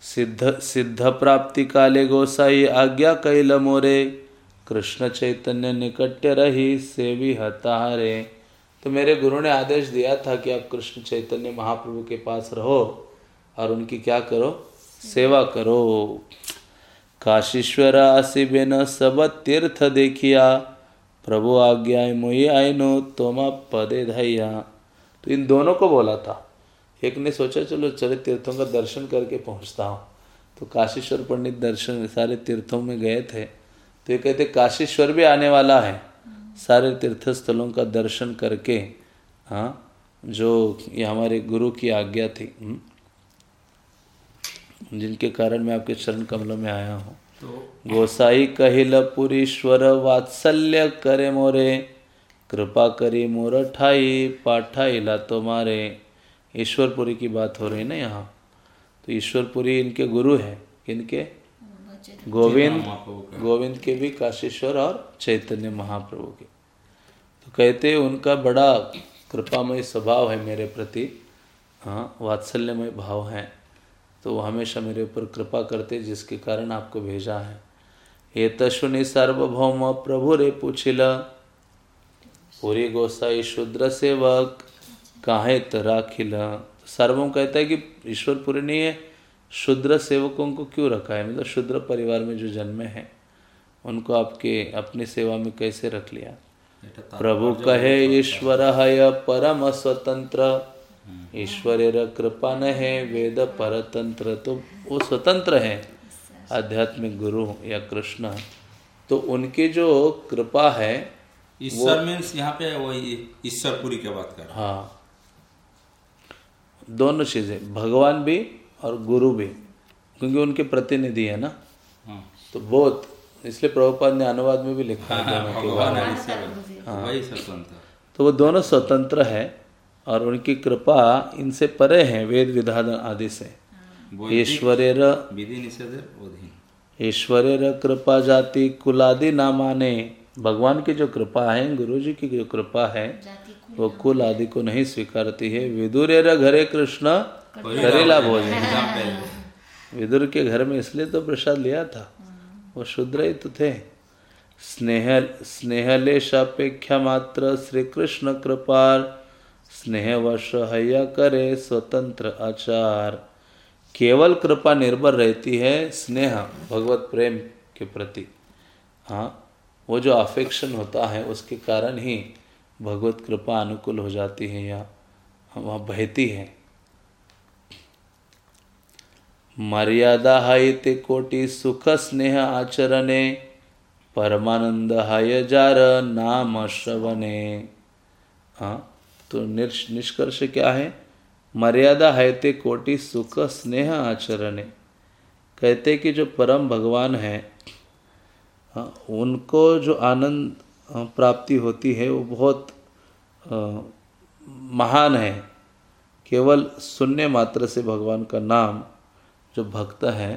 सिद्ध सिद्ध प्राप्ति काले गोसाई आज्ञा कैल मोरे। कृष्ण चैतन्य निकट्य रही सेवी हतारे। तो मेरे गुरु ने आदेश दिया था कि आप कृष्ण चैतन्य महाप्रभु के पास रहो और उनकी क्या करो? सेवा करो। काशीश्वर आसी बेन सब तीर्थ देखिया। प्रभु आज्ञा मोई आइनो तोमा पदे धैया। तो इन दोनों को बोला था। एक ने सोचा चलो चले तीर्थों का दर्शन करके पहुँचता हूँ। तो काशीश्वर पंडित दर्शन सारे तीर्थों में गए थे। तो ये कहते काशीश्वर भी आने वाला है। सारे तीर्थ स्थलों का दर्शन करके हाँ जो ये हमारे गुरु की आज्ञा थी हम्म, जिनके कारण मैं आपके चरण कमलों में आया हूँ। तो गोसाई कहिल पुरीश्वर वात्सल्य करे मोरे कृपा करी मोर ठाई पाठाइला तुम्हारे ईश्वरपुरी की बात हो रही है ना यहाँ? तो ईश्वरपुरी इनके गुरु हैं किनके गोविंद गोविंद के भी काशीश्वर और चैतन्य महाप्रभु के। तो कहते उनका बड़ा कृपामय स्वभाव है मेरे प्रति हाँ वात्सल्यमय भाव है। तो वो हमेशा मेरे ऊपर कृपा करते जिसके कारण आपको भेजा है। ये तशुनि सार्वभौम प्रभु रे पूछिला, पूरी गोसाई शूद्र सेवक काहे तरा खिला? सार्वभौम कहता है कि ईश्वर पूरे नहीं है शूद्र सेवकों को क्यों रखा है? मतलब शूद्र परिवार में जो जन्मे हैं उनको आपके अपनी सेवा में कैसे रख लिया? तो प्रभु कहे ईश्वर है। परम स्वतंत्र। हम्म। ईश्वर कृपा न है वेद परतंत्र। तो वो स्वतंत्र है आध्यात्मिक गुरु या कृष्ण। तो उनके जो कृपा है ईश्वर मीन्स यहाँ पे वही ईश्वरपुरी की बात कर हाँ। दोनों चीज़ें भगवान भी और गुरु भी क्योंकि उनके प्रतिनिधि है ना। हाँ। तो बहुत इसलिए प्रभुपाद ने अनुवाद में भी लिखा हाँ, है हाँ, दोनों के बारे में। है। स्वतंत्र। तो वो दोनों स्वतंत्र है और उनकी कृपा इनसे परे है वेद विधान आदि से। ईश्वरेर विधि निषेधेर अधीन ईश्वरेर कृपा जाति कुलादि ना माने। भगवान की जो कृपा है गुरु जी की जो कृपा है जाति वो कुल आदि को नहीं स्वीकारती है। विदुरेर घरे कृष्ण करेला भोजन। विदुर के घर में इसलिए तो प्रसाद लिया था। वो शूद्र ही तो थे। स्नेह स्नेहलेशापेक्षा मात्र श्री कृष्ण कृपार। स्नेहवश हया करे स्वतंत्र आचार। केवल कृपा निर्भर रहती है स्नेह भगवत प्रेम के प्रति। हाँ वो जो अफेक्शन होता है उसके कारण ही भगवत कृपा अनुकूल हो जाती है या वहाँ बहती है। मर्यादा हाय ते कोटि सुख स्नेह आचरणे परमानंद हाय जार नाम श्रवणे। हाँ तो निष्कर्ष क्या है? मर्यादा है ते कोटि सुख स्नेह आचरणे। कहते कि जो परम भगवान है हाँ, उनको जो आनंद प्राप्ति होती है वो बहुत महान है। केवल सुनने मात्र से भगवान का नाम जो भक्त है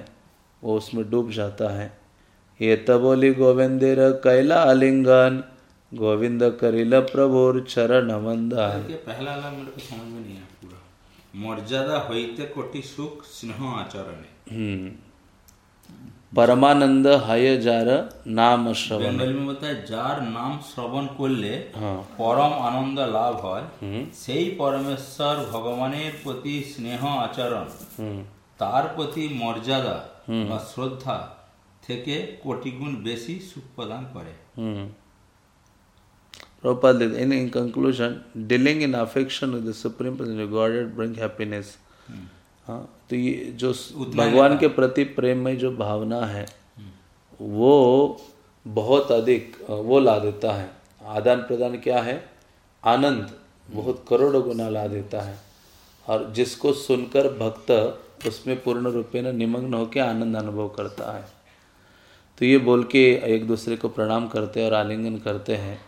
वो उसमें डूब जाता है। ये तबोली गोविंदेर कैला आलिंगन गोविंद करिल प्रभुर चरण वंदन पहला वाला मेरे को समझ में नहीं आया पूरा। मर्यादा होते कोटि सुख स्नेह आचरण পরমানন্দ হায় যার নাম শ্রবণ যার নাম শ্রবণ করলে পরম আনন্দ লাভ হয় সেই পরমেশ্বর ভগবানের প্রতি স্নেহ আচরণ তার প্রতি মর্যাদা বা শ্রদ্ধা থেকে কোটি গুণ বেশি সুখ প্রদান করে Prabhupada did. In, in conclusion, dealing in affection with the Supreme Personality of Godhead bring happiness. Hmm. Huh? तो ये जो भगवान के प्रति प्रेम में जो भावना है वो बहुत अधिक वो ला देता है। आदान प्रदान क्या है? आनंद बहुत करोड़ों गुना ला देता है। और जिसको सुनकर भक्त उसमें पूर्ण रूपे न निमग्न होकर आनंद अनुभव करता है। तो ये बोल के एक दूसरे को प्रणाम करते हैं और आलिंगन करते हैं।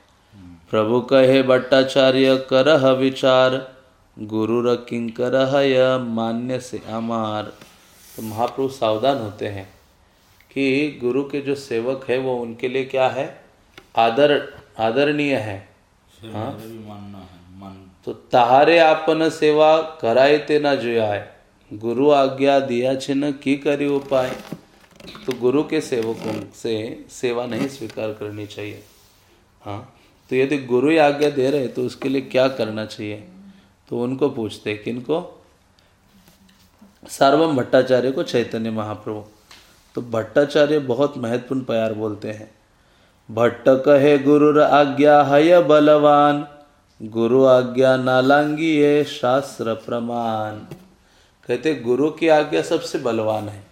प्रभु कहे भट्टाचार्य करह विचार गुरुर किंकर मान्य से अमार। तो महाप्रभु सावधान होते हैं कि गुरु के जो सेवक है वो उनके लिए क्या है? आदर आदरणीय हाँ? है। तो तहारे आपन सेवा कराए ते ना जुआए गुरु आज्ञा दिया छिन्न की करी उपाय? तो गुरु के सेवकों से सेवा नहीं स्वीकार करनी चाहिए। हाँ? तो यदि गुरु ही आज्ञा दे रहे तो उसके लिए क्या करना चाहिए? तो उनको पूछते किनको? सार्वम भट्टाचार्य को चैतन्य महाप्रभु। तो भट्टाचार्य बहुत महत्वपूर्ण प्यार बोलते हैं। भट्ट कहे गुरुर आज्ञा हय बलवान गुरु आज्ञा नालांगी ये शास्त्र प्रमाण। कहते गुरु की आज्ञा सबसे बलवान है।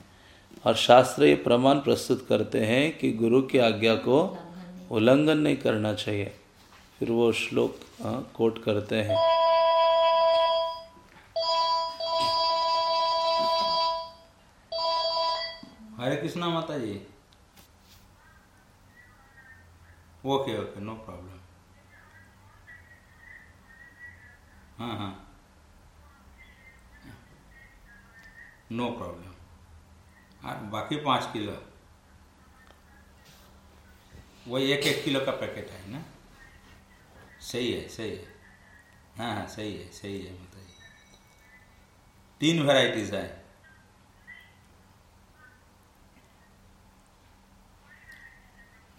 और शास्त्र ये प्रमाण प्रस्तुत करते हैं कि गुरु की आज्ञा को उल्लंघन नहीं करना चाहिए। फिर वो श्लोक हाँ, कोट करते हैं। हरे कृष्णा माता जी। ओके ओके नो प्रॉब्लम हाँ हाँ। नो प्रॉब्लम और बाकी पाँच किलो। वही एक एक किलो का पैकेट है ना? सही है सही है। हाँ हाँ सही है सही है माता जी। तीन वेराइटीज है।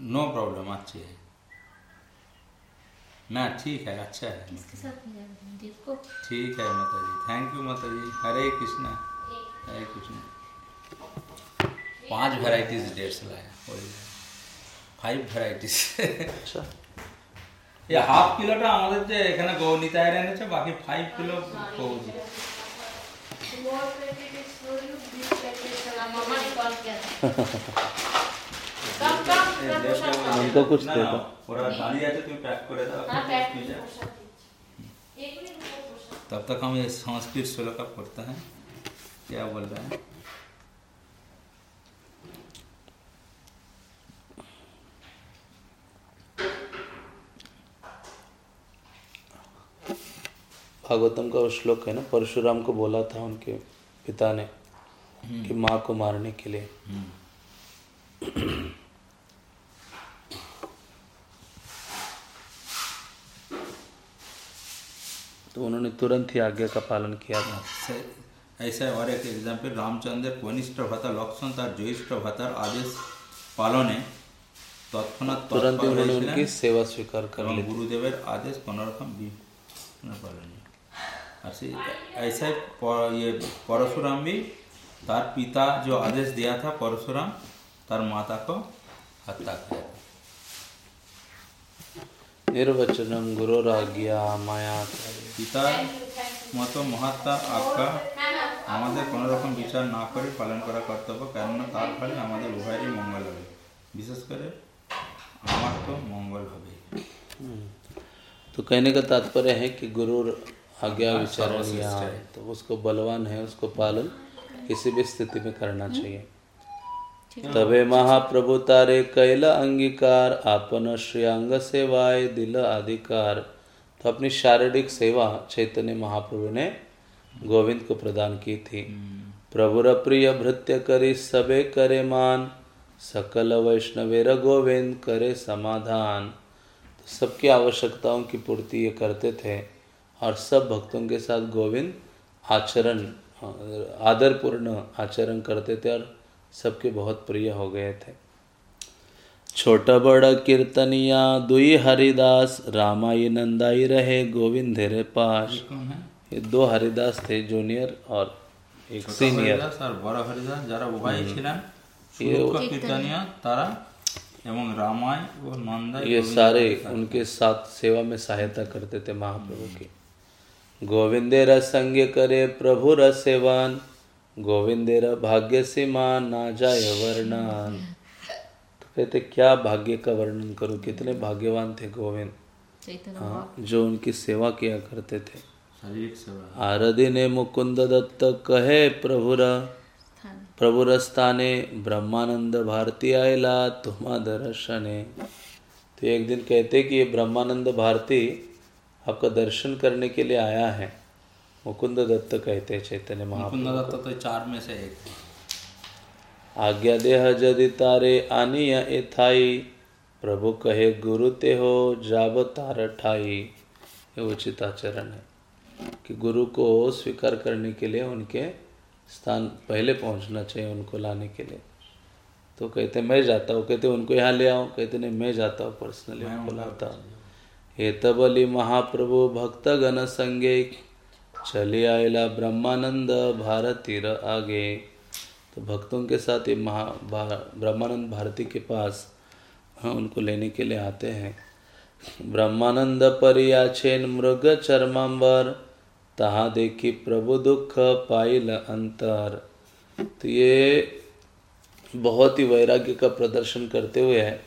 नो प्रॉब्लम अच्छी है ना ठीक है अच्छा है किसके साथ भेजा है? दीप को ठीक है माता जी थैंक यू माता जी हरे कृष्णा हरे कृष्णा पांच वेराइटीज डेढ़ से लाया ফাইভ ভ্যারাইটিস अच्छा এই হাফ কিলোটা আমাদের যে এখানে গৌনিতায় এনেছে বাকি ফাইভ কিলো গৌজি मामा ने कॉल किया था कम कम पूरा पोशाक था। उनको कुछ না, दे না, दो ওরা দাঁড়িয়ে আছে তুমি প্যাক করে দাও हाँ पैक নিয়ে যাও। एक मिनट रुको, पोशाक। तब तक हम ये संस्कृत श्लोक का पढ़ते हैं क्या बोल रहे हैं भागवतम का वो श्लोक है ना परशुराम को बोला था उनके पिता ने कि माँ को मारने के लिए तो उन्होंने तुरंत ही आज्ञा का पालन किया था। ऐसा और एक एग्ज़ाम्पल रामचंद्र कनिष्ठ भ्राता लक्ष्मण तार ज्येष्ठ भ्राता आदेश पालने ने তৎক্ষণাৎ তুরন্ত উনি উনকি সেবা স্বীকার করলেন এবং গুরুদেবের আদেশ কোনোরকম বিঘ্ন পালেনি ऐसा ये परशुराम भी तार पिता जो आदेश दिया था परशुराम तार माता को हत्या किया निर्वचनम गुरुराज्ञा माया পিতার মতো মহাত্মার আজ্ঞা আমাদের কোনো রকম বিচার না করে পালন করা কর্তব্য কেননা তার ফলে আমাদের উভয়েরই মঙ্গল হবে বিশেষ করে আমার তো মঙ্গল হবে तो कहने का तात्पर्य है कि गुरु आज्ञा हाँ, विचारण सर्वश्रेष्ठ यहाँ है। तो उसको बलवान है उसको पालन किसी भी स्थिति में करना चाहिए तबे महाप्रभु तारे कैला अंगीकार, आपन श्रेयांग सेवाए दिल अधिकार। तो अपनी शारीरिक सेवा चैतन्य महाप्रभु ने गोविंद को प्रदान की थी। प्रभुर प्रिय भृत्य करी सबे करे मान, सकल वैष्णवेर गोविंद करे समाधान। तो सबकी आवश्यकताओं की पूर्ति ये करते थे और सब भक्तों के साथ गोविंद आचरण आदरपूर्ण आचरण करते थे और सबके बहुत प्रिय हो गए थे छोटा बड़ा कीर्तनिया दुई हरिदास रामाई नंदाई रहे गोविंद रे पास ये कौन है ये दो हरिदास थे जूनियर और एक ছোট सीनियर হরিদাস আর বড় হরিদাস যারা উভয় ছিলেন ये- সুরুক্ষ কীর্তনিয়া তারা এবং রামায় ও নন্দায় ये গোবিন্দ सारे হরে পাস। उनके साथ सेवा में सहायता करते थे महाप्रभु की गोविंदेरा संग करे प्रभु र सेवान गोविंदेर भाग्य से मान ना जाय वर्णन। तो कहते क्या भाग्य का वर्णन करो? कितने भाग्यवान थे गोविंद। हाँ जो उनकी सेवा किया करते थे। आरदी ने मुकुंद दत्त कहे प्रभुरा प्रभुर स्थाने ब्रह्मानंद भारती आयला तुम्हा दर्शने। तो एक दिन कहते कि ये ब्रह्मानंद भारती आपका दर्शन करने के लिए आया है। मुकुंद दत्त कहते चैतन्य महाप्रभु। दत्त तो चार में से एक। आज्ञा देह जदि तारे आनिय एथाई प्रभु कहे गुरु ते हो जाब तार ठाई। ये उचित आचरण है कि गुरु को स्वीकार करने के लिए उनके स्थान पहले पहुँचना चाहिए उनको लाने के लिए। तो कहते मैं जाता हूँ। कहते उनको यहाँ ले आओ। कहते नहीं मैं जाता हूँ पर्सनली उनको लाता हूँ। हे। तबली महाप्रभु भक्त गण संगे चले आयला ब्रह्मानंद भारतीर आगे। तो भक्तों के साथ ये महा ब्रह्मानंद भारती के पास हाँ उनको लेने के लिए आते हैं। ब्रह्मानंद परियाछेन मृग चर्मांबर तहा देखी प्रभु दुख पाइल अंतर। तो ये बहुत ही वैराग्य का प्रदर्शन करते हुए है।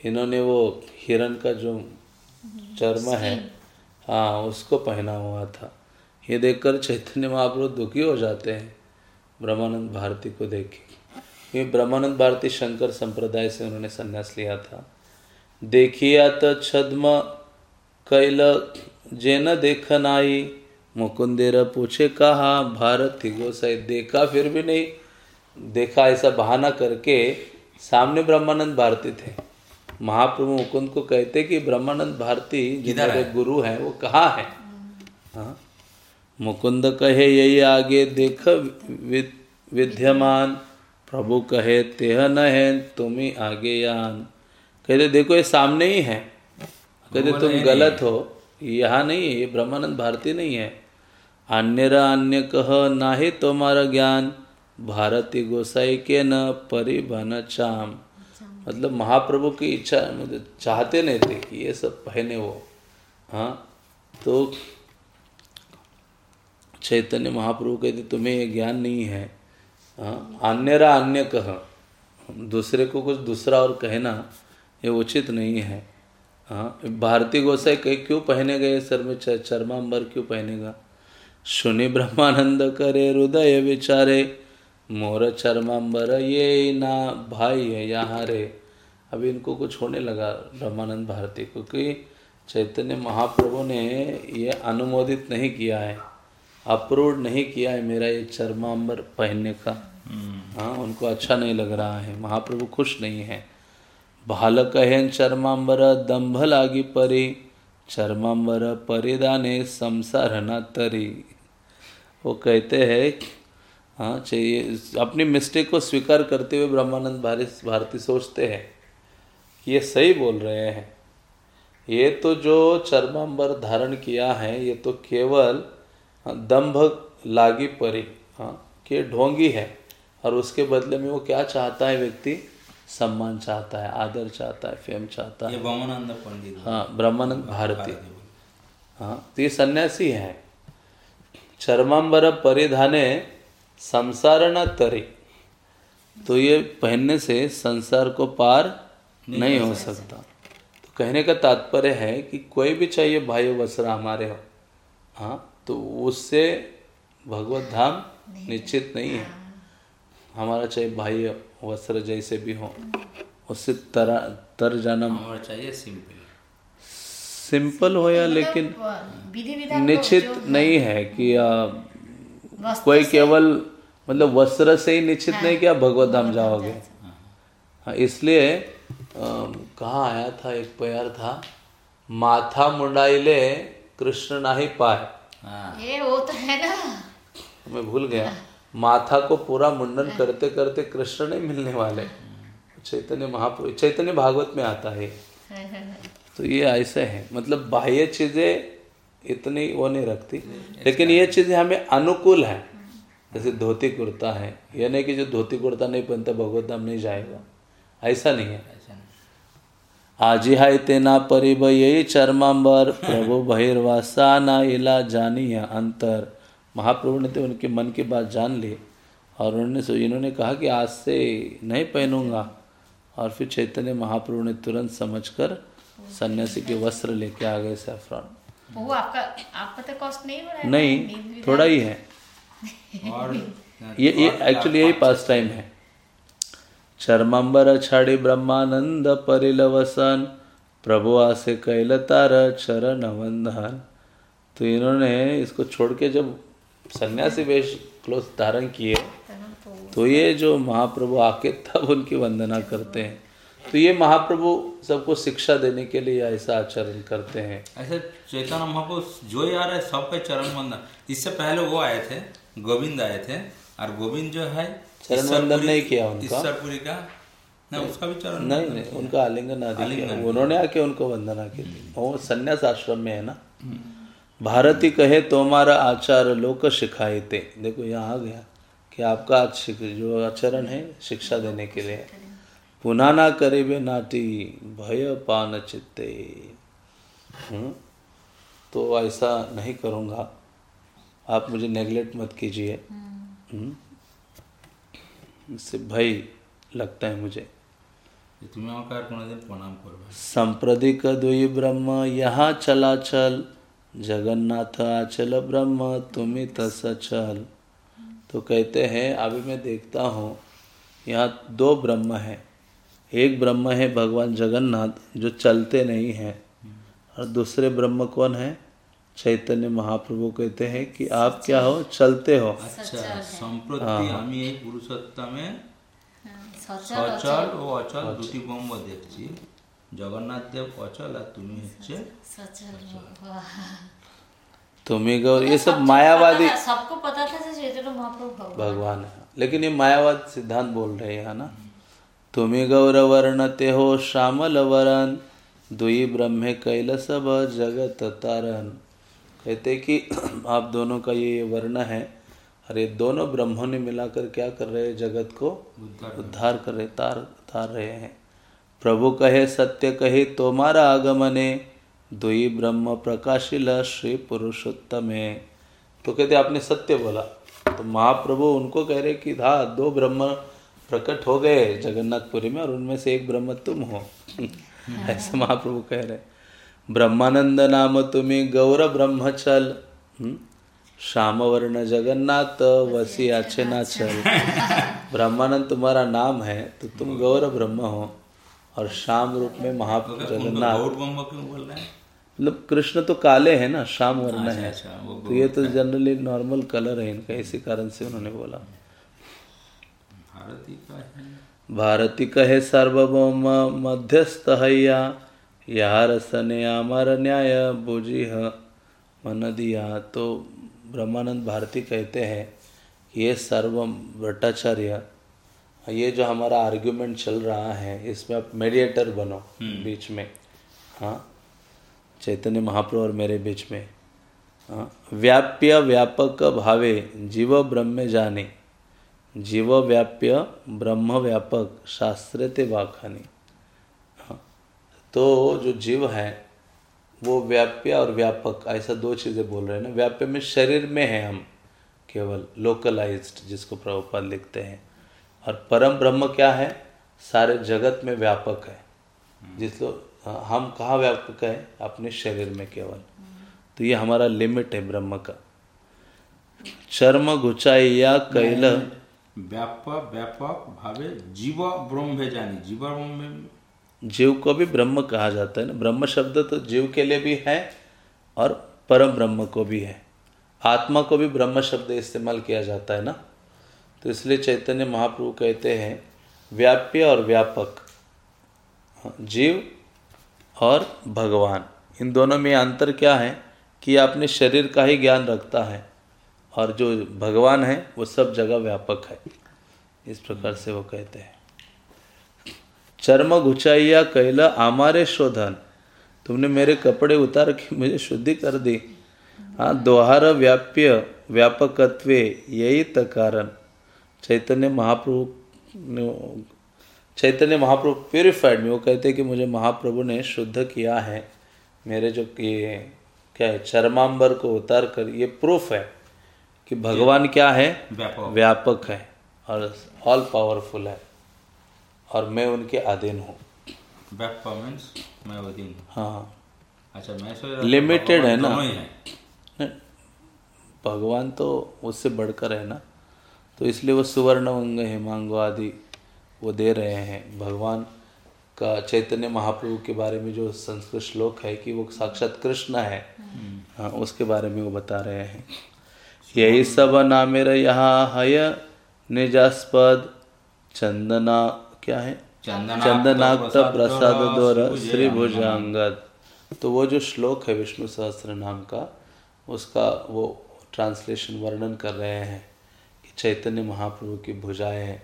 इन्होंने वो हिरण का जो चर्म है हाँ उसको पहना हुआ था। ये देखकर चैतन्य महाप्रभु दुखी हो जाते हैं। ब्रह्मानंद भारती को देख। के ये ब्रह्मानंद भारती शंकर संप्रदाय से उन्होंने संन्यास लिया था। देखिया तो छद्म कैल जेन देखन आई मुकुंदेरा पूछे कहा? भारती गोसाई देखा फिर भी नहीं। देखा ऐसा बहाना करके सामने ब्रह्मानंद भारती थे। महाप्रभु मुकुंद को कहते कि ब्रह्मानंद भारती जो है? गुरु हैं वो कहाँ है। हाँ। मुकुंद कहे यही आगे देख विद्यमान। प्रभु कहे तेह न है तुम ही आगे यान। कहते देखो ये सामने ही है। कहते तुम गलत हो। यहाँ नहीं है ये ब्रह्मानंद भारती नहीं है। अन्य अन्य कह नाहि तुम्हारा ज्ञान। भारती गोसाई के न परिबन चाम। मतलब महाप्रभु की इच्छा मतलब चाहते नहीं थे कि ये सब पहने वो। हाँ तो चैतन्य महाप्रभु कहते, तुम्हें ये ज्ञान नहीं है। हाँ अन्यरा अन्य कह दूसरे को कुछ दूसरा और कहना, ये उचित नहीं है। हाँ भारती गोसाई कहीं, क्यों पहने गए सर में चर्मांबर क्यों पहनेगा? सुनि ब्रह्मानंद करे हृदय विचारे, मोर चर्मांबर ये ना भाई है यहाँ रे। अभी इनको कुछ होने लगा ब्रह्मानंद भारती क्योंकि चैतन्य महाप्रभु ने ये अनुमोदित नहीं किया है। अप्रूव नहीं किया है मेरा ये चर्मांबर पहनने का। हाँ उनको अच्छा नहीं लग रहा है महाप्रभु खुश नहीं है। भाल कहेन चर्मांबर दंभ लागी परी चर्मांबर परिदाने संसार न तरी। वो कहते हैं हाँ चाहिए अपनी मिस्टेक को स्वीकार करते हुए ब्रह्मानंद भारती भारती सोचते हैं कि ये सही बोल रहे हैं। ये तो जो चर्मांबर धारण किया है ये तो केवल दंभ लागी परी हाँ कि ढोंगी है और उसके बदले में वो क्या चाहता है व्यक्ति? सम्मान चाहता है आदर चाहता है फेम चाहता ये है वामनानंद पंडित हाँ। ब्रह्मानंद भारती। हाँ। तो ये सन्यासी है। चर्मांबर परिधाने संसार न तरी। तो ये पहनने से संसार को पार नहीं, नहीं हो सकता। तो कहने का तात्पर्य है कि कोई भी चाहिए भाई वस्त्र हमारे हो। हाँ तो उससे भगवत धाम निश्चित नहीं है। हमारा चाहे भाई वस्त्र जैसे भी हो उससे तरा तर जाना हमारा चाहिए सिंपल सिंपल हो या लेकिन विधान को निश्चित नहीं है कि आ, कोई केवल मतलब वस्त्र से ही निश्चित नहीं कि आप भगवत धाम जाओगे। हाँ, इसलिए अम, कहाँ आया था एक प्यार था माथा मुंडाइले कृष्ण नाही पाए। हाँ। ये वो तो है ना। मैं भूल गया। माथा को पूरा मुंडन करते करते कृष्ण नहीं मिलने वाले। चैतन्य महापुरुष चैतन्य भागवत में आता है। तो ये ऐसे है। मतलब बाह्य चीज़ें इतनी वो नहीं रखती। लेकिन ये चीज़ें हमें अनुकूल है। जैसे धोती कुर्ता है। ये नहीं कि जो धोती कुर्ता नहीं पहनता भगवत धाम नहीं जाएगा। ऐसा नहीं है। ऐसा नहीं आजी हाय तेना परिभय चरमांबर प्रभु बहिर्वासा ना इला जानी है अंतर। महाप्रभु ने तो उनके मन की बात जान ली और उन्होंने सो इन्होंने कहा कि आज से नहीं पहनूँगा। और फिर चैतन्य महाप्रभु ने तुरंत समझकर सन्यासी के वस्त्र लेके आ गए सैफरान। वो आपका आपका तो कॉस्ट नहीं हो रहा है नहीं थोड़ा ही है। और ये ये एक्चुअली यही पास टाइम है। चरमांबर छाड़ी ब्रह्मानंद परिलवसन। प्रभु आसे कैलतार चरण वंदन। तो इन्होंने इसको छोड़ के जब सन्यासी वेश क्लोथ धारण किए तो ये जो महाप्रभु आके तब उनकी वंदना करते हैं। तो ये महाप्रभु सबको शिक्षा देने के लिए ऐसा आचरण करते हैं। ऐसे चैतन्य महाप्रभु, जो ही आ रहा है, सबका चरण वंदन। इससे पहले वो आए थे, गोविंद आए थे, और गोविंद जो है चरण वंदन नहीं किया उनका? ईश्वरपुरी का? ना उसका भी चरण नहीं नहीं उनका आलिंगन आदि उन्होंने आके उनको वंदना की। थी वो संन्यास आश्रम में है ना? भारती कहे तुम्हारा आचार लोक सिखाए थे देखो यहाँ आ गया कि आपका जो आचरण है शिक्षा देने के लिए। पुनः ना करे करीबे नाटी भय पान चित्ते। हम्म? तो ऐसा नहीं करूँगा। आप मुझे नेग्लेक्ट मत कीजिए। से भय लगता है मुझे। संप्रदिक दुई ब्रह्म यहाँ चला चल। जगन्नाथ आचल ब्रह्म तुम्हें तस चल। तो कहते हैं अभी मैं देखता हूँ यहाँ दो ब्रह्म हैं। एक ब्रह्म है भगवान जगन्नाथ जो चलते नहीं हैं। और दूसरे ब्रह्म कौन है? चैतन्य महाप्रभु कहते हैं कि आप क्या हो चलते हो আচ্ছা সম্প্রতি আমি এই পুরুষোত্তমে সচল সচল ও অচল দুটি ব্রহ্ম দেখছি জগন্নাথ দেব অচল আর তুমি হচ্ছে सचल वाह। तुम्ही गौर ये सब मायावादी पता था, सबको पता था कि चैतन्य महाप्रभु भगवान भगवान है लेकिन ये मायावाद सिद्धांत बोल रहे हैं ना तुम्ही गौरवर्ण ते हो श्यामल वरण दुई ब्रह्मे कैलस ब जगत तारण कहते कि आप दोनों का ये वर्ण है। अरे दोनों ब्रह्मों ने मिलाकर क्या कर रहे हैं? जगत को उद्धार कर रहे तार तार रहे हैं। प्रभु कहे सत्य कहे तुम्हारा आगमने दुई ब्रह्म प्रकाशिल श्री पुरुषोत्तम। है तो कहते आपने सत्य बोला। तो महाप्रभु उनको कह रहे कि हाँ दो ब्रह्म प्रकट हो गए जगन्नाथपुरी में और उनमें से एक ब्रह्म तुम हो। ऐसे महाप्रभु कह रहे ब्रह्मानंद नाम तुम्हें गौर ब्रह्मचल? श्याम वर्ण जगन्नाथ वसी अच्छे ना चल ब्रह्मानंद तुम्हारा नाम है तो तुम गौर ब्रह्म हो. और श्याम रूप में महाप्रभु जगन्नाथ। बोल रहे मतलब कृष्ण तो काले है ना श्याम वर्ण अच्छा है। अच्छा तो ये तो जनरली नॉर्मल कलर है इनका इसी कारण से उन्होंने बोला। भारती का है सार्वभौम मध्यस्थ हैया। यार सने अमर न्याय बुझी मन दिया तो ब्रह्मानंद भारती कहते हैं कि ये सर्व भट्टाचार्य ये जो हमारा आर्ग्यूमेंट चल रहा है इसमें आप मेडिएटर बनो बीच में। हाँ चैतन्य महाप्रभु और मेरे बीच में। हाँ व्याप्य व्यापक भावे जीव ब्रह्म जाने। जीव व्याप्य ब्रह्म व्यापक शास्त्र ते वाखानी। तो जो जीव है वो व्याप्य और व्यापक ऐसा दो चीज़ें बोल रहे हैं ना व्याप्य में शरीर में है हम केवल लोकलाइज्ड जिसको प्रभुपाद लिखते हैं। और परम ब्रह्म क्या है? सारे जगत में व्यापक है। जिसको हम कहाँ व्यापक है? अपने शरीर में केवल। तो ये हमारा लिमिट है ब्रह्म का। चर्म घुचाइया कैल। व्यापक व्यापक भावे जीव ब्रह्म जानी जीव ब्रह्म जीव को भी ब्रह्म कहा जाता है ना। ब्रह्म शब्द तो जीव के लिए भी है और परम ब्रह्म को भी है। आत्मा को भी ब्रह्म शब्द इस्तेमाल किया जाता है ना। तो इसलिए चैतन्य महाप्रभु कहते हैं, व्याप्य और व्यापक, जीव और भगवान। इन दोनों में अंतर क्या है कि ये अपने शरीर का ही ज्ञान रखता है और जो भगवान है, वो सब जगह व्यापक है। इस प्रकार से वो कहते हैं। चर्म घुचाइया कैला आमारे शोधन। तुमने मेरे कपड़े उतार के मुझे शुद्धि कर दी। हाँ दोहार व्याप्य व्यापकत्व यही त कारण। चैतन्य महाप्रभु चैतन्य महाप्रभु प्योरिफाइड में वो कहते हैं कि मुझे महाप्रभु ने शुद्ध किया है। मेरे जो ये क्या है चरमांबर को उतार कर ये प्रूफ है कि भगवान क्या है? व्यापक। व्यापक है और ऑल पावरफुल है। और मैं उनके अधीन हूँ। मैं वही हाँ। अच्छा मैं है ना। भगवान तो उससे बढ़कर है ना? तो इसलिए वो सुवर्ण अंग हेमांगो आदि वो दे रहे हैं। भगवान का चैतन्य महाप्रभु के बारे में जो संस्कृत श्लोक है कि वो साक्षात कृष्ण है। हाँ उसके बारे में वो बता रहे हैं। यही सब नामेर यहाँ हय निजास्पद चंदना क्या है? चंदनाक्त चंदनाक्त प्रसाद द्वारा श्री भुजांगद। तो वो जो श्लोक है विष्णु सहस्त्र नाम का उसका वो ट्रांसलेशन वर्णन कर रहे हैं कि चैतन्य महाप्रभु की भुजाएँ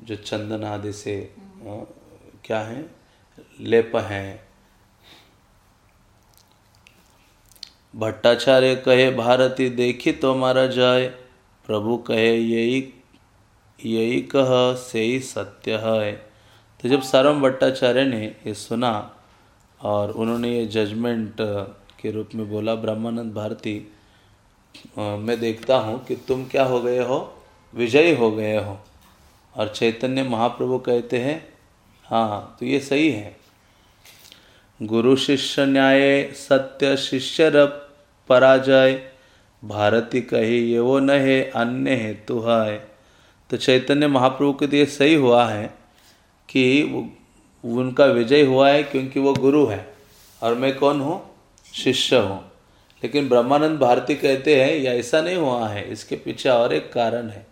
जो चंदन आदि से क्या है? लेप हैं। भट्टाचार्य कहे भारती देखी तो मारा जाए प्रभु कहे यही यही कह से ही सत्य है। तो जब सारम भट्टाचार्य ने ये सुना और उन्होंने ये जजमेंट के रूप में बोला, ब्रह्मानंद भारती मैं देखता हूँ कि तुम क्या हो गए हो? विजयी हो गए हो? और चैतन्य महाप्रभु कहते हैं हाँ तो ये सही है। गुरु शिष्य न्याय, सत्य शिष्य पराजय। भारती कही, ये वो न है, अन्य है तू है। तो चैतन्य महाप्रभु के लिए सही हुआ है कि वो, उनका विजय हुआ है क्योंकि वो गुरु है। और मैं कौन हूँ? शिष्य हूँ। लेकिन ब्रह्मानंद भारती कहते हैं, ये ऐसा नहीं हुआ है, इसके पीछे और एक कारण है।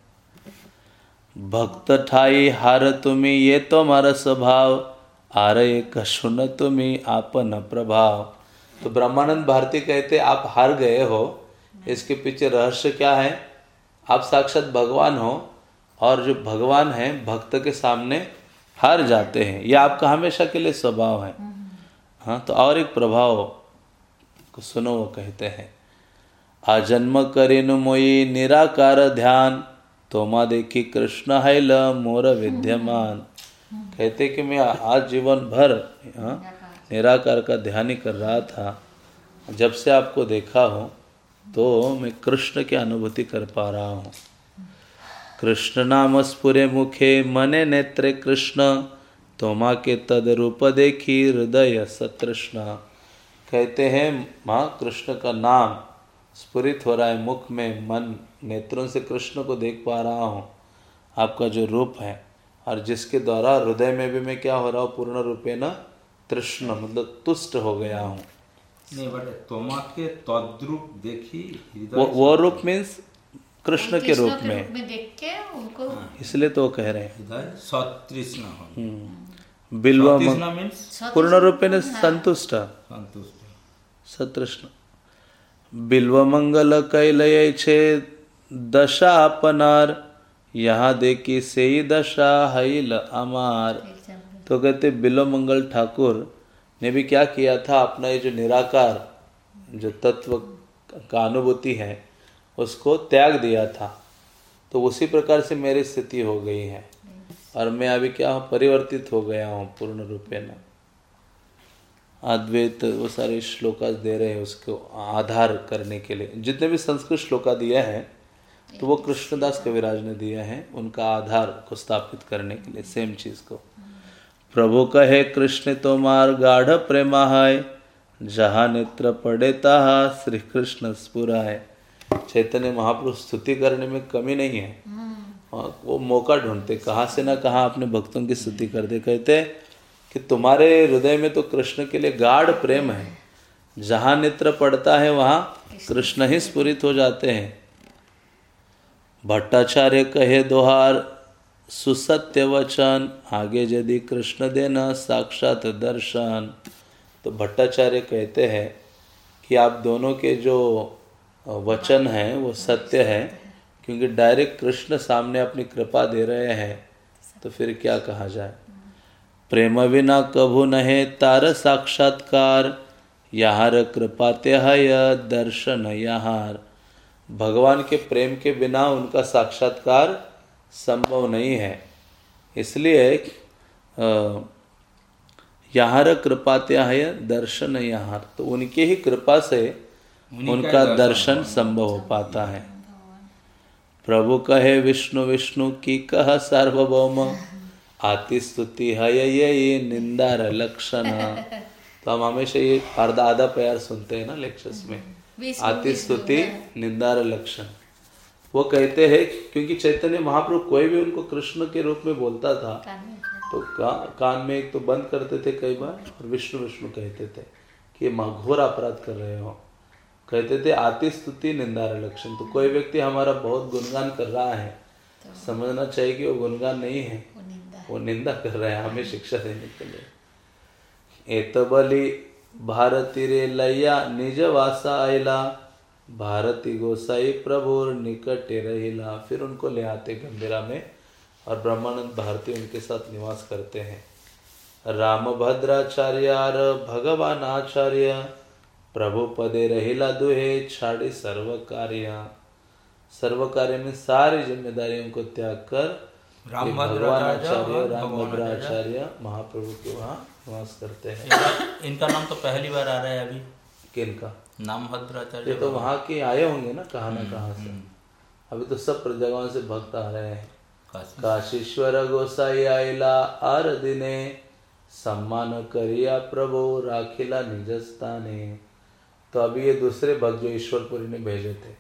भक्त ठाई हार तुम्हें, ये तो हमारा स्वभाव। आर एक सुन तुम्ही, आपन प्रभाव। तो ब्रह्मानंद भारती कहते, आप हार गए हो। इसके पीछे रहस्य क्या है? आप साक्षात भगवान हो। और जो भगवान है भक्त के सामने हार जाते हैं। ये आपका हमेशा के लिए स्वभाव है। हाँ तो और एक प्रभाव को सुनो वो कहते हैं आजन्म करिनु मोई निराकार ध्यान तोमा देखी कृष्ण है ल मोर विद्यमान। कहते कि मैं आज जीवन भर हाँ, निराकार का ध्यान ही कर रहा था। जब से आपको देखा हो तो मैं कृष्ण की अनुभूति कर पा रहा हूँ। कृष्ण नाम कृष्णनामस्फुरे मुखे मने नेत्रे कृष्ण तोमा के तदरूप देखी हृदय सतृष्ण। कहते हैं माँ कृष्ण का नाम स्फुरित हो रहा है मुख में मन नेत्रों से कृष्ण को देख पा रहा हूँ। आपका जो रूप है और जिसके द्वारा हृदय में भी मैं क्या हो रहा हूँ पूर्ण रूपे न तृष्ण मतलब तुष्ट हो गया हूँ। नहीं बट तोमा के तद्रूप देखी वो, वो रूप मीन्स कृष्ण के रूप में, में देख के उनको इसलिए तो कह रहे हैं। सतृष्ण हम्म। बिल्वम पूर्ण रूप में हाँ। संतुष्ट। सतृष्ण। बिल्व मंगल कैलय छे दशा अपनार यहाँ देखी से ही दशा हिल अमार। तो कहते बिल्व मंगल ठाकुर ने भी क्या किया था? अपना ये जो निराकार जो तत्व का अनुभूति है उसको त्याग दिया था। तो उसी प्रकार से मेरी स्थिति हो गई है। और मैं अभी क्या हूँ, परिवर्तित हो गया हूँ पूर्ण रूपे न। अद्वैत वो सारे श्लोका दे रहे हैं उसको आधार करने के लिए। जितने भी संस्कृत श्लोका दिए हैं तो वो कृष्णदास कविराज ने दिए हैं, उनका आधार को स्थापित करने के लिए सेम चीज़ को। प्रभु कहे, कृष्ण तोमार गाढ़ प्रेमा है जहाँ नेत्र पड़े, ताहा श्री कृष्ण स्पुरा है चैतन्य महापुरुष स्तुति करने में कमी नहीं है। और वो मौका ढूंढते कहाँ से ना कहाँ अपने भक्तों की स्तुति करते। कहते कि तुम्हारे हृदय में तो कृष्ण के लिए गाढ़ प्रेम है। जहाँ नेत्र पड़ता है वहाँ कृष्ण ही स्फुरित हो जाते हैं। भट्टाचार्य कहे दोहार सुसत्य वचन आगे यदि कृष्ण देना साक्षात दर्शन। तो भट्टाचार्य कहते हैं कि आप दोनों के जो वचन है, वो सत्य है, क्योंकि डायरेक्ट कृष्ण सामने अपनी कृपा दे रहे हैं तो फिर क्या कहा जाए? प्रेम बिना कभु नहे तार साक्षात्कार यहार कृपाते दर्शन यहार भगवान के प्रेम के बिना उनका साक्षात्कार संभव नहीं है। इसलिए यहाँ कृपा है दर्शन यहाँ तो उनके ही कृपा से उनका दर्शन संभव हो पाता है। प्रभु कहे विष्णु विष्णु की कह सार्वभौम? आति स्तुति है ये निंदार लक्षण। तो हम हमेशा ये आधा आधा प्यार सुनते हैं ना लेक्चर्स में। आति स्तुति निंदार लक्षण। वो कहते हैं क्योंकि चैतन्य महाप्रभु कोई भी उनको कृष्ण के रूप में बोलता था तो का, कान में एक तो बंद करते थे कई बार और विष्णु विष्णु कहते थे कि ये घोर अपराध कर रहे हो। कहते थे आति स्तुति निंदार लक्षण। तो कोई व्यक्ति हमारा बहुत गुणगान कर रहा है तो समझना चाहिए कि वो गुणगान नहीं है। वो निंदा कर रहे हैं हमें शिक्षा देने के लिए। एतबली भारती रे लैया निज वासा आयला। भारती गोसाई प्रभु निकट रहिला। फिर उनको ले आते गंभीरा में और ब्रह्मानंद भारती उनके साथ निवास करते हैं। राम भद्राचार्य भगवान आचार्य प्रभु पदे रहिला दुहे छाड़ी सर्व कार्य। सर्व कार्य में सारी जिम्मेदारियों को त्याग कर राम भगवान आचार्य राम भद्राचार्य महाप्रभु के वहाँ निवास करते हैं। इनका नाम तो पहली बार आ रहा है अभी। किनका नाम भद्राचार्य ये तो वहाँ के आए होंगे ना कहाँ ना हम्म, कहाँ से। हम्म। अभी तो सब जगहों से भक्त आ रहे हैं। काशीश्वर। गोसाई आयला आर दिने सम्मान करिया प्रभु राखिला निजस्ताने तो अभी ये दूसरे भक्त जो ईश्वरपुरी ने भेजे थे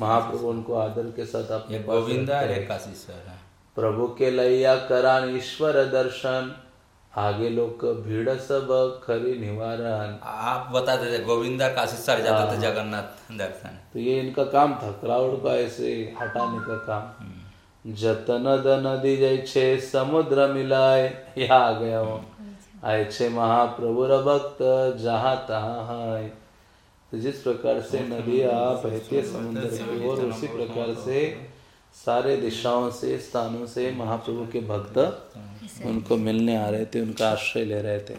महाप्रभु उनको आदर के साथ अपने गोविंदा काशीश्वर प्रभु के लैया करान ईश्वर दर्शन आगे लोग भीड़ सब खरी निवारण। आप बताते थे गोविंदा काशी सर जाते थे हाँ। जगन्नाथ दर्शन। तो ये इनका काम था क्राउड का ऐसे हटाने का काम। हम्म। जतन दन दी जय छे समुद्र मिलाए यहाँ आ गया वो। आए छे महाप्रभु भक्त जहाँ तहा है जिस प्रकार से नदियाँ बहती समुद्र की ओर, उसी प्रकार से सारे दिशाओं से, स्थानों से महाप्रभु के भक्त उनको मिलने आ रहे थे, उनका आश्रय ले रहे थे।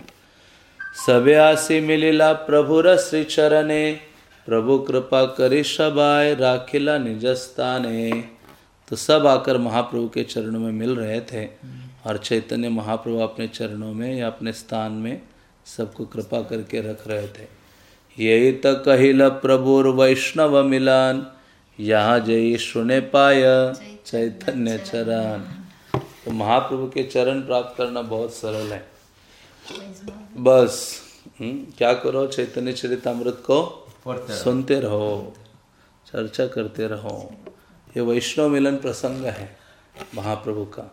सबे आसी मिलिला प्रभु श्री चरणे, प्रभु कृपा करी शबाय राखिला निजस्ताने तो सब आकर महाप्रभु के चरणों में मिल रहे थे और चैतन्य महाप्रभु अपने चरणों में या अपने स्थान में सबको कृपा करके रख रहे थे। यही तो कहिल प्रभु वैष्णव मिलान यहाँ जय सुने पाय चैतन्य चरण तो महाप्रभु के चरण प्राप्त करना बहुत सरल है। बस हम्म, क्या करो चैतन्य चरितमृत को सुनते रहो चर्चा करते रहो। ये वैष्णव मिलन प्रसंग है महाप्रभु का।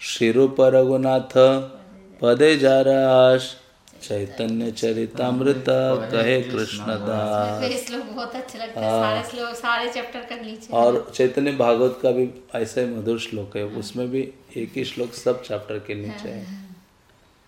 शिरूप रघुनाथ पदे जा राश चैतन्य चरितमृत कहे कृष्ण कृष्णदास बहुत अच्छा लगता है हाँ। सारे सारे चैप्टर कर लीजिए और चैतन्य भागवत का भी ऐसा ही मधुर श्लोक है उसमें भी एक ही श्लोक सब चैप्टर के नीचे है।